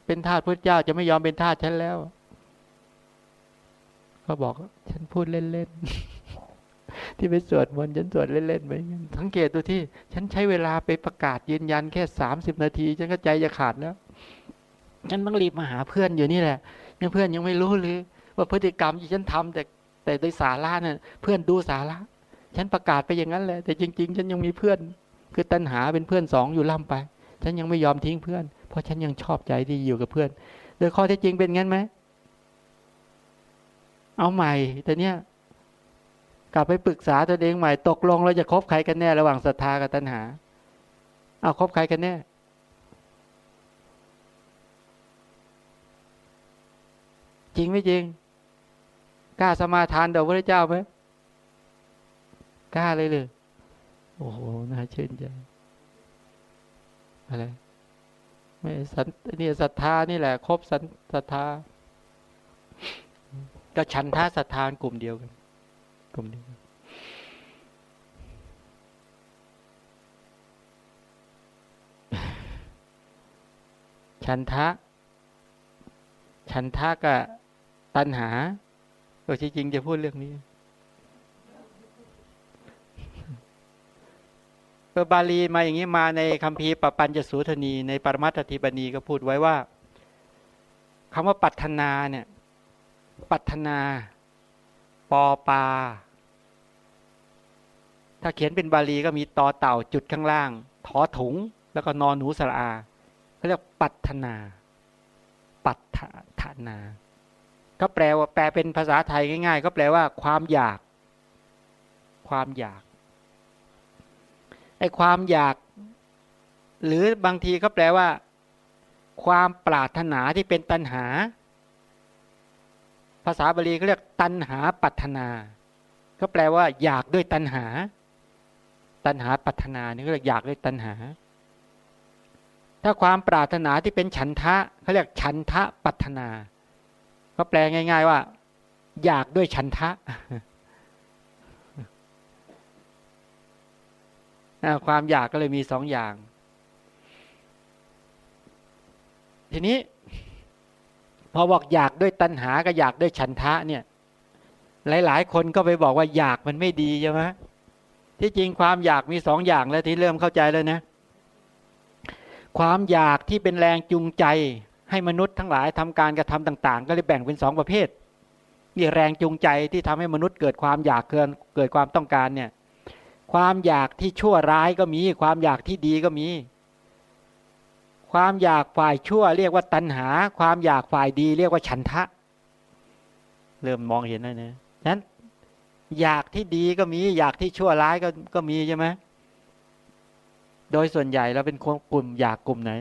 เป็นทาสพระเจ้า จะไม่ยอมเป็นทาสฉันแล้ว ก็บอกฉันพูดเล่นๆ ที่ไปสวดมนต์ฉันสวดเล่นๆไปสังเกตดูที่ ฉันใช้เวลาไปประกาศยืนยันแค่สามสิบนาที ฉันก็ใจจะขาดแล้ว ฉันต้องรีบมาหาเพื่อนอยู่นี่แหละ ยังเพื่อนยังไม่รู้เลยว่าพฤติกรรมที่ฉันทำแต่แต่โดยสาระเนี่ยเพื่อนดูสาระ ฉันประกาศไปอย่างนั้นแหละ แต่จริง ๆ ฉันยังมีเพื่อน คือตัณหาเป็นเพื่อนสองอยู่ล่ำไป ฉันยังไม่ยอมทิ้งเพื่อน เพราะฉันยังชอบใจที่อยู่กับเพื่อน โดยข้อที่จริงเป็นงั้นไหม เอาใหม่แต่เนี้ยกลับไปปรึกษาตัวเองใหม่ ตกลงเราจะคบใครกันแน่ ระหว่างศรัทธากับตัณหา เอาคบใครกันแน่ จริงไม่จริง กล้าสมาทานเดาพระเจ้าไหมกล้าเลยเลยโอ้โหน่าชื่นใจอะไรไม่สันนี่ศรัทธานี่แหละ ครบสันศรัทธา ก็ฉันท่าศรัทธากลุ่มเดียวกัน กลุ่มเดียวกันฉันทะ ฉันทะกับตัณหาก็จริงจะพูดเรื่องนี้เออบาลีมาอย่างนี้มาในคัมภีปปัญจสูทนีในปรมัตถิบณีก็พูดไว้ว่าคำว่าปัฒนาเนี่ย ปัฒนา ปอปา ถ้าเขียนเป็นบาลีก็มีตอเต่าจุดข้างล่าง ถอถุง แล้วก็นอนหนูสระอาเขาเรียกปัฒนา ปัฒนา ก็แปลว่าแปลเป็นภาษาไทยง่าย ๆ ก็แปลว่า ความอยาก ความอยาก ไอ้ความอยาก หรือบางทีก็แปลว่า ความปรารถนาที่เป็นตัณหา ภาษาบาลีเขาเรียกตัณหาปัฒนา ก็แปลว่า อยากด้วยตัณหา ตัณหาปัฒนานี่ก็เรียกอยากด้วยตัณหา ถ้าความปรารถนาที่เป็นฉันทะเขาเรียกฉันทะปัฒนา ก็แปลง่าย ๆว่า อยากด้วยฉันทะความอยากก็เลยมีสองอย่าง ทีนี้ พอบอกอยากด้วยตัณหากับอยากด้วยฉันทะเนี่ย หลาย ๆ คนก็ไปบอกว่าอยากมันไม่ดีใช่ไหมที่จริงความอยากมีสองอย่างแล้วที่เริ่มเข้าใจแล้วนะ ความอยากที่เป็นแรงจูงใจ ให้มนุษย์ทั้งหลายทำการกระทำต่าง ๆ ก็เลยแบ่งเป็นสองประเภทนี่แรงจูงใจที่ทำให้มนุษย์เกิดความอยากเกินเกิดความต้องการเนี่ย ความอยากที่ชั่วร้ายก็มี ความอยากที่ดีก็มี ความอยากฝ่ายชั่ว เรียกว่าตัณหา ความอยากฝ่ายดี เรียกว่าฉันทะ เริ่มมองเห็นแล้วนะนั้นอยากที่ดีก็มี อยากที่ชั่วร้ายก็ก็มีใช่ไหมโดยส่วนใหญ่เราเป็นคนกลุ่มอยากกลุ่มไหน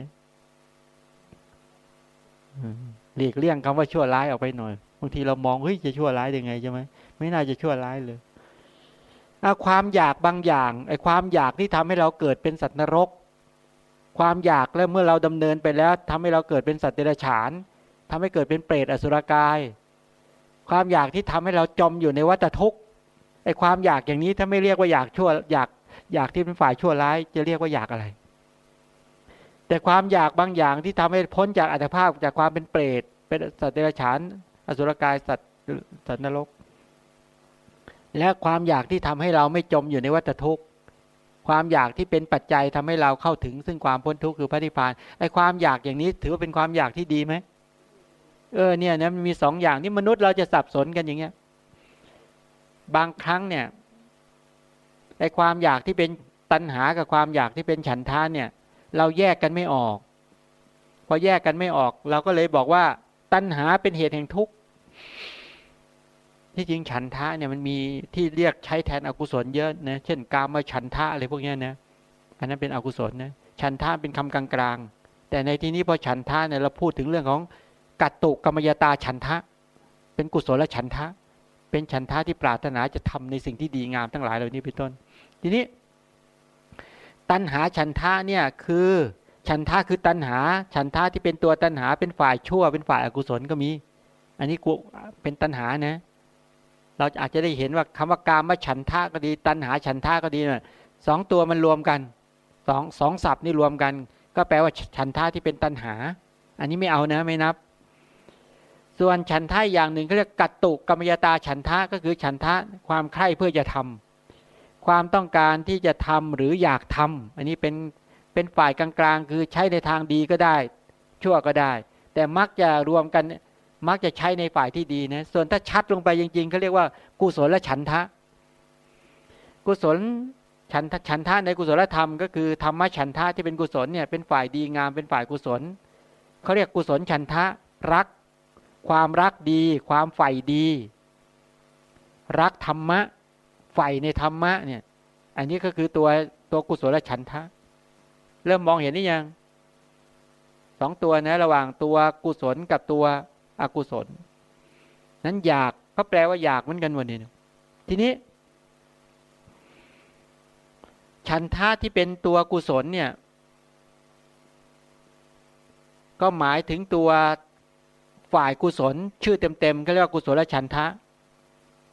หลีกเลี่ยงคำว่าชั่วร้ายออกไปหน่อยบางทีเรามองเฮ้ยจะชั่วร้ายยังไงใช่ไหมไม่น่าจะชั่วร้ายเลยความอยากบางอย่างไอ้ความอยากที่ทำให้เราเกิดเป็นสัตว์นรก ความอยากแล้วเมื่อเราดำเนินไปแล้วทำให้เราเกิดเป็นสัตว์เดรัจฉานทำให้เกิดเป็นเปรตอสุรกาย ความอยากที่ทำให้เราจมอยู่ในวัฏทุกข์ไอ้ความอยากอย่างนี้ถ้าไม่เรียกว่าอยากชั่วอยากอยากที่เป็นฝ่ายชั่วร้าย จะเรียกว่าอยากอะไร แต่ความอยากบางอย่างที่ทำให้พ้นจากอัตภาพจากความเป็นเปรตเป็นสัตว์เดรัจฉาน อสุรกายสัตว์สัตว์นรก และความอยากที่ทำให้เราไม่จมอยู่ในวัฏทุกข์ ความอยากที่เป็นปัจจัยทำให้เราเข้าถึง ซึ่งความพ้นทุกข์คือพระนิพพานไอ้ความอยากอย่างนี้ถือว่าเป็นความอยากที่ดีไหมเออเนี่ยนะมันมีสองอย่างนี่มนุษย์เราจะสับสนกันอย่างเงี้ย บางครั้งเนี่ยไอ้ความอยากที่เป็นตัณหากับความอยากที่เป็นฉันทานเนี่ย เราแยกกันไม่ออก พอแยกกันไม่ออก เราก็เลยบอกว่า ตัณหาเป็นเหตุแห่งทุกข์ ที่จริงฉันทะเนี่ยมันมีที่เรียกใช้แทนอกุศลเยอะนะเช่นกามาฉันทะอะไรพวกนี้นะอันนั้นเป็นอกุศลนะฉันทะเป็นคำกลางๆ แต่ในที่นี้พอฉันทะเนี่ยเราพูดถึงเรื่องของกัตตุกรรมยตาฉันทะ เป็นกุศลและฉันทะ เป็นฉันทะที่ปรารถนาจะทำในสิ่งที่ดีงามทั้งหลายเหล่านี้เป็นต้น ทีนี้ ตัณหาฉันทะเนี่ยคือฉันทะคือตัณหา ฉันทะที่เป็นตัวตัณหาเป็นฝ่ายชั่วเป็นฝ่ายอกุศลก็มี อันนี้กูเป็นตัณหานะ เราอาจจะได้เห็นว่าคำว่ากามฉันทะก็ดี ตัณหาฉันทะก็ดีเนี่ยสองตัวมันรวมกันสองสองศัพท์นี่รวมกัน ก็แปลว่าฉันทะที่เป็นตัณหา อันนี้ไม่เอานะไม่นับ ส่วนฉันทะอย่างหนึ่งเขาเรียกกัตตุกรรมยตาฉันทะก็คือฉันทะความใคร่เพื่อจะทความต้องการที่จะทำหรืออยากทำอันนี้เป็นเป็นฝ่ายกลางๆ คือใช้ในทางดีก็ได้ ชั่วก็ได้ แต่มักจะรวมกัน มักจะใช้ในฝ่ายที่ดีนะ ส่วนถ้าชัดลงไปจริงๆเขาเรียกว่า กุศลและฉันทะ กุศลฉันทะฉันทะในกุศลธรรมก็คือธรรมะฉันทะที่เป็นกุศลเนี่ยเป็นฝ่ายดีงามเป็นฝ่ายกุศลเขาเรียกกุศลฉันทะรัก ความรักดี ความใฝ่ดี รักธรรมะใฝ่ในธรรมะเนี่ยอันนี้ก็คือตัวตัวกุศลฉันทะ เริ่มมองเห็นนี่ยังสองตัวนะระหว่างตัวกุศลกับตัว อกุศล นั้นอยากก็แปลว่าอยากเหมือนกันวันนี้ทีนี้ ฉันทะที่เป็นตัวกุศลเนี่ย ก็หมายถึงตัวฝ่ายกุศล ชื่อเต็มๆก็เรียกว่ากุศลฉันทะ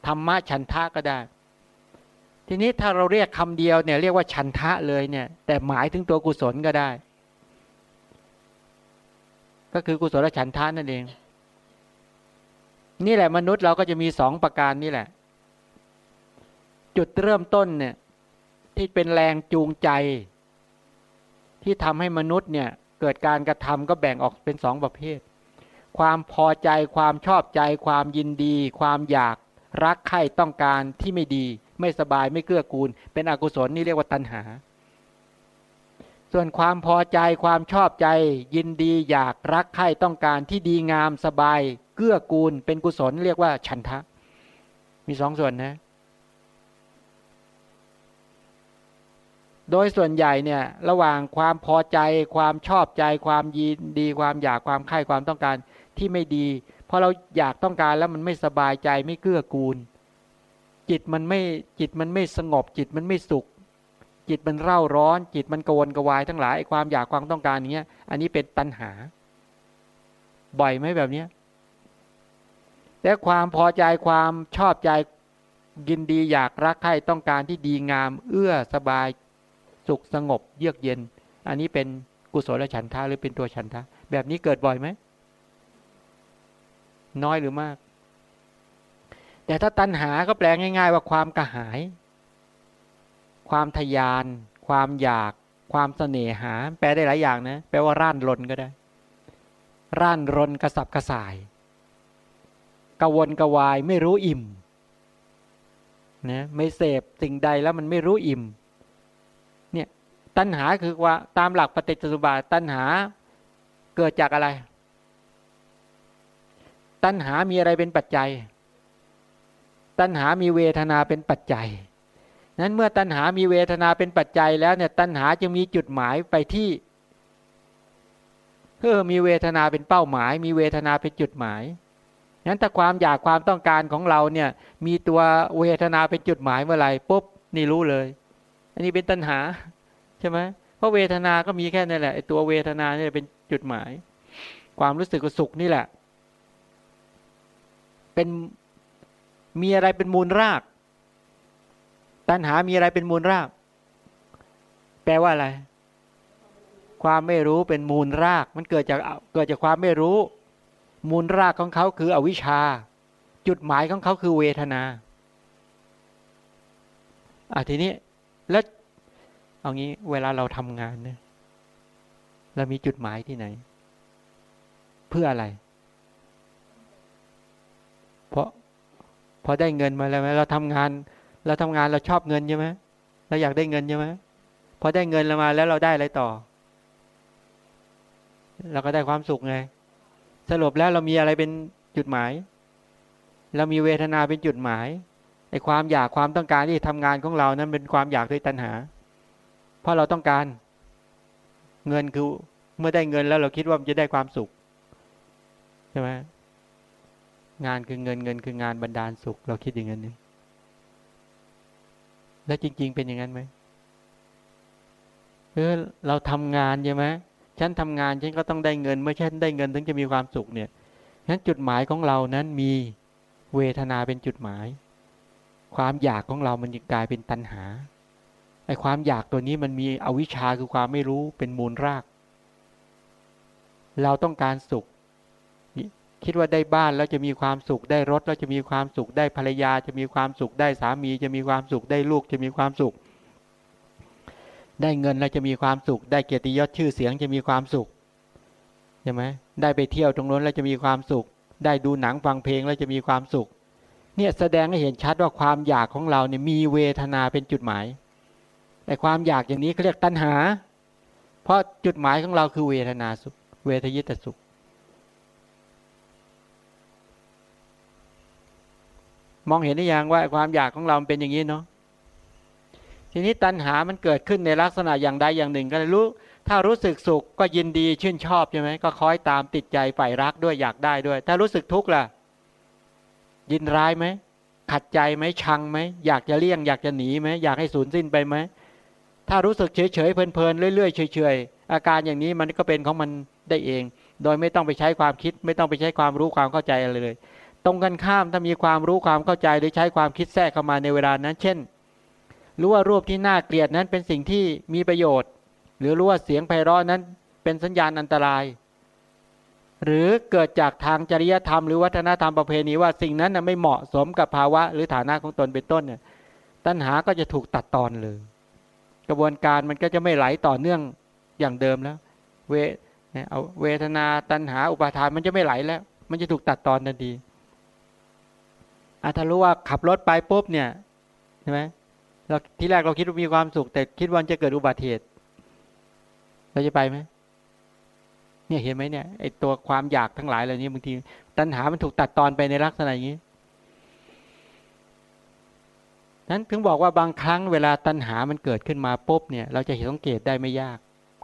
ธรรมะฉันทะก็ได้ ทีนี้ถ้าเราเรียกคำเดียวเนี่ยเรียกว่าฉันทะเลยเนี่ย แต่หมายถึงตัวกุศลก็ได้ ก็คือกุศลฉันทะนั่นเอง นี่แหละมนุษย์เราก็จะมีสองประการนี่แหละ จุดเริ่มต้นเนี่ย ที่เป็นแรงจูงใจ ที่ทำให้มนุษย์เนี่ย เกิดการกระทำก็แบ่งออกเป็นสองประเภท ความพอใจความชอบใจ ความยินดี ความอยากรักใคร่ต้องการที่ไม่ดี ไม่สบายไม่เกื้อกูล เป็นอกุศลนี่เรียกว่าตัณหา ส่วนความพอใจความชอบใจ ยินดีอยากรักใคร่ต้องการที่ดีงามสบาย เกื้อกูล เป็นกุศลเรียกว่าฉันทะ มีสองส่วนนะ โดยส่วนใหญ่เนี่ย ระหว่างความพอใจ ความชอบใจ ความยินดี ความอยากความใคร่ความต้องการที่ไม่ดีพอเราอยากต้องการแล้วมันไม่สบายใจไม่เกื้อกูล จิตมันไม่จิตมันไม่สงบ จิตมันไม่สุข จิตมันเร่าร้อน จิตมันกวนกวายทั้งหลายความอยากความต้องการอย่างเงี้ย อันนี้เป็นตัณหา บ่อยไหมแบบเนี้ย และความพอใจความชอบใจยินดีอยากรักใคร่ต้องการที่ดีงาม เอื้อสบายสุขสงบเยือกเย็น อันนี้เป็นกุศลฉันทะหรือเป็นตัวฉันทะ แบบนี้เกิดบ่อยไหม น้อยหรือมาก แต่ถ้าตัณหาก็แปลง่าย ๆ ว่าความกระหาย ความทยาน ความอยาก ความเสน่หา แปลได้หลายอย่างนะ แปลว่าร่านรนก็ได้ ร่านรนกระสับกระส่าย กวนกวายไม่รู้อิ่มนะไม่เสพสิ่งใดแล้วมันไม่รู้อิ่มเนี่ยตัณหาคือว่าตามหลักปฏิจจสุบาทตัณหาเกิดจากอะไร ตัณหามีอะไรเป็นปัจจัย ตัณหามีเวทนาเป็นปัจจัย นั้นเมื่อตัณหามีเวทนาเป็นปัจจัยแล้วเนี่ยตัณหาจึงมีจุดหมายไปที่เออมีเวทนาเป็นเป้าหมาย มีเวทนาเป็นจุดหมาย นั้นถ้าความอยากความต้องการของเราเนี่ยมีตัวเวทนาเป็นจุดหมายเมื่อไหร่ปุ๊บนี่รู้เลย อันนี้เป็นตัณหาใช่ไหมเพราะเวทนา ก็มีแค่นั่นแหละไอตัวเวทนาเนี่ยเป็นจุดหมาย ความรู้สึกสุขนี่แหละ เป็นมีอะไรเป็นมูลราก ตัณหามีอะไรเป็นมูลราก แปลว่าอะไร ความไม่รู้เป็นมูลราก มันเกิดจากเกิดจากความไม่รู้ มูลรากของเขาคืออวิชชา จุดหมายของเขาคือเวทนาอะทีนี้แล้วเอางี้เวลาเราทำงานเนี่ยเรามีจุดหมายที่ไหน เพื่ออะไร เพราะพอได้เงินมาแล้วไหมเราทำงาน เราทำงานเราชอบเงินใช่ไหมเราอยากได้เงินใช่ไหมพอได้เงินเรามาแล้วเราได้อะไรต่อ เราก็ได้ความสุขไง สรุปแล้วเรามีอะไรเป็นจุดหมาย เรามีเวทนาเป็นจุดหมายในความอยากความต้องการที่ทำงานของเรานั้นเป็นความอยากด้วยตัณหา เพราะเราต้องการ เงินคือเมื่อได้เงินแล้วเราคิดว่ามันจะได้ความสุขใช่ไหมงานคือเงินเงินคืองานบรรดาลสุข เราคิดอย่างนั้นนี่แล้วจริง ๆ เป็นอย่างนั้นไหมเออเราทำงานใช่ไหม ฉันทำงานฉันก็ต้องได้เงิน เมื่อฉันได้เงินถึงจะมีความสุขเนี่ยฉะนั้นจุดหมายของเรานั้นมีเวทนาเป็นจุดหมาย ความอยากของเรามันจะกลายเป็นตัณหาไอ้ความอยากตัวนี้มันมีอวิชชาคือความไม่รู้เป็นมูลราก เราต้องการสุข คิดว่าได้บ้านแล้วจะมีความสุขได้รถแล้วจะมีความสุขได้ภรรยา จะมีความสุขได้สามี จะมีความสุขได้ลูกจะมีความสุข ได้เงินแล้วจะมีความสุข ได้เกียรติยศชื่อเสียงจะมีความสุขใช่ไหมได้ไปเที่ยวตรงนู้นแล้วจะมีความสุข ได้ดูหนังฟังเพลงแล้วจะมีความสุข เนี่ยแสดงให้เห็นชัดว่าความอยากของเราเนี่ยมีเวทนาเป็นจุดหมาย แต่ความอยากอย่างนี้เขาเรียกตัณหา เพราะจุดหมายของเราคือเวทนาสุข เวทยิตสุขมองเห็นได้ยังว่าความอยากของเราเป็นอย่างนี้เนาะ ทีนี้ตัณหามันเกิดขึ้นในลักษณะอย่างใดอย่างหนึ่ง ก็รู้ ถ้ารู้สึกสุขก็ยินดีชื่นชอบใช่ไหมก็คอยตามติดใจใฝ่รักด้วยอยากได้ด้วย ถ้ารู้สึกทุกข์ล่ะ ยินร้ายไหมขัดใจไหมชังไหมอยากจะเลี่ยง อยากจะหนีไหมอยากให้สูญสิ้นไปไหมถ้ารู้สึกเฉยเฉยเพลินๆเรื่อยๆเฉยๆอาการอย่างนี้มันก็เป็นของมันได้เอง โดยไม่ต้องไปใช้ความคิด ไม่ต้องไปใช้ความรู้ความเข้าใจอะไรเลย ตรงกันข้ามถ้ามีความรู้ความเข้าใจหรือใช้ความคิดแทรกเข้ามาในเวลานั้น เช่น รู้ว่ารูปที่น่าเกลียดนั้นเป็นสิ่งที่มีประโยชน์ หรือรู้ว่าเสียงไพเราะนั้นเป็นสัญญาณอันตราย หรือเกิดจากทางจริยธรรมหรือวัฒนธรรมประเพณีว่าสิ่งนั้นไม่เหมาะสมกับภาวะหรือฐานะของตนเป็นต้นเนี่ยตัณหาก็จะถูกตัดตอนเลย กระบวนการมันก็จะไม่ไหลต่อเนื่องอย่างเดิมแล้ว เวเอาเวทนาตัณหาอุปาทานมันจะไม่ไหลแล้ว มันจะถูกตัดตอนทันทีอาถ้ารู้ว่าขับรถไปปุ๊บเนี่ยใช่ไหม เราที่แรกเราคิดว่ามีความสุข แต่คิดว่าจะเกิดอุบัติเหตุ เราจะไปไหมเนี่ยเห็นไหมเนี่ยไอตัวความอยากทั้งหลายเหล่านี้บางทีตัณหามันถูกตัดตอนไปในลักษณะอย่างนี้นั้นถึงบอกว่าบางครั้งเวลาตัณหามันเกิดขึ้นมาปุ๊บเนี่ย เราจะเห็นสังเกตได้ไม่ยาก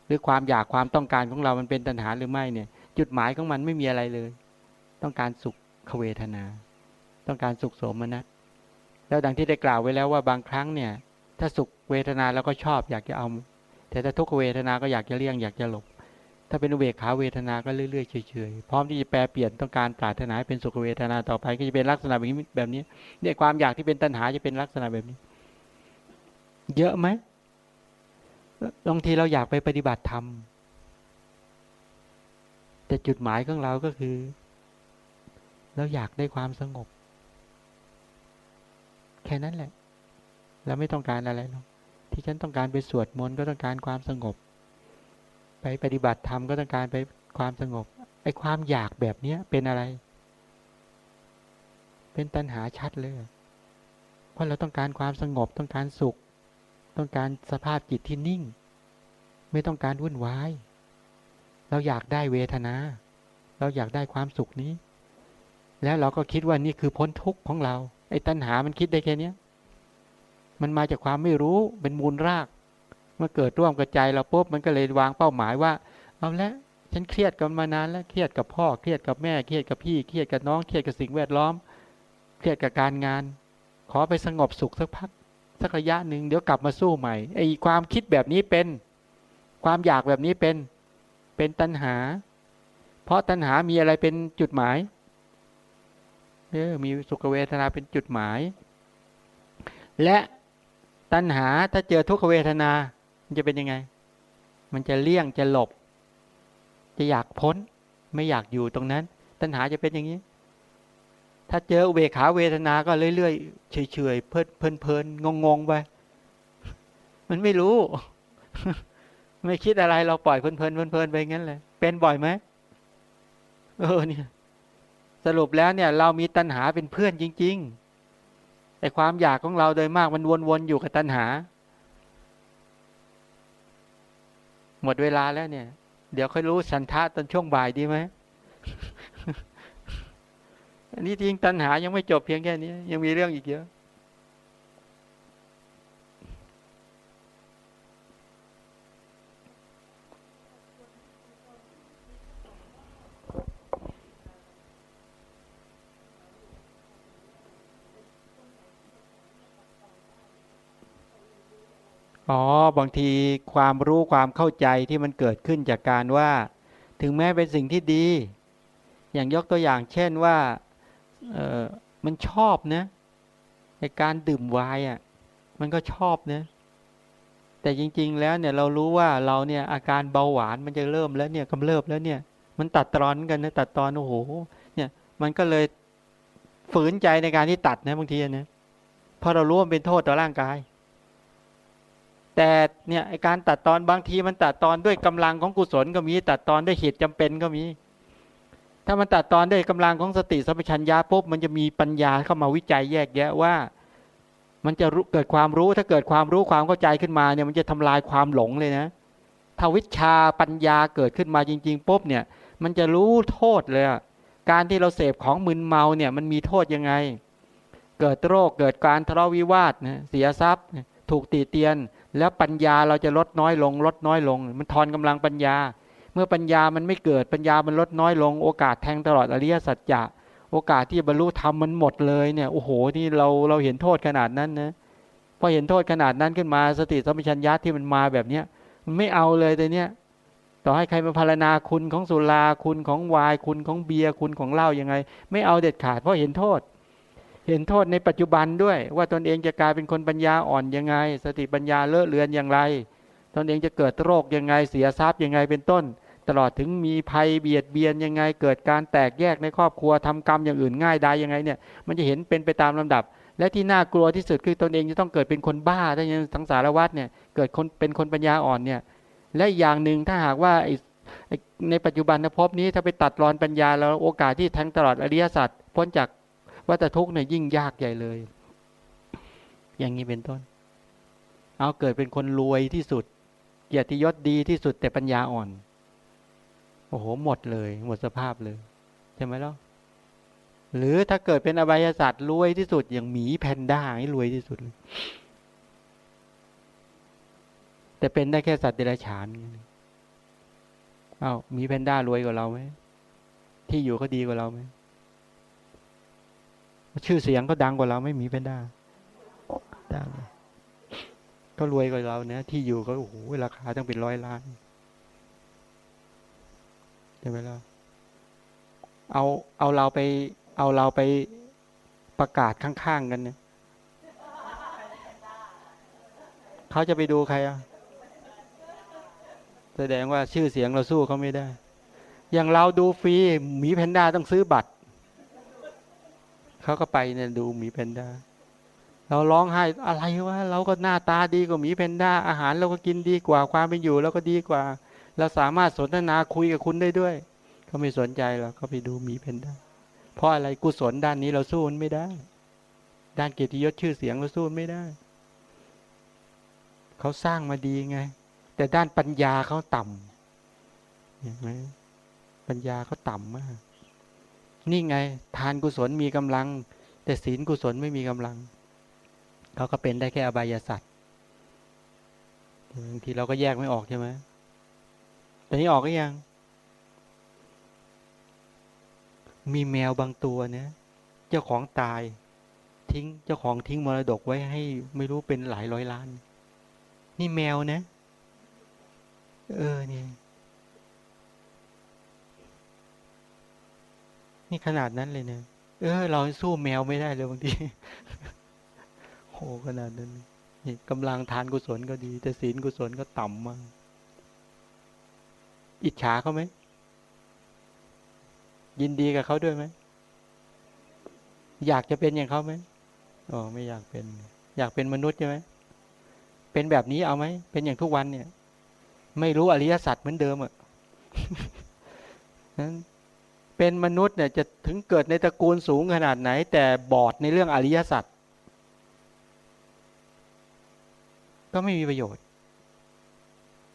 หรือความอยากความต้องการของเรามันเป็นตัณหาหรือไม่เนี่ย จุดหมายของมันไม่มีอะไรเลย ต้องการสุขเวทนา ต้องการสุขโสมนัส แล้วดังที่ได้กล่าวไว้แล้วว่าบางครั้งเนี่ย ถ้าสุขเวทนาเราก็ชอบอยากจะเอา แต่ถ้าทุกขเวทนาก็อยากจะเลี่ยงอยากจะหลบ ถ้าเป็นอุเบกขาเวทนาก็เรื่อยๆเฉยๆพร้อมที่จะแปลเปลี่ยนต้องการปรารถนาเป็นสุขเวทนาต่อไปก็จะเป็นลักษณะแบบนี้แบบนี้เนี่ยความอยากที่เป็นตัณหาจะเป็นลักษณะแบบนี้ เยอะไหมบางทีเราอยากไปปฏิบัติธรรมแต่จุดหมายของเราก็คือ เราอยากได้ความสงบ แค่นั้นแหละ เราไม่ต้องการอะไรหรอกที่ฉันต้องการไปสวดมนต์ก็ต้องการความสงบ ไปปฏิบัติธรรมก็ต้องการไปความสงบไอ้ความอยากแบบเนี้ยเป็นอะไร เป็นตัณหาชัดเลยเพราะเราต้องการความสงบต้องการสุข ต้องการสภาพจิตที่นิ่ง ไม่ต้องการวุ่นวาย เราอยากได้เวทนา เราอยากได้ความสุขนี้ แล้วเราก็คิดว่านี่คือพ้นทุกข์ของเรา อ้ตัณหามันคิดได้แค่เนี้ย มันมาจากความไม่รู้เป็นมูลราก เมื่อเกิดร่วมกับใจเราปุ๊บมันก็เลยวางเป้าหมายว่า เอาละฉันเครียดกันมานานแล้วเครียดกับพ่อเครียดกับแม่เครียดกับพี่เครียดกับน้องเครียดกับสิ่งแวดล้อม เครียดกับการงาน ขอไปสงบสุขสักพัก สักระยะหนึ่งเดี๋ยวกลับมาสู้ใหม่ไอ้ความคิดแบบนี้เป็น ความอยากแบบนี้เป็นเป็นตัณหา เพราะตัณหามีอะไรเป็นจุดหมาย ออมีสุขเวทนาเป็นจุดหมาย และตัณหาถ้าเจอทุกขเวทนา มันจะเป็นยังไง มันจะเลี่ยงจะหลบ จะอยากพ้น ไม่อยากอยู่ตรงนั้น ตัณหาจะเป็นอย่างนี้ ถ้าเจออุเบกขาเวทนาก็เรื่อยๆเฉยๆเพลินเพลินงงๆไปมันไม่รู้ ไม่คิดอะไรเราปล่อยเพลินเพลินเพลินไปงั้นเลยเป็นบ่อยไหมเออเนี่ย สรุปแล้วเนี่ยเรามีตัณหาเป็นเพื่อนจริงๆแต่ความอยากของเราโดยมากมันวนๆอยู่กับตัณหา หมดเวลาแล้วเนี่ย เดี๋ยวค่อยรู้สันทะตอนช่วงบ่ายดีไหมอันนี้จริงตัณหายังไม่จบเพียงแค่นี้ ยังมีเรื่องอีกเยอะ อ๋อ บางทีความรู้ความเข้าใจที่มันเกิดขึ้นจากการว่า ถึงแม้เป็นสิ่งที่ดี อย่างยกตัวอย่างเช่นว่าเออมันชอบนะในการดื่มไวน์อะ มันก็ชอบนะแต่จริง ๆ แล้วเนี่ยเรารู้ว่าเราเนี่ยอาการเบาหวานมันจะเริ่มแล้วเนี่ยกำเริบแล้วเนี่ย มันตัดตอนกันนะตัดตอนโอ้โหเนี่ย มันก็เลยฝืนใจในการที่ตัดนะบางทีนะเพราะเรารู้ว่าเป็นโทษต่อร่างกาย แต่เนี่ยไอการตัดตอนบางทีมันตัดตอนด้วยกำลังของกุศลก็มีตัดตอนด้วยเหตุจำเป็นก็มี ถ้ามันตัดตอนด้วยกำลังของสติสัมปชัญญะปุ๊บมันจะมีปัญญาเข้ามาวิจัยแยกแยะว่า มันจะเกิดความรู้ถ้าเกิดความรู้ความเข้าใจขึ้นมาเนี่ยมันจะทำลายความหลงเลยนะถ้าวิชาปัญญาเกิดขึ้นมาจริง ๆปุ๊บเนี่ย มันจะรู้โทษเลยการที่เราเสพของมึนเมาเนี่ยมันมีโทษยังไง เกิดโรคเกิดการทะเลาะวิวาทนะเสียทรัพย์ถูกตีเตียน แล้วปัญญาเราจะลดน้อยลง ลดน้อยลง มันทอนกำลังปัญญา เมื่อปัญญามันไม่เกิดปัญญามันลดน้อยลง โอกาสแทงตลอดอริยสัจจะโอกาสที่บรรลุธรรมมันหมดเลยเนี่ยโอ้โหนี่เราเราเห็นโทษขนาดนั้นนะพอเห็นโทษขนาดนั้นขึ้นมาสติสัมปชัญญะที่มันมาแบบเนี้ยมันไม่เอาเลยแต่เนี้ยต่อให้ใครมาพารณาคุณของสุราคุณของวายคุณของเบียร์คุณของเหล้ายังไง ไม่เอาเด็ดขาดเพราะเห็นโทษ เห็นโทษในปัจจุบันด้วย ว่าตนเองจะกลายเป็นคนปัญญาอ่อนยังไง สติปัญญาเลอะเลือนอย่างไร ตนเองจะเกิดโรคยังไงเสียทรัพย์ยังไงเป็นต้น ตลอดถึงมีภัยเบียดเบียนยังไง เกิดการแตกแยกในครอบครัวทำกรรมอย่างอื่นง่ายได้ยังไงเนี่ยมันจะเห็นเป็นไปตามลำดับ และที่น่ากลัวที่สุดคือตนเองจะต้องเกิดเป็นคนบ้าถ้ายังสังสารวัฏเนี่ยเกิดคนเป็นคนปัญญาอ่อนเนี่ยและอย่างหนึ่งถ้าหากว่าในปัจจุบันภพนี้ถ้าไปตัดรอนปัญญาแล้วโอกาสที่ทั้งตลอดอริยสัจพ้นจาก วัฏทุกข์เนี่ยยิ่งยากใหญ่เลย อย่างนี้เป็นต้น เอาเกิดเป็นคนรวยที่สุดเกียรติยศดีที่สุดแต่ปัญญาอ่อน โอ้โห หมดเลย หมดสภาพเลยใช่ไหมล่ะหรือถ้าเกิดเป็นอบายสัตว์รวยที่สุด อย่างหมีแพนด้าให้รวยที่สุดเลยแต่เป็นได้แค่สัตว์เดรัจฉานอา้าวมีแพนด้ารวยกว่าเราไหมที่อยู่เขาดีกว่าเราไหม ชื่อเสียงก็ดังกว่าเราไม่มีแพนด้าดังก็รวยกว่าเราเนะที่อยู่ก็โอ้โหราคาต้องเป็นร้อยล้านใช่ไหมล่ะเอาเอาเราไป เอาเราไปประกาศข้างๆกันเนี่ยเขาจะไปดูใครอะแสดงว่าชื่อเสียงเราสู้เขาไม่ได้ อย่างเราดูฟรีหมีแพนด้าต้องซื้อบัตร เขาก็ไปเนี่ยดูหมีแพนด้าเราร้องไห้อะไรวะเราก็หน้าตาดีกว่าหมีแพนด้าอาหารเราก็กินดีกว่าความเป็นอยู่เราก็ดีกว่า เราสามารถสนทนาคุยกับคุณได้ด้วยเขาไม่สนใจหรอกเขาไปดูหมีแพนด้าเพราะอะไรกุศลด้านนี้เราสู้มันไม่ได้ ด้านเกียรติยศชื่อเสียงเราสู้ไม่ได้ เขาสร้างมาดีไง แต่ด้านปัญญาเขาต่ำเห็นไหมปัญญาเขาต่ำมาก นี่ไงทานกุศลมีกำลัง แต่ศีลกุศลไม่มีกำลังเขาก็เป็นได้แค่อบายสัตว์บางทีเราก็แยกไม่ออกใช่ไหมแต่นี้ออกก็ยัง มีแมวบางตัวเนี่ยเจ้าของตาย ทิ้งเจ้าของทิ้งมรดกไว้ให้ไม่รู้เป็นหลายร้อยล้าน นี่แมวนะ เออนี่ นี่ขนาดนั้นเลยเนี่ยเออ เราสู้แมวไม่ได้เลยบางทีโหขนาดนั้นนี่กำลังทานกุศลก็ดี แต่ศีลกุศลก็ต่ำมาก อิจฉาเขาไหม ยินดีกับเขาด้วยไหม อยากจะเป็นอย่างเขาไหมอ๋อไม่อยากเป็น อยากเป็นมนุษย์ใช่ไหมเป็นแบบนี้เอาไหม เป็นอย่างทุกวันเนี่ย ไม่รู้อริยสัจเหมือนเดิมอะนั้น เป็นมนุษย์เนี่ยจะถึงเกิดในตระกูลสูงขนาดไหน แต่บอดในเรื่องอริยสัจก็ไม่มีประโยชน์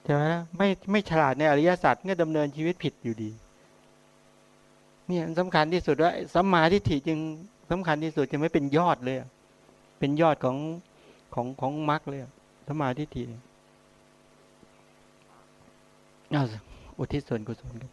ใช่ไหมไม่ไม่ฉลาดในอริยสัจก็ดำเนินชีวิตผิดอยู่ดีเนี่ยสำคัญที่สุดว่าสัมมาทิฏฐิจึงสำคัญที่สุดจะไม่เป็นยอดเลย เป็นยอดของของของมรรคเลยสัมมาทิฏฐิอุทิศส่วนกุศลกัน